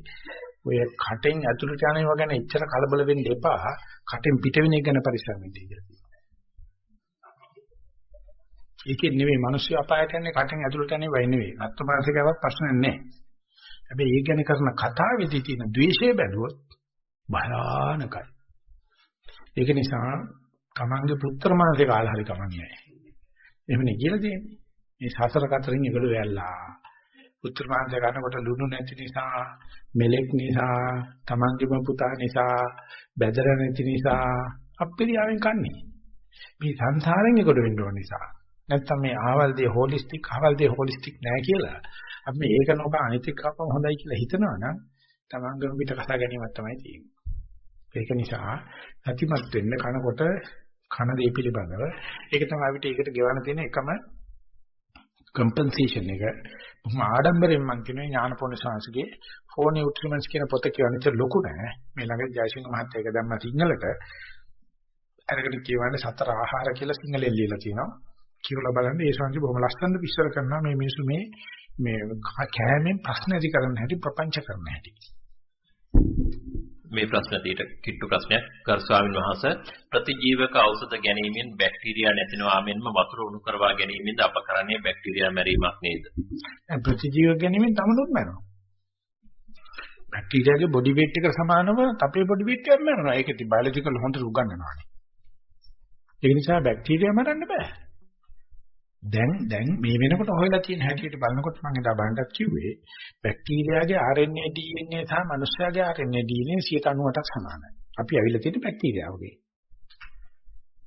ඔය කටෙන් ඇතුළට යන ඒවා ගැන එච්චර කලබල වෙන්න එපා. කටෙන් පිට වෙන එක ගැන පරිස්සම් වෙන්න කියලා. ඒකෙන් නෙවෙයි මිනිස්සු අපායට යන්නේ කටෙන් ඇතුළට යන්නේ වෙයි නෙවෙයි. අත්මාංශකවත් ප්‍රශ්න නැහැ. හැබැයි ඒක ගැන කරන කතාවේදී තියෙන ද්වේෂය බැලුවොත් භයානකයි. ඒක නිසා තමන්ගේ පුත්‍ර මානසික කාල හරි කමන්නේ නැහැ. එහෙමනේ කියලා තියෙන්නේ. මේ සසර කතරින් එකළු වැල්ලා. පුත්‍ර මාංශ ගන්නකොට ලුණු නැති නිසා, මෙලෙක් නිසා, තමන්ගේම පුතා නිසා, බැදර නැති නිසා අප්පිරියාවෙන් කන්නේ. මේ සංසාරයෙන් එකතු වෙන්න ඕන නිසා. නැත්තම් මේ ආවල් දේ හොලිස්ටික්, ආවල් දේ හොලිස්ටික් නෑ කියලා. අපි මේ ඒක නොක අනිතික අපම හොඳයි කියලා හිතනවා නම් තමන්ගම පිට කතා ගැනීමක් තමයි තියෙන්නේ. ඒක නිසා සතිමත් වෙන්න කනකොට කන දේ පිළිබඳව ඒක තමයි අපිට ඒකට ගෙවන්න තියෙන එකම කම්පෙන්සේෂන් එක බොහොම ආඩම්බරෙන් මම කියනවා ඥානපෝණ ශාස්ත්‍රයේ four nutrients කියන පොත කියවන්නේ ලොකු නෑ මේ ළඟ ජයසිංහ මහත්තයා ඒක දැම්ම සිංහලට අරගෙන කියවන්නේ සතර ආහාර කියලා සිංහලෙන් ලියලා තියෙනවා කියවලා බලන්න ඒ ශාන්ති බොහොම ලස්සනට විස්තර කරනවා මේ මිනිස්සු මේ මේ කෑමෙන් ප්‍රශ්න ඇති කරන්න හැටි ප්‍රපංච කරන්න හැටි මේ ප්‍රශ්න දෙයට කිට්ටු ප්‍රශ්නයක් ගරු ස්වාමීන් වහන්සේ ප්‍රතිජීවක ඖෂධ ගැනීමෙන් බැක්ටීරියා නැතිනවා මෙන්ම වතුර උණු කරවා ගැනීමෙන්ද අප කරන්නේ බැක්ටීරියා මැරීමක් නේද? ප්‍රතිජීවක ගැනීමෙන් තමනුත් මැරෙනවා. බැක්ටීරියාගේ බොඩි වේට් එක සමානව අපේ බොඩි වේට් එකක් මැරෙනවා. ඒක ඉතින් බයොලොජිකල් හොඳට උගන්වනවානේ. ඒ නිසා බැක්ටීරියා මරන්න බෑ. දැන් දැන් මේ වෙනකොට හොයලා තියෙන හැටියට බලනකොට මම එදා බලන්නත් කිව්වේ බැක්ටීරියාගේ RNA DNA සහ මනුෂ්‍යයාගේ RNA DNA 98ක් සමානයි. අපි ඇවිල්ලා තියෙන බැක්ටීරියාවගේ.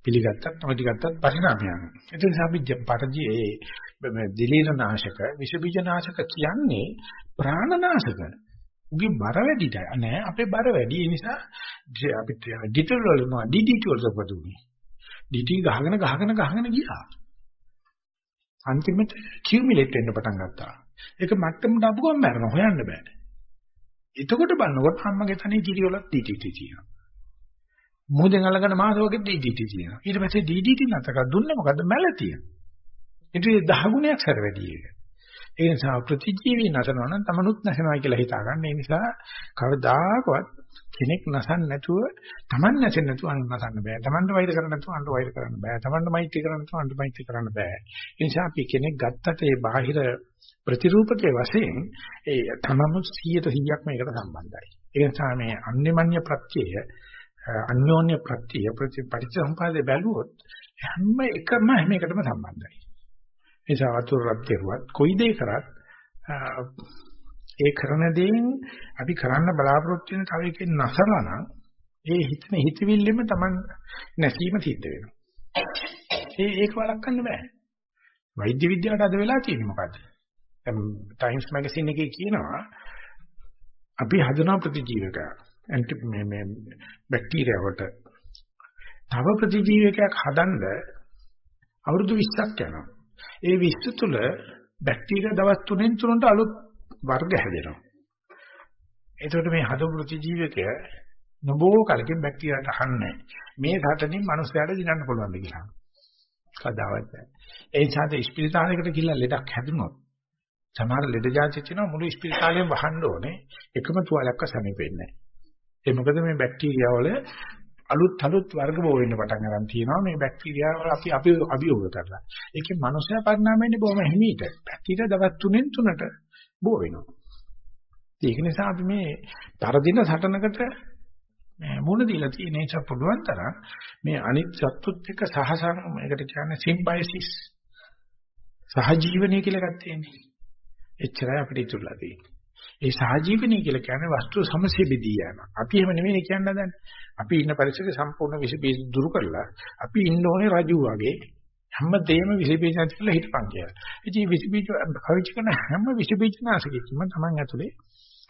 පිළිගත්තත් නොපිළිගත්තත් පරිණාමයක්. ඒ නිසා අපි පරජී ඒ දිලීරනාශක, විෂ බීජනාශක කියන්නේ ප්‍රාණනාශක. උගේ බර වැඩිද? නෑ අපේ බර වැඩි. ඒ නිසා අපිට ඩිටල් වල නෝ DDT වල පොදුනේ. DDT ගහගෙන ගහගෙන ගහගෙන ගියා. අන්තිමට කියුමුලේට් වෙන්න පටන් ගත්තා. ඒක මට්ටමට ආපු ගමන් මැරෙන හොයන්න බෑ. එතකොට බලනකොට අම්මගේ තනිය කිරිවලත් DDT තියෙනවා. මොහොතෙන් අල්ලගෙන මාසවක DDT තියෙනවා. ඊට පස්සේ DDT නැතක දුන්නේ මොකද්ද මැලතිය. ඊට 10 ගුණයක් සැර වැඩි එක. ඒ නිසා ප්‍රතිජීවී නැසනවා නම් තමනුත් නැසනවා කියලා හිතා ගන්න. ඒ නිසා කවදාකවත් කෙනෙක් නැසන්න නැතුව Taman නැසෙන්න නැතුව අනුන් නැසන්න බෑ. Tamanට වෛර කරන්න නැතුව අනුන්ට වෛර කරන්න බෑ. Tamanට මෛත්‍රී කරන්න නැතුව අනුන්ට මෛත්‍රී කරන්න බෑ. ඒ නිසා අපි කෙනෙක් ගත්තට ඒ බාහිර ප්‍රතිරූපකයේ වශයෙන් ඒ තමම 100%ක් මේකට සම්බන්ධයි. ඒ නිසා මේ අන්‍යමඤ්ඤ ප්‍රත්‍යය අන්‍යෝන්‍ය ප්‍රත්‍යය ප්‍රතිපටිච්චසමුපාදේ බැලුවොත් හැම එකම හැම එකටම සම්බන්ධයි. ඒ නිසා වතුර රත් කෙරුවත් කොයි දේ කරත් ඒ කරන දේෙන් අපි කරන්න බලාපොරොත්තු වෙන තව එකෙන් නැසලා නම් ඒ හිතන හිතවිල්ලෙම Taman නැසීම සිද්ධ වෙනවා. ඒ ඒක වළක්වන්න බෑ. වෛද්‍ය විද්‍යාවට අද වෙලා තියෙන්නේ මොකද්ද? දැන් ටයිම්ස් මැගසින් එකේ කියනවා අපි හදන ප්‍රතිජීවක ඇන්ටි මේ මේ බැක්ටීරියා වලට තව ප්‍රතිජීවකයක් හදන්න අවුරුදු 20ක් යනවා. ඒ 20 තුල බැක්ටීරියා දවස් 3න් 3ට අලුත් වර්ග හැදෙනවා. එතකොට මේ හදපු ප්‍රතිජීවකය නොබෝ කලකින් බැක්ටීරියාට අහන්නේ මේ සටනින් මනුස්සයාට දිනන්න පුළුවන්ද කියලා. කවදාවත් නැහැ. ඒ නිසා ඉස්පිරිතාලයකට ගිහිල්ලා ලෙඩක් හැදුනොත් සමහර ලෙඩ જાති තියෙනවා මුළු ඉස්පිරිතාලෙම වහන්න ඕනේ. එකම තුවාලයක්ව සමීපෙන්නේ නැහැ. ඒ මොකද මේ බැක්ටීරියා වල අලුත් අලුත් වර්ග බෝ වෙන්න පටන් ගන්න තියෙනවා මේ බැක්ටීරියා වල අපි අපි අභියෝග කරලා. ඒකේ මනුෂ්‍ය පරිණාමය වෙන්නේ බොහොම හිමීට. බැක්ටීරියා දවස් 3න් 3ට බෝ වෙනවා. ඒක නිසා අපි මේ පරදින සටනකට මුණ දීලා තියෙන නිසා පුළුවන් තරම් මේ අනිත් සත්තුත් එක්ක සහසං මේකට කියන්නේ සිම්බයසිස් සහජීවනය කියලා එකක් තියෙන්නේ. එච්චරයි අපිට ඉතුරුලා තියෙන්නේ. ඒ සහජීවනය කියලා කියන්නේ වස්තු සමසේ බෙදී යන. අපි එහෙම නෙමෙයි කියන්න හදන්නේ. අපි ඉන්න පරිසරය සම්පූර්ණ විස බීජ දුරු කරලා අපි ඉන්න ඕනේ රජු වගේ හැමදේම විස බීජ නැති කියලා හිටපන් කියලා. ඉතින් විස බීජ කවිච කරන හැම විස බීජ නාශකෙකම Taman ඇතුලේ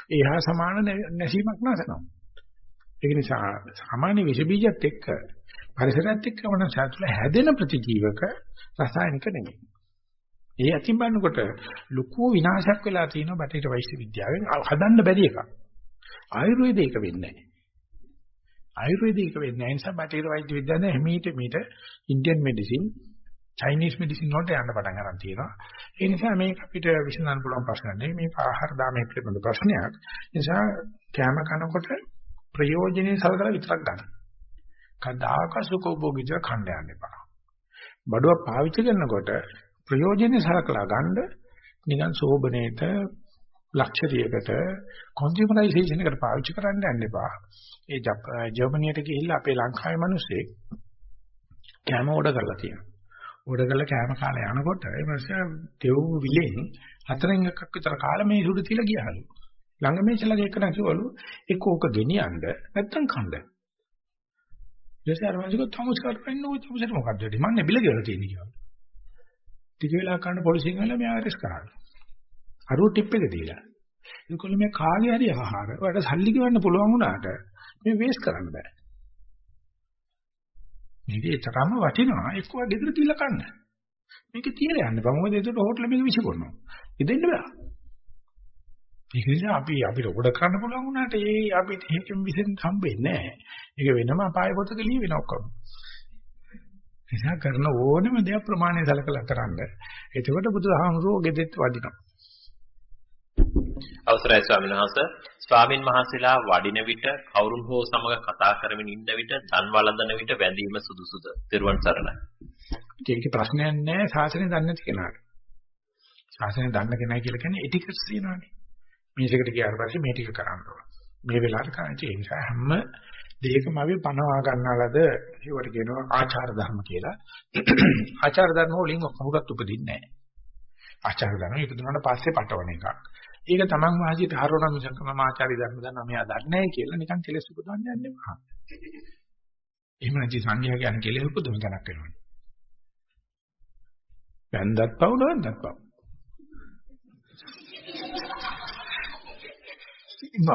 ඒහා සමාන නැසීමක් නැසනවා. ඒක නිසා සාමාන්‍ය විස බීජත් එක්ක පරිසරයත් එක්ක වුණ සතුල හැදෙන ප්‍රතිජීවක රසායනික නෙමෙයි. ඒ අතින් බලනකොට ලොකු විනාශයක් වෙලා තියෙනවා බටහිර වෛද්‍ය විද්‍යාවෙන් හදන්න බැරි එකක්. ආයුර්වේදයක වෙන්නේ නැහැ. ආයුර්වේදයක වෙන්නේ නැහැ. ඒ නිසා බටහිර වෛද්‍ය විද්‍යාවෙන් හැමීට මීට ඉන්දියන් මෙඩිසින් චයිනීස් මෙඩිසින් වලට යන්න පටන් ගන්න තියෙනවා. ඒ නිසා මේක අපිට විසඳන්න පුළුවන් ප්‍රශ්නයක් නෙවෙයි. මේක ආහාර දාමේ පිළිබඳ ප්‍රශ්නයක්. ඒ නිසා කැම කනකොට ප්‍රයෝජනෙයි සලකලා විතරක් ගන්න. කදාක සුඛෝභෝගීව ඛණ්ඩ යන්න එපා. බඩුවක් පාවිච්චි කරනකොට ප්‍රයෝජනෙයි සලකලා ගන්න නිකන් සෝබනේට ලක්ෂරියකට කොන්සියුමරයිසේෂන් එකට පාවිච්චි කරන්න යන්න එපා. ඒ ජර්මනියට ගිහිල්ලා අපේ ලංකාවේ මිනිස්සෙක් කැම ඕඩර් කරලා තියෙනවා. ඕඩර් කරලා කැම කාලේ යනකොට ඒ මිනිස්සයා දෙව් විලෙන් හතරෙන් එකක් විතර කාලා මේ සුදු තියලා ගියාලු. ළඟ මේචලගේ එක නැතිවලු ඒක ඕක ගෙනියන්න නැත්තම් කන්න. ඊටසේ අර මිනිස්සු තමුස් කරපෙන්න ඕක තමුසට මොකද්ද වෙන්නේ? මන්නේ බිල ගෙවලා තියෙන්නේ කියලා. ටික වෙලා කන්න පොලිසියෙන් ගිහලා මෙයා අරස් කරා. අරුව ටිප් එක දීලා. ඒකවල මේ කාගේ හරි ආහාර ඔයාලට සල්ලි ගෙවන්න පුළුවන් වුණාට මේ වේස් කරන්න බෑ. මේක තරම වටිනවා එක්කව ගෙදර කියලා කන්න. මේක තියලා යන්න බෑ. මොකද ඒකට හෝටල මේක විසිකරනවා. ඉදෙන්න බෑ. ඒක නිසා අපි අපිට උඩ කරන්න පුළුවන් වුණාට ඒ අපිට හේතුම් විසෙන් හම්බෙන්නේ නැහැ. ඒක වෙනම අපාය පොතක ලියවෙන ඔක්කොම. නිසා කරන ඕනම දෙයක් ප්‍රමාණය සලකලා කරන්න. එතකොට බුදුහාමුදුරුවෝ ගෙදෙත් වදිනවා. අවසරයි ස්වාමීන් වහන්සේ ස්වාමින් වහන්සේලා වඩින විට කවුරුන් හෝ සමග කතා කරමින් ඉන්න විට දන් වළඳන විට වැඳීම සුදුසුද? ත්‍රිවන් සරණයි. ඒක ප්‍රශ්නයක් නෑ ශාසනය දන්නේ නැති කෙනාට. ශාසනය දන්න කෙනා කියලා කියන්නේ එටිකට්ස් තියෙනවානේ. මේසෙකට ගියාට පස්සේ මේ ටික කරන්න ඕන. මේ වෙලාවට කරන්නේ ඒ නිසා හැම දෙයකම අපි පනවා ගන්නාලද ඒවට කියනවා ආචාර ධර්ම කියලා. ආචාර ධර්ම වලින් කවුරුත් උපදින්නේ නැහැ. ආචාර ධර්ම ඉපදුනාට පස්සේ පටවන එකක්. ඒක තමන් වාසියට හරවන මිසක මම ආචාර්ය ධර්ම දන්නා මෙයා දන්නේ නැහැ කියලා නිකන් කෙලස් උපදවන්න යන්නේ නැහැ. එහෙම නැති සංඝයා කියන්නේ කෙලස් උපදවන තැනක් වෙනවා. වැන්දත් පව් නොවන්දත් පව්.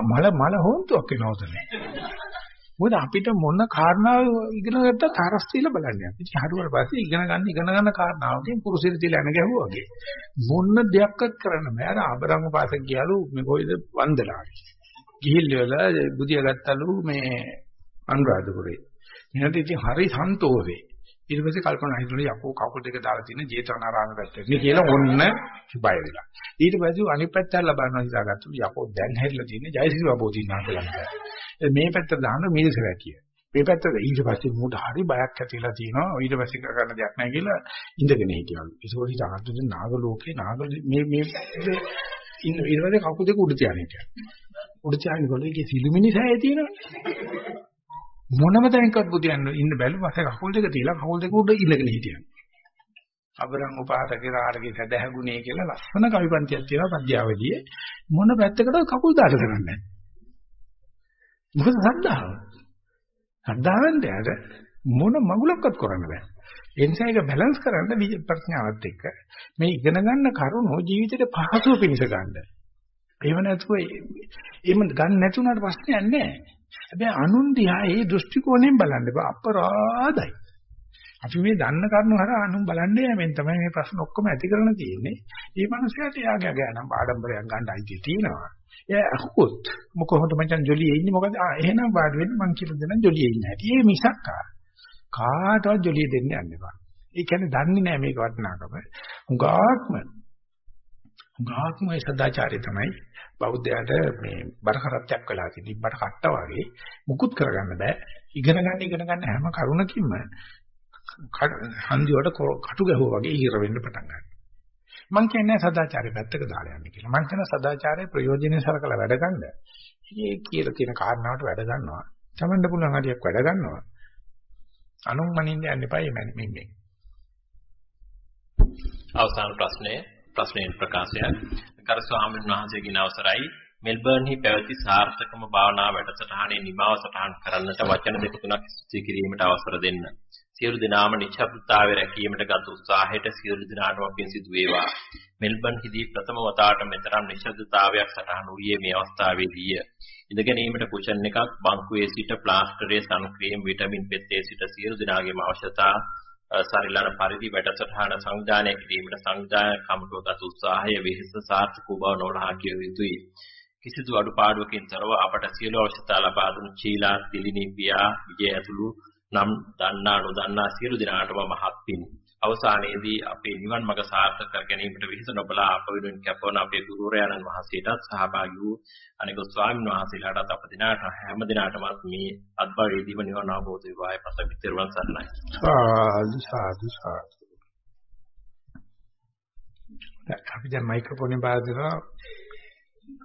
මල මල හොන්තුවක් වෙනවා උතන. මොකද අපිට මොන කාරණාව ඉගෙන ගත්තත් තරස් තියලා බලන්නේ. ඉතින් හරුවට පස්සේ ඉගෙන ගන්න ඉගෙන ගන්න කාරණාවකින් පුරුෂයෙක් තියලා එන ගැහුවා වගේ. මොන දෙයක්වත් කරන්න බෑ. අර ආබරංග පාසක ගියලු මේ කොයිද වන්දලා. ගිහිල්ල බුදියා ගත්තලු මේ අනුරාධපුරේ. මෙන්නත් ඉතින් හරි සන්තෝෂේ. ඊට පස්සේ කල්පනා හිතුණා යකෝ කකුල් දෙක දාලා තියෙන ජේතවනාරාම පැත්තට නේ කියලා ඔන්න බය වෙලා. ඊට පස්සේ අනිත් පැත්තට ලබනවා හිතාගත්තු යකෝ දැන් හැරිලා තියෙන ජයසිරි බබෝදිනා කියලා. මේ පැත්තට දාන්න මිනිස් රැකිය. මේ පැත්තට ඊට පස්සේ මූට හරි බයක් ඇතිලා තියෙනවා. ඊට පස්සේ කරන්න දෙයක් නැහැ කියලා ඉඳගෙන හිටියලු. ඒකෝලි තාත්තට නාග ලෝකේ නාග මේ මේ ඉන්න ඊට පස්සේ කකුල් දෙක උඩ තියාගෙන හිටියා. උඩ තියාගෙන ගොල්ලෝ ඒකේ සිළුමිණි සෑය තියෙනවනේ. මොනම තැනකවත් බුදියන්න ඉන්න බැලුවා කකුල් දෙක තියලා කකුල් දෙක උඩ ඉඳගෙන හිටියා. අබරං උපාසකේ රාරගේ සදහගුණේ කියලා ලස්සන කවිපන්තියක් තියෙනවා පද්‍යාවලිය. මොන පැත්තකටද කකුල් දාට කරන්නේ නැහැ. මොකද සද්ධාව. සද්ධාවෙන් දෙයට මොන මගුලක්වත් කරන්න බෑ. ඒ නිසා ඒක බැලන්ස් කරන්න ප්‍රඥාවත් එක්ක මේ ඉගෙන ගන්න කරුණෝ ජීවිතේට පහසුව පිණිස ගන්න. එහෙම නැතුව එහෙම ගන්න නැතුණාට ප්‍රශ්නයක් නැහැ. හැබැයි අනුන් දිහා ඒ දෘෂ්ටි කෝණයෙන් බලන්න බෑ අපරාධයි. අපි මේ දන්න කරුණු හරහා අනුන් බලන්නේ යමෙන් තමයි මේ ප්‍රශ්න ඔක්කොම ඇති කරන්න තියෙන්නේ. මේ මනුස්සයාට යාගේ ගෑනම් ආඩම්බරයක් ගන්න අයිතිය තියෙනවා. එයා අහුවොත් මොකද මචං ජොලියේ ඉන්නේ මොකද? ආ එහෙනම් වාඩි වෙන්න මං කියලා දෙන්න ජොලියේ ඉන්නේ නැති. ඒ මිසක් කාටවත් ජොලිය දෙන්න යන්න එපා. ඒ කියන්නේ දන්නේ නැහැ මේක වටිනාකම. හුඟාක්ම හුඟාක්ම ඒ සදාචාරය තමයි බෞද්ධයාට මේ බරකරත්තයක් වෙලා තියෙන ඉබ්බට කට්ට වගේ මුකුත් කරගන්න බෑ. ඉගෙන ගන්න ඉගෙන ගන්න හැම කරුණකින්ම හන්දි වලට කටු ගැහුවා වගේ ඉහිර වෙන්න පටන් ගන්නවා. මම කියන්නේ සදාචාරය පැත්තක දාලා යන්න කියලා. මම කියන සදාචාරයේ ප්‍රයෝජනෙ සලකලා වැඩ ගන්න. මේ කියලා තියෙන කාරණාවට වැඩ ගන්නවා. තමන්ට පුළුවන් හරියක් වැඩ ගන්නවා. අනුන් මනින්න යන්න එපා මේ මෙන්නේ. අවසාන ප්‍රශ්නය ප්‍රශ්නයෙන් ප්‍රකාශයක්. කර ස්වාමීන් වහන්සේගෙන් අවසරයි මෙල්බර්න්හි පැවති සාර්ථකම භාවනා වැඩසටහනේ නිමාව සටහන් කරන්නට වචන දෙක තුනක් ස්තුති කිරීමට අවසර දෙන්න. සියලු දෙනාම නිශ්ශබ්දතාවය රැකීමට ගත උත්සාහයට සියලු දෙනාටම පින් සිදු වේවා. මෙල්බර්න්හිදී ප්‍රථම වතාවට මෙතරම් නිශ්ශබ්දතාවයක් සටහන් වූයේ මේ අවස්ථාවේදීය. ඉඳගැනීමට කුෂන් එකක් බංකුවේ සිට ප්ලාස්ටරයේ සන් ක්‍රීම් විටමින් පෙත්තේ සිට සියලු දෙනාගේම අවශ්‍යතා සරිලන පරිදි වැඩසටහන සංවිධානය කිරීමට සංවිධානය කමිටුව ගත උත්සාහය වෙහෙස සාර්ථක බව නොලහා කිය යුතුයි. කිසිදු අඩුපාඩුවකින් තොරව අපට සියලු අවශ්‍යතා ලබා දුන් චීලා තිලිනි පියා විජය ඇතුළු නම් දන්නා නොදන්නා සියලු දෙනාටම මහත් පින්. අවසානයේදී අපේ නිවන් මඟ සාර්ථක කර ගැනීමට විහිස නොබලා අප වෙනුවෙන් කැපවන අපේ ගුරුවරයාණන් වහන්සේටත් සහභාගී වූ අනෙකුත් ස්වාමීන් වහන්සේලාටත් අප දිනාට හැම දිනාටම මේ අත්බවයේදීම නිවන අවබෝධ වේවායි පත විතරුවන් සරණයි. සාදු සාදු සාදු. අපි දැන් මයික්‍රොෆෝනේ බාර දෙනවා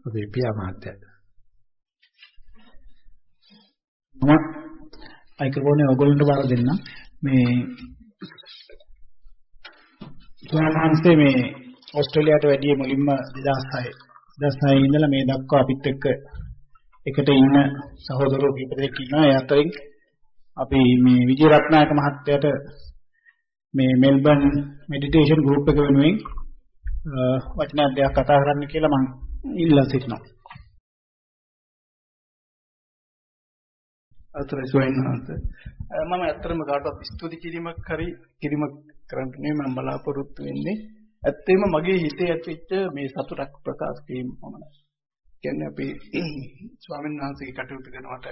අපේ පියා මහත්තයා. මම මයික්‍රොෆෝනේ ඔයගොල්ලන්ට බාර දෙන්න. මේ ස්වාමීන් මේ ඕස්ට්‍රේලියාවට වැඩිය මුලින්ම 2006 2006 ඉඳලා මේ දක්වා අපිත් එක්ක එකට ඉන්න සහෝදරයෝ කීප දෙනෙක් ඉන්නවා. ඒ අතරින් අපි මේ විජය රත්නායක මහත්තයාට මේ මෙල්බන් මෙඩිටේෂන් ගෲප් එක වෙනුවෙන් වචනයක් දෙකක් කතා කරන්න කියලා මම ඉල්ලා සිටිනවා. අතරේ සොයනහත මම ඇත්තටම කාටවත් ස්තුති කිරීමක් හරි කිරීමක් කරන්න නෙමෙයි මම බලාපොරොත්තු වෙන්නේ ඇත්තෙම මගේ හිතේ ඇතිවෙච්ච මේ සතුටක් ප්‍රකාශ කිරීම පමණයි. කියන්නේ අපි (clears throat) ස්වාමීන් වහන්සේගේ කටයුතු කරනවට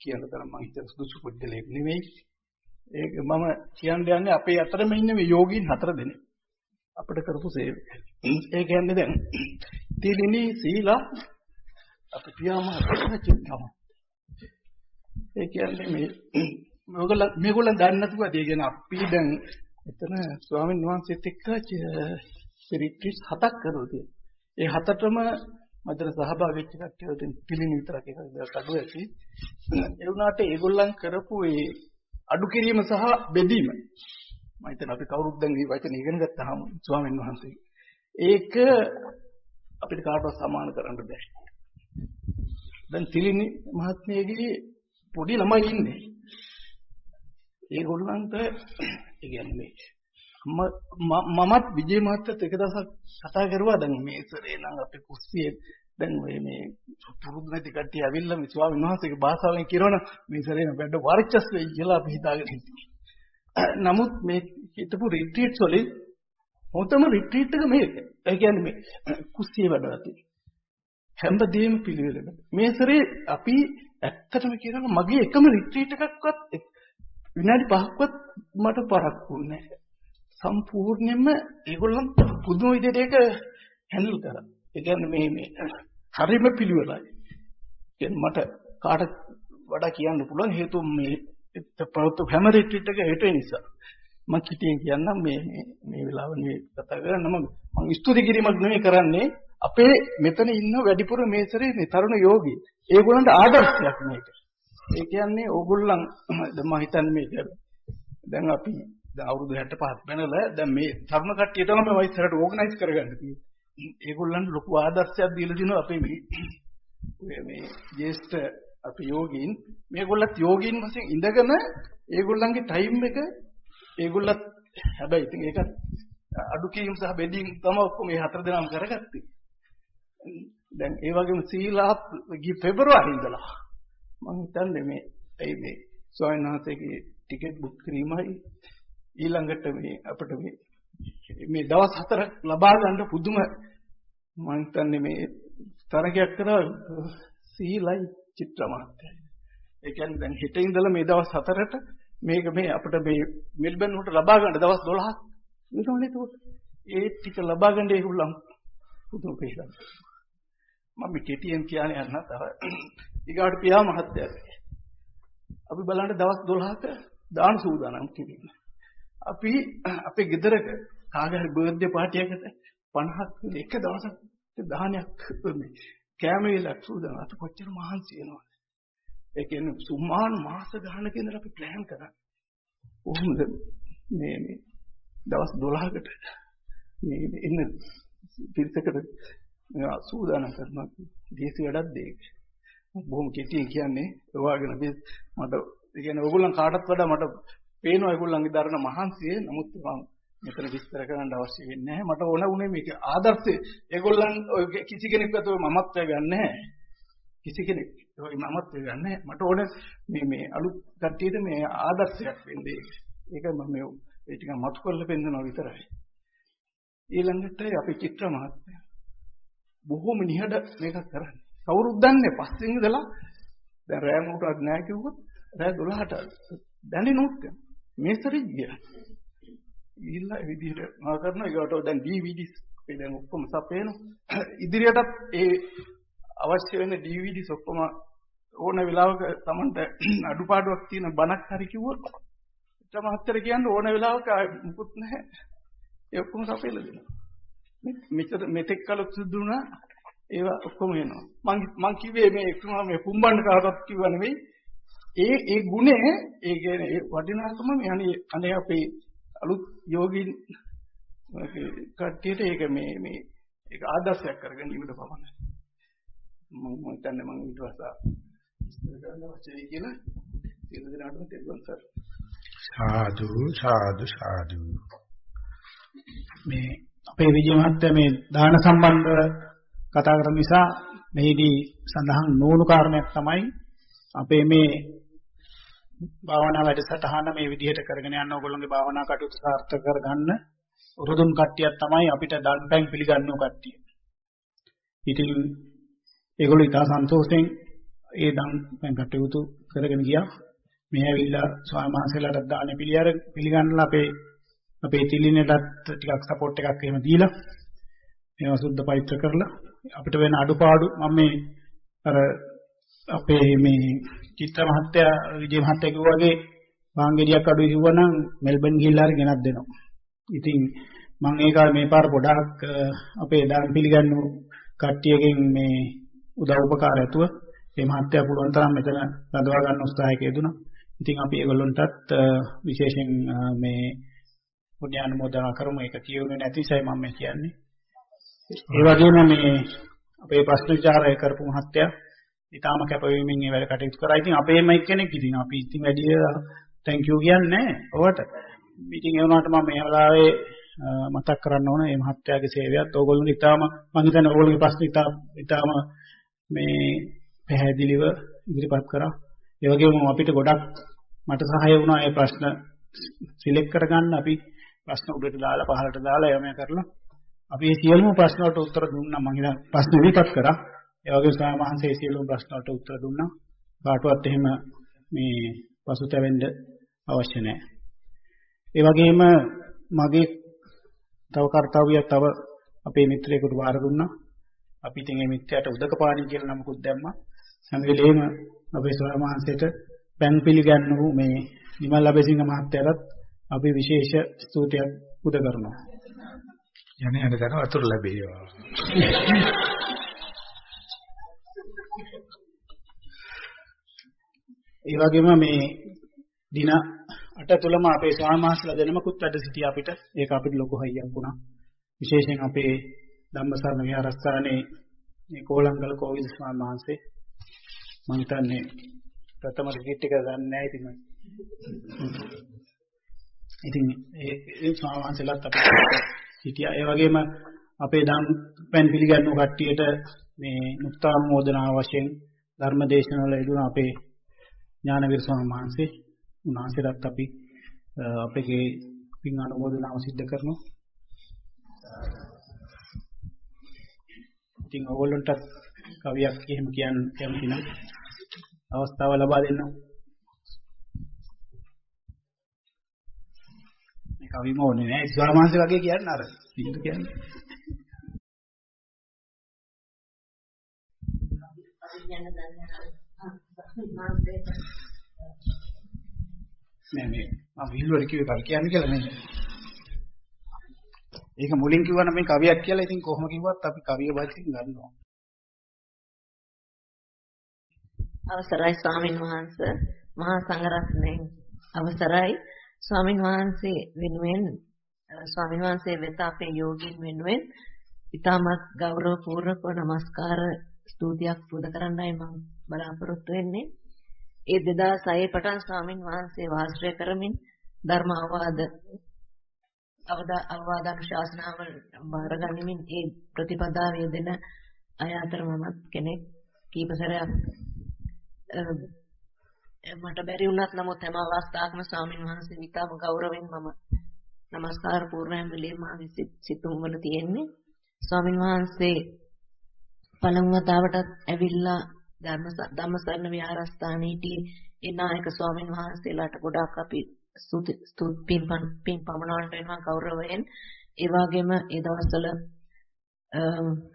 කියන තරම් මම හිතන සුදුසු පුද්ගලයෙක් නෙමෙයි. ඒක මම කියන්න යන්නේ අපේ අතරම ඉන්න මේ යෝගීන් හතර දෙනෙක්. අපිට කරපු සේවය. ඒ කියන්නේ දැන් තීලිනි සීලා අපි පියාම චිත්තම. ඒ කියන්නේ මේ මේගොල්ලෝ මේගොල්ලන් දන්නේ නැතුව ඒ කියන්නේ අපි දැන් එතන ස්වාමීන් වහන්සේත් එක්ක රිට්‍රීට් හතක් කරලා තියෙනවා. ඒ හතටම මතර සහභාගී වෙච්ච කට්ටිය උටින් පිළිනි විතරක් එකක් අඩු ඇති. ඒ වුණාට ඒගොල්ලන් කරපු ඒ අඩු කිරීම සහ බෙදීම මම හිතන අපි කවුරුත් දැන් මේ වචන ඉගෙන ගත්තාම ස්වාමීන් වහන්සේ ඒක අපිට කාටවත් සමාන කරන්න බෑ. දැන් තිලිනි මහත්මියගේ පොඩි ළමයි ඉන්නේ. ඒගොල්ලන්ට ඒ කියන්නේ මමත් විජේ මහත්තයත් එක දවසක් කතා කරුවා දැන් මේ ඉස්සරේ නම් අපේ කුස්සියේ දැන් ඔය මේ පුරුදු නැති කට්ටිය ඇවිල්ලා මේ ස්වාමීන් වහන්සේගේ භාෂාවෙන් කියනවනම් මේ ඉස්සරේ බඩ වර්චස් වෙයි කියලා අපි හිතාගෙන හිටියේ. නමුත් මේ හිටපු රිට්‍රීට්ස් වලින් හොතම රිට්‍රීට් එක මේක. ඒ කියන්නේ මේ කුස්සියේ වැඩලා තියෙන. හැමදේම පිළිවෙලකට. මේ සැරේ අපි ඇත්තටම කියනවා මගේ එකම රිට්‍රීට් එකක්වත් විනාඩි 5ක්වත් මට පරක් වුණේ නැහැ. සම්පූර්ණයෙන්ම ඒගොල්ලන් පුදුම විදිහට ඒක හැන්ඩල් කරා. ඒ කියන්නේ මේ මේ හරිම පිළිවෙලයි. කියන්නේ මට කාට වඩා කියන්න පුළුවන් හේතුව මේ ප්‍රවෘත්ති හැම රිට්‍රීට් එක හේතු නිසා. මම කිටියෙන් කියන්නම් මේ මේ මේ වෙලාව නෙවෙයි කතා කරන්නේ මම මම ස්තුති කිරීමක් නෙවෙයි කරන්නේ අපේ මෙතන ඉන්න වැඩිපුර මේසරේ මේ තරුණ යෝගී. ඒගොල්ලන්ට ආදර්ශයක් මේක. ඒ කියන්නේ ඕගොල්ලන් (clears throat) දැන් මම හිතන්නේ මේක දැන් අපි දැන් අවුරුදු 65 වෙනලා දැන් මේ තරුණ කට්ටිය තමයි මම ඉස්සරහට ඕගනයිස් කරගන්න තියෙන්නේ. ඒගොල්ලන්ට ලොකු ආදර්ශයක් දීලා දිනවා අපේ මේ (clears throat) මේ ජේෂ්ඨ අපි යෝගීන් මේගොල්ලත් යෝගීන් වශයෙන් ඉඳගෙන ඒගොල්ලන්ගේ ටයිම් එක ඒගොල්ලත් හැබැයි ඉතින් ඒක අඩු කීම් සහ බෙදීම් තමයි ඔක්කොම මේ හතර දෙනාම කරගත්තේ. දැන් ඒ වගේම සීලාත් ගිය පෙබරවාරි ඉඳලා මම හිතන්නේ මේ ඒ මේ ස්වාමීන් වහන්සේගේ ටිකට් බුක් කිරීමයි ඊළඟට මේ අපිට මේ මේ දවස් හතරක් ලබා ගන්න පුදුම මම හිතන්නේ මේ තරගයක් කරා සීලයි චිත්‍ර මාත්‍යයි. ඒ කියන්නේ දැන් හෙට ඉඳලා මේ දවස් හතරට මේක මේ අපිට මේ මෙල්බන් වලට ලබා ගන්න දවස් 12ක් වෙනවනේ ඒක. ඒ ටික ලබා ගන්න ඒගොල්ලන් පුදුම පිළිගන්න. මම කෙටියෙන් කියන්නේ අන්න තව ඊගාට පියා මහත්තයා. අපි බලන්න දවස් 12ක දාන සූදානම් කිරීම. අපි අපේ ගෙදරක කාගේ හරි බර්ත්ඩේ පාටි එකකට 50ක් එක දවසක් දානයක් මේ කෑම වේලක් සූදානම් අත කොච්චර මහන්සි වෙනවද? ඒ කියන්නේ සුමාන මාස ගානක ඉඳලා අපි ප්ලෑන් කරා. කොහොමද මේ මේ දවස් 12කට මේ ඉන්න පිරිසකට සූදානම් කරනවා දේශි වැඩක් දෙයක. බොහොම කෙටියෙන් කියන්නේ ඔයාගෙන අපි මට ඒ කියන්නේ ඔයගොල්ලන් කාටත් වඩා මට පේනවා ඒගොල්ලන්ගේ දරන මහන්සිය. නමුත් මම මෙතන විස්තර කරන්න අවශ්‍ය වෙන්නේ නැහැ. මට ඕන උනේ මේක ආදර්ශය. ඒගොල්ලන් කිසි කෙනෙක් අතව මමත්වය ගන්න නැහැ. කිසි කෙනෙක් ඒ මමත්වය ගන්න නැහැ. මට ඕන මේ මේ අලුත් කට්ටියට මේ ආදර්ශයක් වෙන්නේ. ඒක මම මේ ඒ ටික මතු කරලා පෙන්නනවා විතරයි. ඊළඟට අපි චිත්‍ර මහත්මයා බොහොම නිහඬ මේක කරන්නේ. කවුරුත් දන්නේ පස්සෙන් ඉඳලා දැන් රෑ මොකටවත් නැහැ කිව්වොත් රෑ 12ට දැනෙනුත් මේසරි ගියා. ඊළඟ විදිහට මා කරන ඒකට දැන් DVDs අපි දැන් ඔක්කොම සපේන ඉදිරියටත් ඒ අවශ්‍ය වෙන DVDs ඔක්කොම ඕන වෙලාවක Tamanට අඩුපාඩුවක් තියෙන බණක් හරි කිව්වොත් තමහත්තර කියන්නේ ඕන වෙලාවක මුකුත් නැහැ. ඒ ඔක්කොම සපේලා දෙනවා. මෙතන මෙතෙක් කලොත් සිදු වුණා. ඒවා ඔක්කොම එනවා මං මං කිව්වේ මේ එකම මේ පුම්බන්න කාටවත් කිව්වා නෙවෙයි. ඒ ඒ ගුණය ඒ කියන්නේ ඒ වටිනාකම මේ අනේ අනේ අපේ අලුත් යෝගීන් කට්ටියට ඒක මේ මේ ඒක ආදර්ශයක් කරගෙන ඉන්න පමණයි. මම හිතන්නේ මම ඊට වසා ඉස්සරහට කියලා. සියලු දෙනාටම තෙරුවන් සර් සාදු සාදු සාදු. මේ අපේ විජය මහත්තයා මේ දාන සම්බන්ධව කතා කරන නිසා මෙහිදී සඳහන් නොවුණු කාරණයක් තමයි අපේ මේ භාවනා වැඩසටහන මේ විදිහට කරගෙන යන ඕගොල්ලෝගේ භාවනා කටයුතු සාර්ථක කරගන්න උරුදුන් කට්ටියක් තමයි අපිට දන්පැන් පිළිගන්නෝ කට්ටිය. ඉතින් ඒගොල්ලෝ ඉතා සන්තෝෂෙන් ඒ දන්පැන් කටයුතු කරගෙන ගියා. මේ ඇවිල්ලා ස්වාමීන් වහන්සේලාට දාන පිළියර පිළිගන්නලා අපේ අපේ තිලිනටත් ටිකක් සපෝට් එකක් එහෙම දීලා මේවා සුද්ධ පවිත්‍ර කරලා අපිට වෙන අඩුපාඩු මම මේ අර අපේ මේ චිත්‍ර මහත්තයා විජේ මහත්තයා කිව්වා වගේ වාංගෙඩියක් අඩුයි කිව්වනම් මෙල්බන් ගිහිල්ලා හරි ගෙනත් දෙනවා. ඉතින් මම ඒක මේ පාර පොඩක් අපේ දාන පිළිගන්නු කට්ටියකින් මේ උදව් උපකාර ඇතුව මේ මහත්තයා පුළුවන් තරම් මෙතන රඳවා ගන්න උත්සාහයක යෙදුණා. ඉතින් අපි ඒගොල්ලන්ටත් විශේෂයෙන් මේ පුණ්‍ය අනුමෝදනා කරමු ඒක කියුනේ නැති නිසා මම කියන්නේ. ඒ වගේම මේ අපේ ප්‍රශ්න විචාරය කරපු මහත්තයා ඊටාම කැපවීමෙන් මේ වැඩ කටයුතු කරා. ඉතින් අපේම එක්කෙනෙක් ඉතින් අපි ඉතින් වැඩි thank you කියන්නේ ඔවට. ඉතින් ඒ වුණාට මම මේ වෙලාවේ මතක් කරන්න ඕන මේ මහත්තයාගේ සේවයත් ඕගොල්ලෝ ඊටාම මම හිතන්නේ ඕගොල්ලෝගේ ප්‍රශ්න ඊටාම ඊටාම මේ පැහැදිලිව ඉදිරිපත් කරා. ඒ වගේම අපිට ගොඩක් මට සහාය වුණා මේ ප්‍රශ්න සිලෙක්ට් කරගන්න අපි ප්‍රශ්න උඩට දාලා පහළට දාලා එවම කරලා අපි මේ සියලුම ප්‍රශ්න වලට උත්තර දුන්නා මම හිතා ප්‍රශ්න ඉදිරිපත් කරා. ඒ වගේම ස්වාමීන් වහන්සේ සියලුම ප්‍රශ්න වලට උත්තර දුන්නා. කාටවත් එහෙම මේ පසුතැවෙන්න අවශ්‍ය නැහැ. ඒ වගේම මගේ තව කාර්යය තව අපේ මිත්‍රයෙකුට වාර දුන්නා. අපි ඉතින් මේ මිත්‍යාට උදකපාණි කියලා නමකුත් දැම්මා. හැම වෙලේම අපේ ස්වාමීන් වහන්සේට පෑන් පිළිගන්නු මේ නිමල් අබේසිංහ මහත්තයාට අපි විශේෂ ස්තුතියක් පුද කරනවා. යන්නේ යන තැන වතුර ලැබේවා. ඒ වගේම මේ දින අට තුලම අපේ ස්වාමීන් වහන්සේලා දෙනමකුත් වැඩ සිටියා අපිට. ඒක අපිට ලොකු හයියක් වුණා. විශේෂයෙන් අපේ ධම්මසරණ විහාරස්ථානයේ මේ කෝලංගල කෝවිද ස්වාමීන් වහන්සේ මම හිතන්නේ ප්‍රථම රිට්‍රීට් එක ගන්න නැහැ ඉතින් ඉතින් ඒ ස්වාමීන් වහන්සේලාත් අපිට හිටියා. ඒ වගේම අපේ දම් පෙන් පිළිගන්නු කට්ටියට මේ මුක්තාමෝදනා වශයෙන් ධර්ම දේශනාවල යෙදුණ අපේ ඥානවීර ස්වාමීන් වහන්සේ උන්වහන්සේලාත් අපි අපේ පින් අනුමෝදනාව සිද්ධ කරනවා. ඉතින් ඕගොල්ලන්ට කවියක් එහෙම කියන්න කැමති නම් අවස්ථාව ලබා දෙන්න. මේ කවිම ඕනේ නෑ ස්වාමාංශ වගේ කියන්නේ අර සින්දු කියන්නේ මේ මේ මම විහිළුවල කිව්වේ කවි කියන්නේ කියලා නෙමෙයි. ඒක මුලින් කිව්වනම් මේ කවියක් කියලා ඉතින් කොහොම කිව්වත් අපි කවිය වශයෙන් ගන්නවා. අවසරයි ස්වාමින් වහන්සේ මහා සංඝරත්නයෙන් අවසරයි ස්වාමින් වහන්සේ වෙනුවෙන් ස්වාමින් වහන්සේ වෙත අපේ යෝගීන් වෙනුවෙන් ඊටමත් ගෞරව පූර්වක නමස්කාර ස්තුතියක් පුද කරන්නයි මම බලාපොරොත්තු වෙන්නේ. ඒ 2006 පටන් ස්වාමින් වහන්සේ වාසය කරමින් ධර්ම අවවාද අවවාද අනුශාසනාව බාරගනිමින් ඒ ප්‍රතිපදාව යෙදෙන අය අතර මමත් කෙනෙක් කීප සැරයක් මට බැරි වුණත් නමුත් හැම අවස්ථාවකම ස්වාමින් වහන්සේ විතාම ගෞරවයෙන් මම নমස්කාර පූර්ණයෙන් වෙලේ මාගේ සිතුම් වල තියෙන්නේ. ස්වාමින් වහන්සේ පළමු වතාවටත් ඇවිල්ලා ධර්ම ධම්මසරණ විහාරස්ථානයේදී ඒ නායක ස්වාමින් වහන්සේලාට ගොඩාක් අපි ස්තුති පින් පින් පමනවන්නට වෙනවා ගෞරවයෙන්. ඒ වගේම ඒ දවස්වල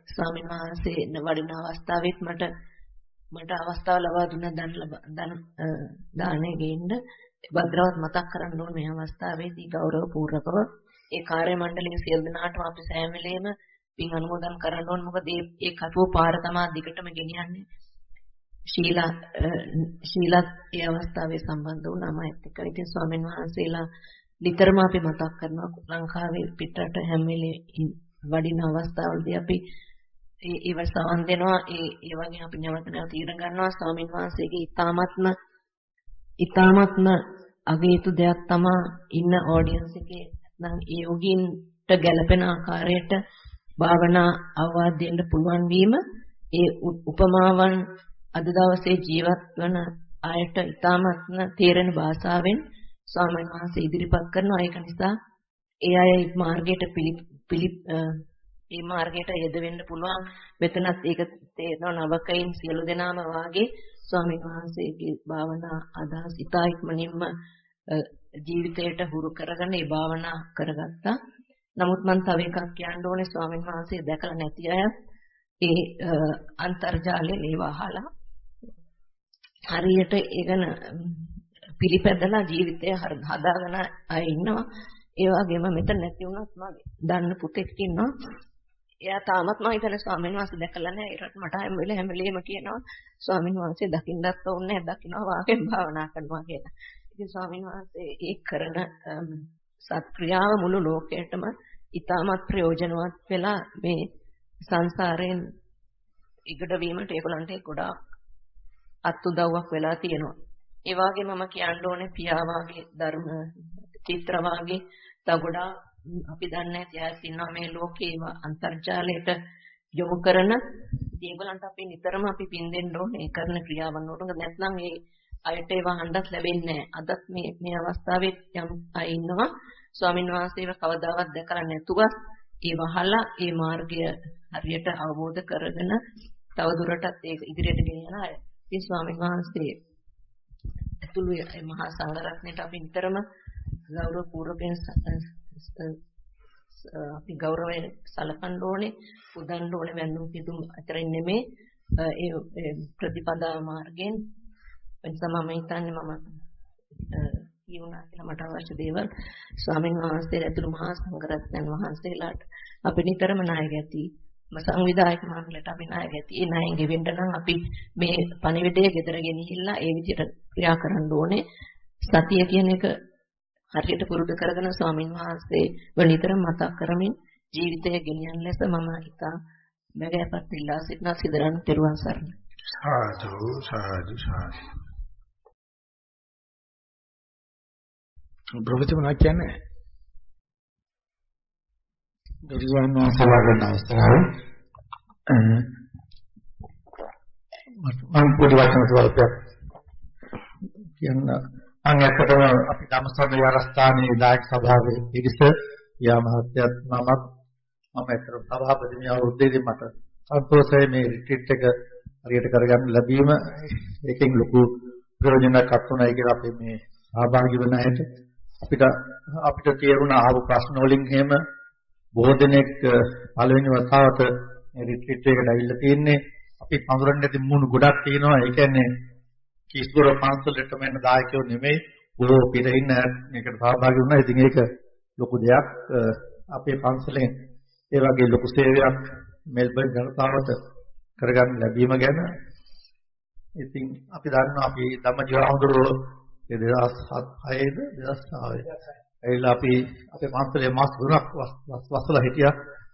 ස්වාමින් වහන්සේ වඩින අවස්ථාවෙත් මට මට අවස්ථාව ලබා දුන්න දන් දානේ ගේන්න භද්‍රවත් මතක් කරන්න ඕනේ මේ අවස්ථාවේදී ගෞරව පූර්වකව ඒ කාර්ය මණ්ඩලයේ සියලු දෙනාටම අපි සෑම වෙලේම පින් අනුමෝදන් කරන්න ඕනේ. මොකද මේ ඒ කටුව පාර තමයි දිගටම ගෙනියන්නේ ශීලා ශීලත් ඒ අවස්ථාවේ සම්බන්ධ වුණාම ඒත් එක්ක ඉතින් ස්වාමීන් වහන්සේලා නිතරම අපි මතක් කරනවා ලංකාවේ පිටරට හැම වෙලේ වඩින අවස්ථාවලදී අපි ඒ ඒවට සවන් දෙනවා. ඒ ඒ වගේ අපි නැවත නැවත ඉගෙන ගන්නවා. ස්වාමින් වහන්සේගේ ඊ타මත්ම ඊ타මත්ම අගේතු දෙයක් තමයි ඉන්න ඔඩියන්ස් එකේ. නම් ඒ යෝගින්ට ගැළපෙන ආකාරයට භාවනා අවවාද දෙන්න පුළුවන් වීම ඒ උපමාවන් අද දවසේ ජීවත් වන අයට ඊ타මත්ම තේරෙන භාෂාවෙන් ස්වාමීන් වහන්සේ ඉදිරිපත් කරනවා. ඒක නිසා ඒ අය මාර්ගයට පිළි ඒ මාර්ගයට යෙද වෙන්න පුළුවන් මෙතනත් ඒක තේරෙනවා නවකයින් සියලු දෙනාම වාගේ ස්වාමීන් වහන්සේගේ භාවනා අදහස් ඉතා ඉක්මනින්ම ජීවිතයට හුරු කරගෙන ඒ භාවනා කරගත්තා. නමුත් මම තව එකක් කියන්න ඕනේ ස්වාමීන් වහන්සේ දැකලා නැති අය ඒ අන්තර්ජාලයේ ඒවා අහලා හරියට ඒකන පිළිපැදලා ජීවිතය හදාගෙන අය ඉන්නවා. ඒ වගේම මෙතන නැති වුණත් මගේ දන්න පුතෙක් ඉන්නවා. එයා තාමත් මම හිතන්නේ ස්වාමීන් වහන්සේ දැකලා නැහැ. ඒකට මට හැම වෙලේ හැම වෙලේම කියනවා ස්වාමීන් වහන්සේ දකින්නත් ඕනේ නැහැ. දකින්නවා වාගෙන් භාවනා කරනවා කියලා. ඉතින් ස්වාමීන් වහන්සේ ඒ කරන සත්ක්‍රියාව මුළු ලෝකයටම ඉතාමත් ප්‍රයෝජනවත් වෙලා මේ සංසාරයෙන් ඉගඩ වීමට ඒගොල්ලන්ට ගොඩාක් අත්උදව්වක් වෙලා තියෙනවා. ඒ වගේම මම කියන්න ඕනේ පියා වාගේ ධර්ම චිත්‍ර වාගේ තව ගොඩාක් අපි දන්නේ නැති අය ඉන්නවා මේ ලෝකේ අන්තර්ජාලයට යොමු කරන ඒගොල්ලන්ට අපි නිතරම අපි පින් දෙන්න ඕනේ කරන ක්‍රියාවන් වලට නැත්නම් ඒ අයට ඒව හඳත් ලැබෙන්නේ නැහැ. අදත් මේ මේ අවස්ථාවේ යම් අය ඉන්නවා ස්වාමීන් වහන්සේව කවදාවත් දැකලා නැතුව ඒ වහලා ඒ මාර්ගය හරියට අවබෝධ කරගෙන තව දුරටත් ඒක ඉදිරියට ගෙන යන අය. ඉතින් ස්වාමීන් වහන්සේ ඇතුළු මහා සංඝරත්නයට අපි නිතරම ගෞරව පූර්වකයෙන් අපි ගෞරවයෙන් සලකන්න ඕනේ පුදන්න ඕනේ වැන්දුම් පිදුම් අතරින් නෙමේ ඒ ප්‍රතිපදා මාර්ගයෙන්. එනිසා මම හිතන්නේ මම කියුණා කියලා මට අවශ්‍ය දේවල්. ස්වාමීන් වහන්සේ ඇතුළු මහා සංඝරත්නයන් වහන්සේලාට අපි නිතරම ණයගැති සංවිධායක මණ්ඩලයට අපි ණයගැති ඒ ණයෙන් ගෙවෙන්න නම් අපි මේ පණිවිඩය ගෙදර ගෙනිහිල්ලා ඒ විදිහට ක්‍රියා කරන්න ඕනේ. සතිය කියන එක හරියට පුරුදු කරගෙන ස්වාමින් වහන්සේ වනිතර මතක් කරමින් ජීවිතය ගෙනියන ලෙස මම හිතා මගපත් ඉල්ලා සිටින සිදරන් තෙරුවන් සරණයි. සාදු සාදු සාදු. ප්‍රොෆෙසර් මොනවද කියන්නේ? දරුවන් වහන්සේලාට අවස්ථාව මම පොඩි වචන ස්වල්පයක් කියන්න මම ඇත්තටම අපි ධම්මසරණ විහාරස්ථානයේ දායක සභාවේ පිරිස යා මහත්යත් මමත්. මම ඇත්තටම සභාපතිනිය අවුරුද්දේදී මට සන්තෝෂයි මේ රිට්‍රීට් එක හරියට කරගන්න ලැබීම ඒකෙන් ලොකු ප්‍රයෝජනයක් අත්ුණයි කියලා අපි මේ සහභාගී වෙන අයට අපිට අපිට තේරුණ ආපු ප්‍රශ්න වලින් එහෙම බොහෝ දෙනෙක් පළවෙනි වතාවට මේ රිට්‍රීට් එකට ඇවිල්ලා තියෙන්නේ. අපි පඳුරන්නේ නැති මුණු ගොඩක් තියෙනවා. ඒ කියන්නේ කිස්ගොර පන්සලට මෙන්න දායකයෝ නෙමෙයි බොහෝ පිට ඉන්න මේකට සහභාගී වුණා ඉතින් ඒක ලොකු දෙයක් අපේ පන්සලෙන් ඒ වගේ ලොකු සේවයක් මෙල්බර්න් ජනතාවට කරගන්න ලැබීම ගැන ඉතින් අපි දන්නවා අපි ධම්මජීවහඳුරෝ 2006ද 2006 ඇවිල්ලා අපි අපේ පන්සලේ මාස තුනක් වස්සලා හිටියා.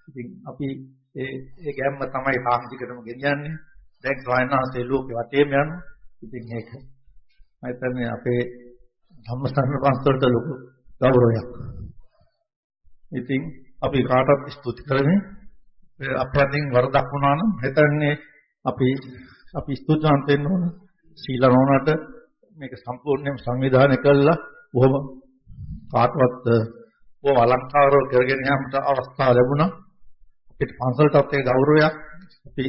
ඉතින් අපි ඒ ඒ ගැම්ම තමයි සාහිතිකටම ගෙනියන්නේ. දැන් ස්වාමීනාන්සේ ලෝකෙ වටේම යනවා. ඉතින් ඒක මම හිතන්නේ අපේ ධම්මසරණ පන්සලට ලොකු ගෞරවයක්. ඉතින් අපි කාටත් ස්තුති කරමින් අපේ අතින් වරදක් වුණා නම් හිතන්නේ අපි අපි ස්තුතිවන්ත වෙන්න ඕන. ශීලා නෝනට මේක සම්පූර්ණයෙන්ම සංවිධානය කළා. බොහොම කාටවත් බොහොම අලංකාරව කරගෙන යාමට අවස්ථාව ලැබුණා. අපිට පන්සලටත් ඒ ගෞරවයක්. අපි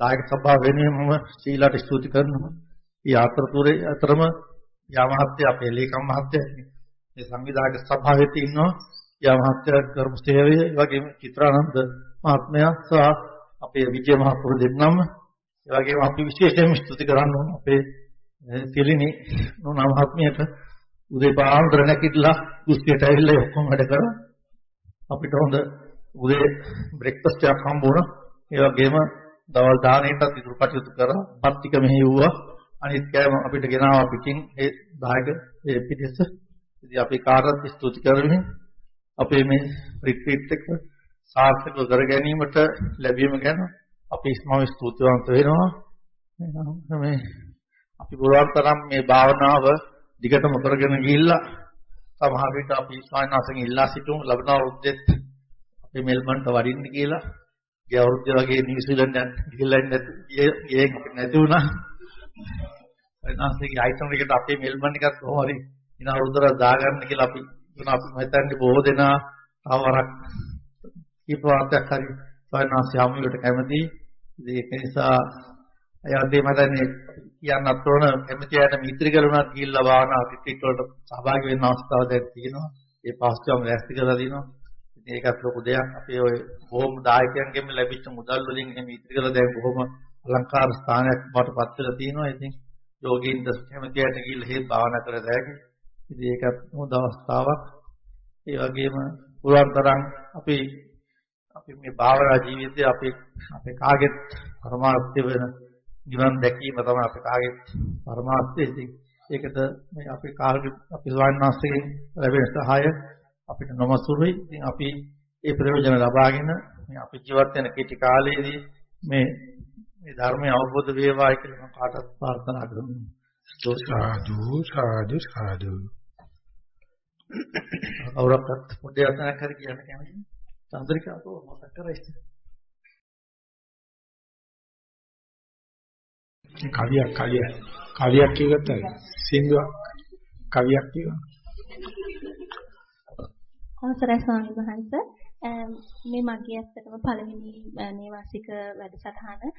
දායක සභාව වෙනුවෙන්ම ශීලාට ස්තුති කරනවා. ඊ ආතරතුරේ අතරම යා මහත්තයා අපේ ලේකම් මහත්තයා මේ සංවිධායක සභාවේ ඉන්නවා. යා මහත්තයා කරපු සේවය ඒ වගේම චිත්‍රානන්ද මහත්මයා සහ අපේ විජය මහපුරු දෙන්නම. ඒ වගේම අපි විශේෂයෙන්ම ස්තුති කරන්න ඕන අපේ කෙලිනි නෝනා මහත්මියට උදේ පාන්දර නැගිටලා කුස්සියට ඇවිල්ලා ඔක්කොම වැඩ කරා. අපිට හොඳ උදේ බ්‍රෙක්ෆාස්ට් එකක් හම්බ වුණා. ඒ වගේම දවල් දාණයටත් ඉතුරු කටයුතු කරා. බත් ටික මෙහි වුණා අනිත් කෑම අපිට ගෙනාවා පිටින්. ඒ දායක ඒ පිටිස්ස ඉතින් අපි කාටත් ස්තුති කරමින් අපේ මේ රිට්‍රීට් එක සාර්ථකව කර ගැනීමට ලැබීම ගැන අපි ඉස්මව ස්තුතිවන්ත වෙනවා. මේ අපි පුළුවන් තරම් මේ භාවනාව දිගටම කරගෙන ගිහිල්ලා සමහර විට අපි ස්වාමීනාසෙන් ඉල්ලා සිටුම් ලබන අවුරුද්දෙත් අපි මෙල්බන්ට වඩින්න කියලා ගිය අවුරුද්දේ වගේ නිව්සීලන්ත ගිහිල්ලා ගියේ නැති වුණා ස්වාමීනාසෙගේ අයිටම් එකට අපේ මෙල්බන් එකත් කොහොම හරි ඉන අවුරුද්දට දාගන්න කියලා අපි දුන අපි හිතන්නේ බොහෝ දෙනා තවරක් කීප වාරයක් හරි ස්වාමීනාසෙ හමුවට කැමති ඒක නිසා අයදී මදන්නේ කියන්නත් ඕන කැමතියට මිත්‍රි කරුණාත් ගිහිල්ලා භාවනා ටික වලට සහභාගී වෙන්න අවස්ථාවක් දැන් තියෙනවා. ඒ පාස්තුවම වැස්ති කරලා දිනවා. ඉතින් ඒකත් ලොකු දෙයක්. අපේ ඔය බොහොම දායකයන්ගෙන් ලැබිච්ච මුදල් වලින් මේ මිත්‍රි කරලා දැන් බොහොම අලංකාර ස්ථානයක් වටපත් වෙලා තියෙනවා. ඉතින් යෝගීන්ද කැමතියට ගිහිල්ලා හේත් භාවනා කරලා දැන්. ඉතින් ඒකත් හොඳ අවස්ථාවක්. ඒ වගේම පුළුවන් තරම් අපි අපි මේ භාවනා ජීවිතයේ අපි අපේ කාගෙත් පරමාර්ථය වෙන නිවන් දැකීම තමයි අපේ කාගේ පරමාර්ථය. ඉතින් ඒකට මේ අපේ කාගේ අපි ස්වාමීන් ලැබෙන සහාය අපිට නොමසුරුයි. ඉතින් අපි ඒ ප්‍රයෝජන ලබාගෙන මේ අපි ජීවත් වෙන කෙටි කාලයේදී මේ මේ ධර්මය අවබෝධ වේවායි කියලා මම කාටත් ප්‍රාර්ථනා කරනවා. සාදු සාදු සාදු. අවරක්වත් පොඩ්ඩක් අතන කර කියන්න කැමතියි. චන්ද්‍රිකාව මතක් කරයිද? කවියක් කවියක් කවියක් කියගත්ත සින්දුවක් කවියක් කියනවා අවසරයි ස්වාමීන් වහන්සේ. මේ මගේ ඇත්තටම පළවෙනි නේවාසික වැඩසටහන.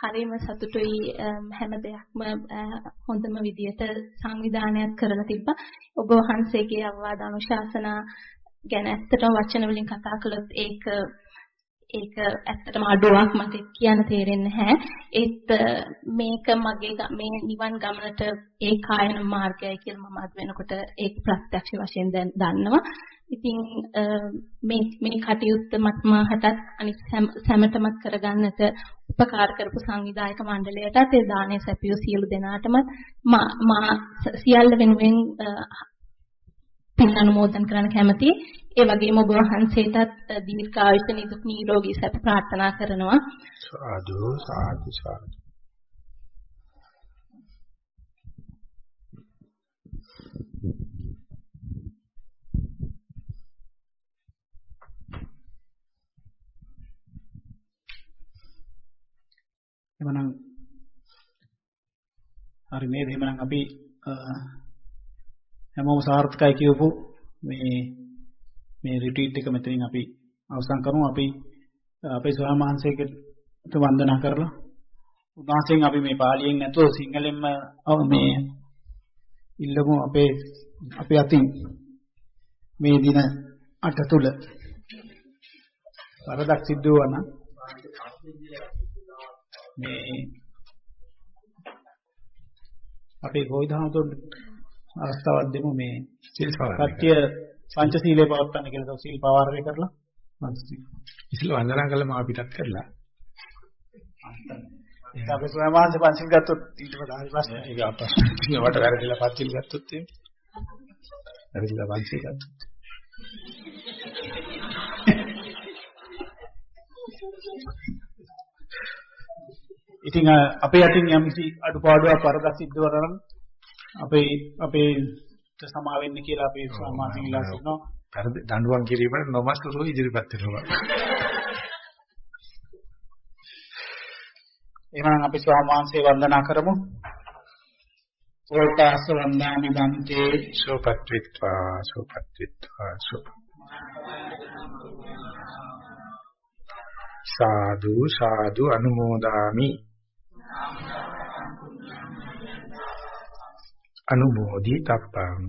හරිම සතුටුයි. හැම දෙයක්ම හොඳම විදියට සංවිධානයක් කරලා තිබ්බා. ඔබ වහන්සේගේ අවවාද අනුශාසනා ගැන ඇත්තටම වචන වලින් කතා කළොත් ඒක ඒක ඇත්තටම අඩුවක් මට කියන්න තේරෙන්නේ නැහැ. ඒත් මේක මගේ මේ නිවන් ගමනට ඒ කායන මාර්ගයයි කියලා මම අද වෙනකොට ඒක ප්‍රත්‍යක්ෂ වශයෙන් දැන් දන්නවා. ඉතින් මේ මේ කටයුත්ත මත්මාහටත් අනිත් සැමටමත් කරගන්නට උපකාර කරපු සංවිධායක මණ්ඩලයටත් ඒ දානය සැපියු සියලු දෙනාටම මා සියල්ල වෙනුවෙන් පින් අනුමෝදන් කරන්න කැමතියි. ඒ වගේම ඔබ වහන්සේටත් දීර්ඝායුෂ නිදුක් නිරෝගී සැප ප්‍රාර්ථනා කරනවා. සාදු සාදු සාදු. එමනම් හරි නේද එමනම් අපි හැමෝම සාර්ථකයි කියවපු මේ මේ රිට්‍රීට් එක මෙතනින් අපි අවසන් කරමු. අපි අපේ ස්වාමීන් වහන්සේට වන්දනා කරලා උන්වහන්සේගෙන් අපි මේ පාලියෙන් නැතුව සිංහලෙන්ම මේ ඉල්ලමු අපේ අපි අතින් මේ දින අට තුල වරදක් සිද්ධ වුණා නම් මේ අපේ ගෝවිධාමතුන් අවස්ථාවක් දෙමු මේ සිල් කට්ටිය පංචශීලයේ පවත්වන්න කියලා සීල් පවාරණය කරලා. ඉතින් වන්දනා කළා මා පිටත් කරලා. ඒක අපේ වහන්සේ පංචශීල ගත්තොත් ඊට වඩා හරි ප්‍රශ්න. ඒක අපස් වට වැරදිලා පත්තිල් ගත්තොත් එහෙම. වැරදිලා පන්සිල් ගත්තොත්. ඉතින් අපේ අතින් යම්කිසි අඩුපාඩුවක් වරදක් සිද්ධ වුණා නම් අපේ අපේ සමා වෙන්න කියලා අපේ වහන්සේ ඉල්ලා සිටිනවා. වැරදි දඬුවම් කිරීමට නොමස්තුරු ඉදිරිපත් වෙනවා. (laughs) එහෙනම් අපි ස්වාමීන් වන්දනා කරමු. ඕල්තාස වන්දාමි බන්තේ. සෝපත් විත්වා සෝපත් විත්වා සෝප සාදු සාදු අනුමෝදාමි අනුමෝදි තප්පං.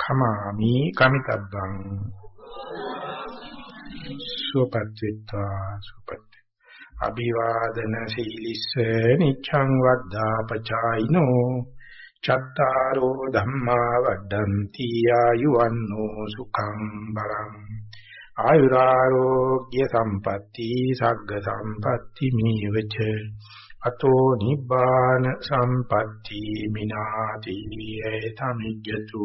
කමාමි කමිතබ්බං. සුවපත් විත්වා සුවපත්. අභිවාදන සීලිස්ස නිච්ඡං වද්දා පචායිනෝ. චත්තාරෝ ධම්මා වඩ්ඩಂತಿ ආයුවන්නෝ සුඛං බලං. ආයුරාෝග්‍ය සම්පatti සග්ග සම්පatti මේවච අතෝ නිබ්බාන සම්පatti මිනාති ඒතමිජ්ජතු.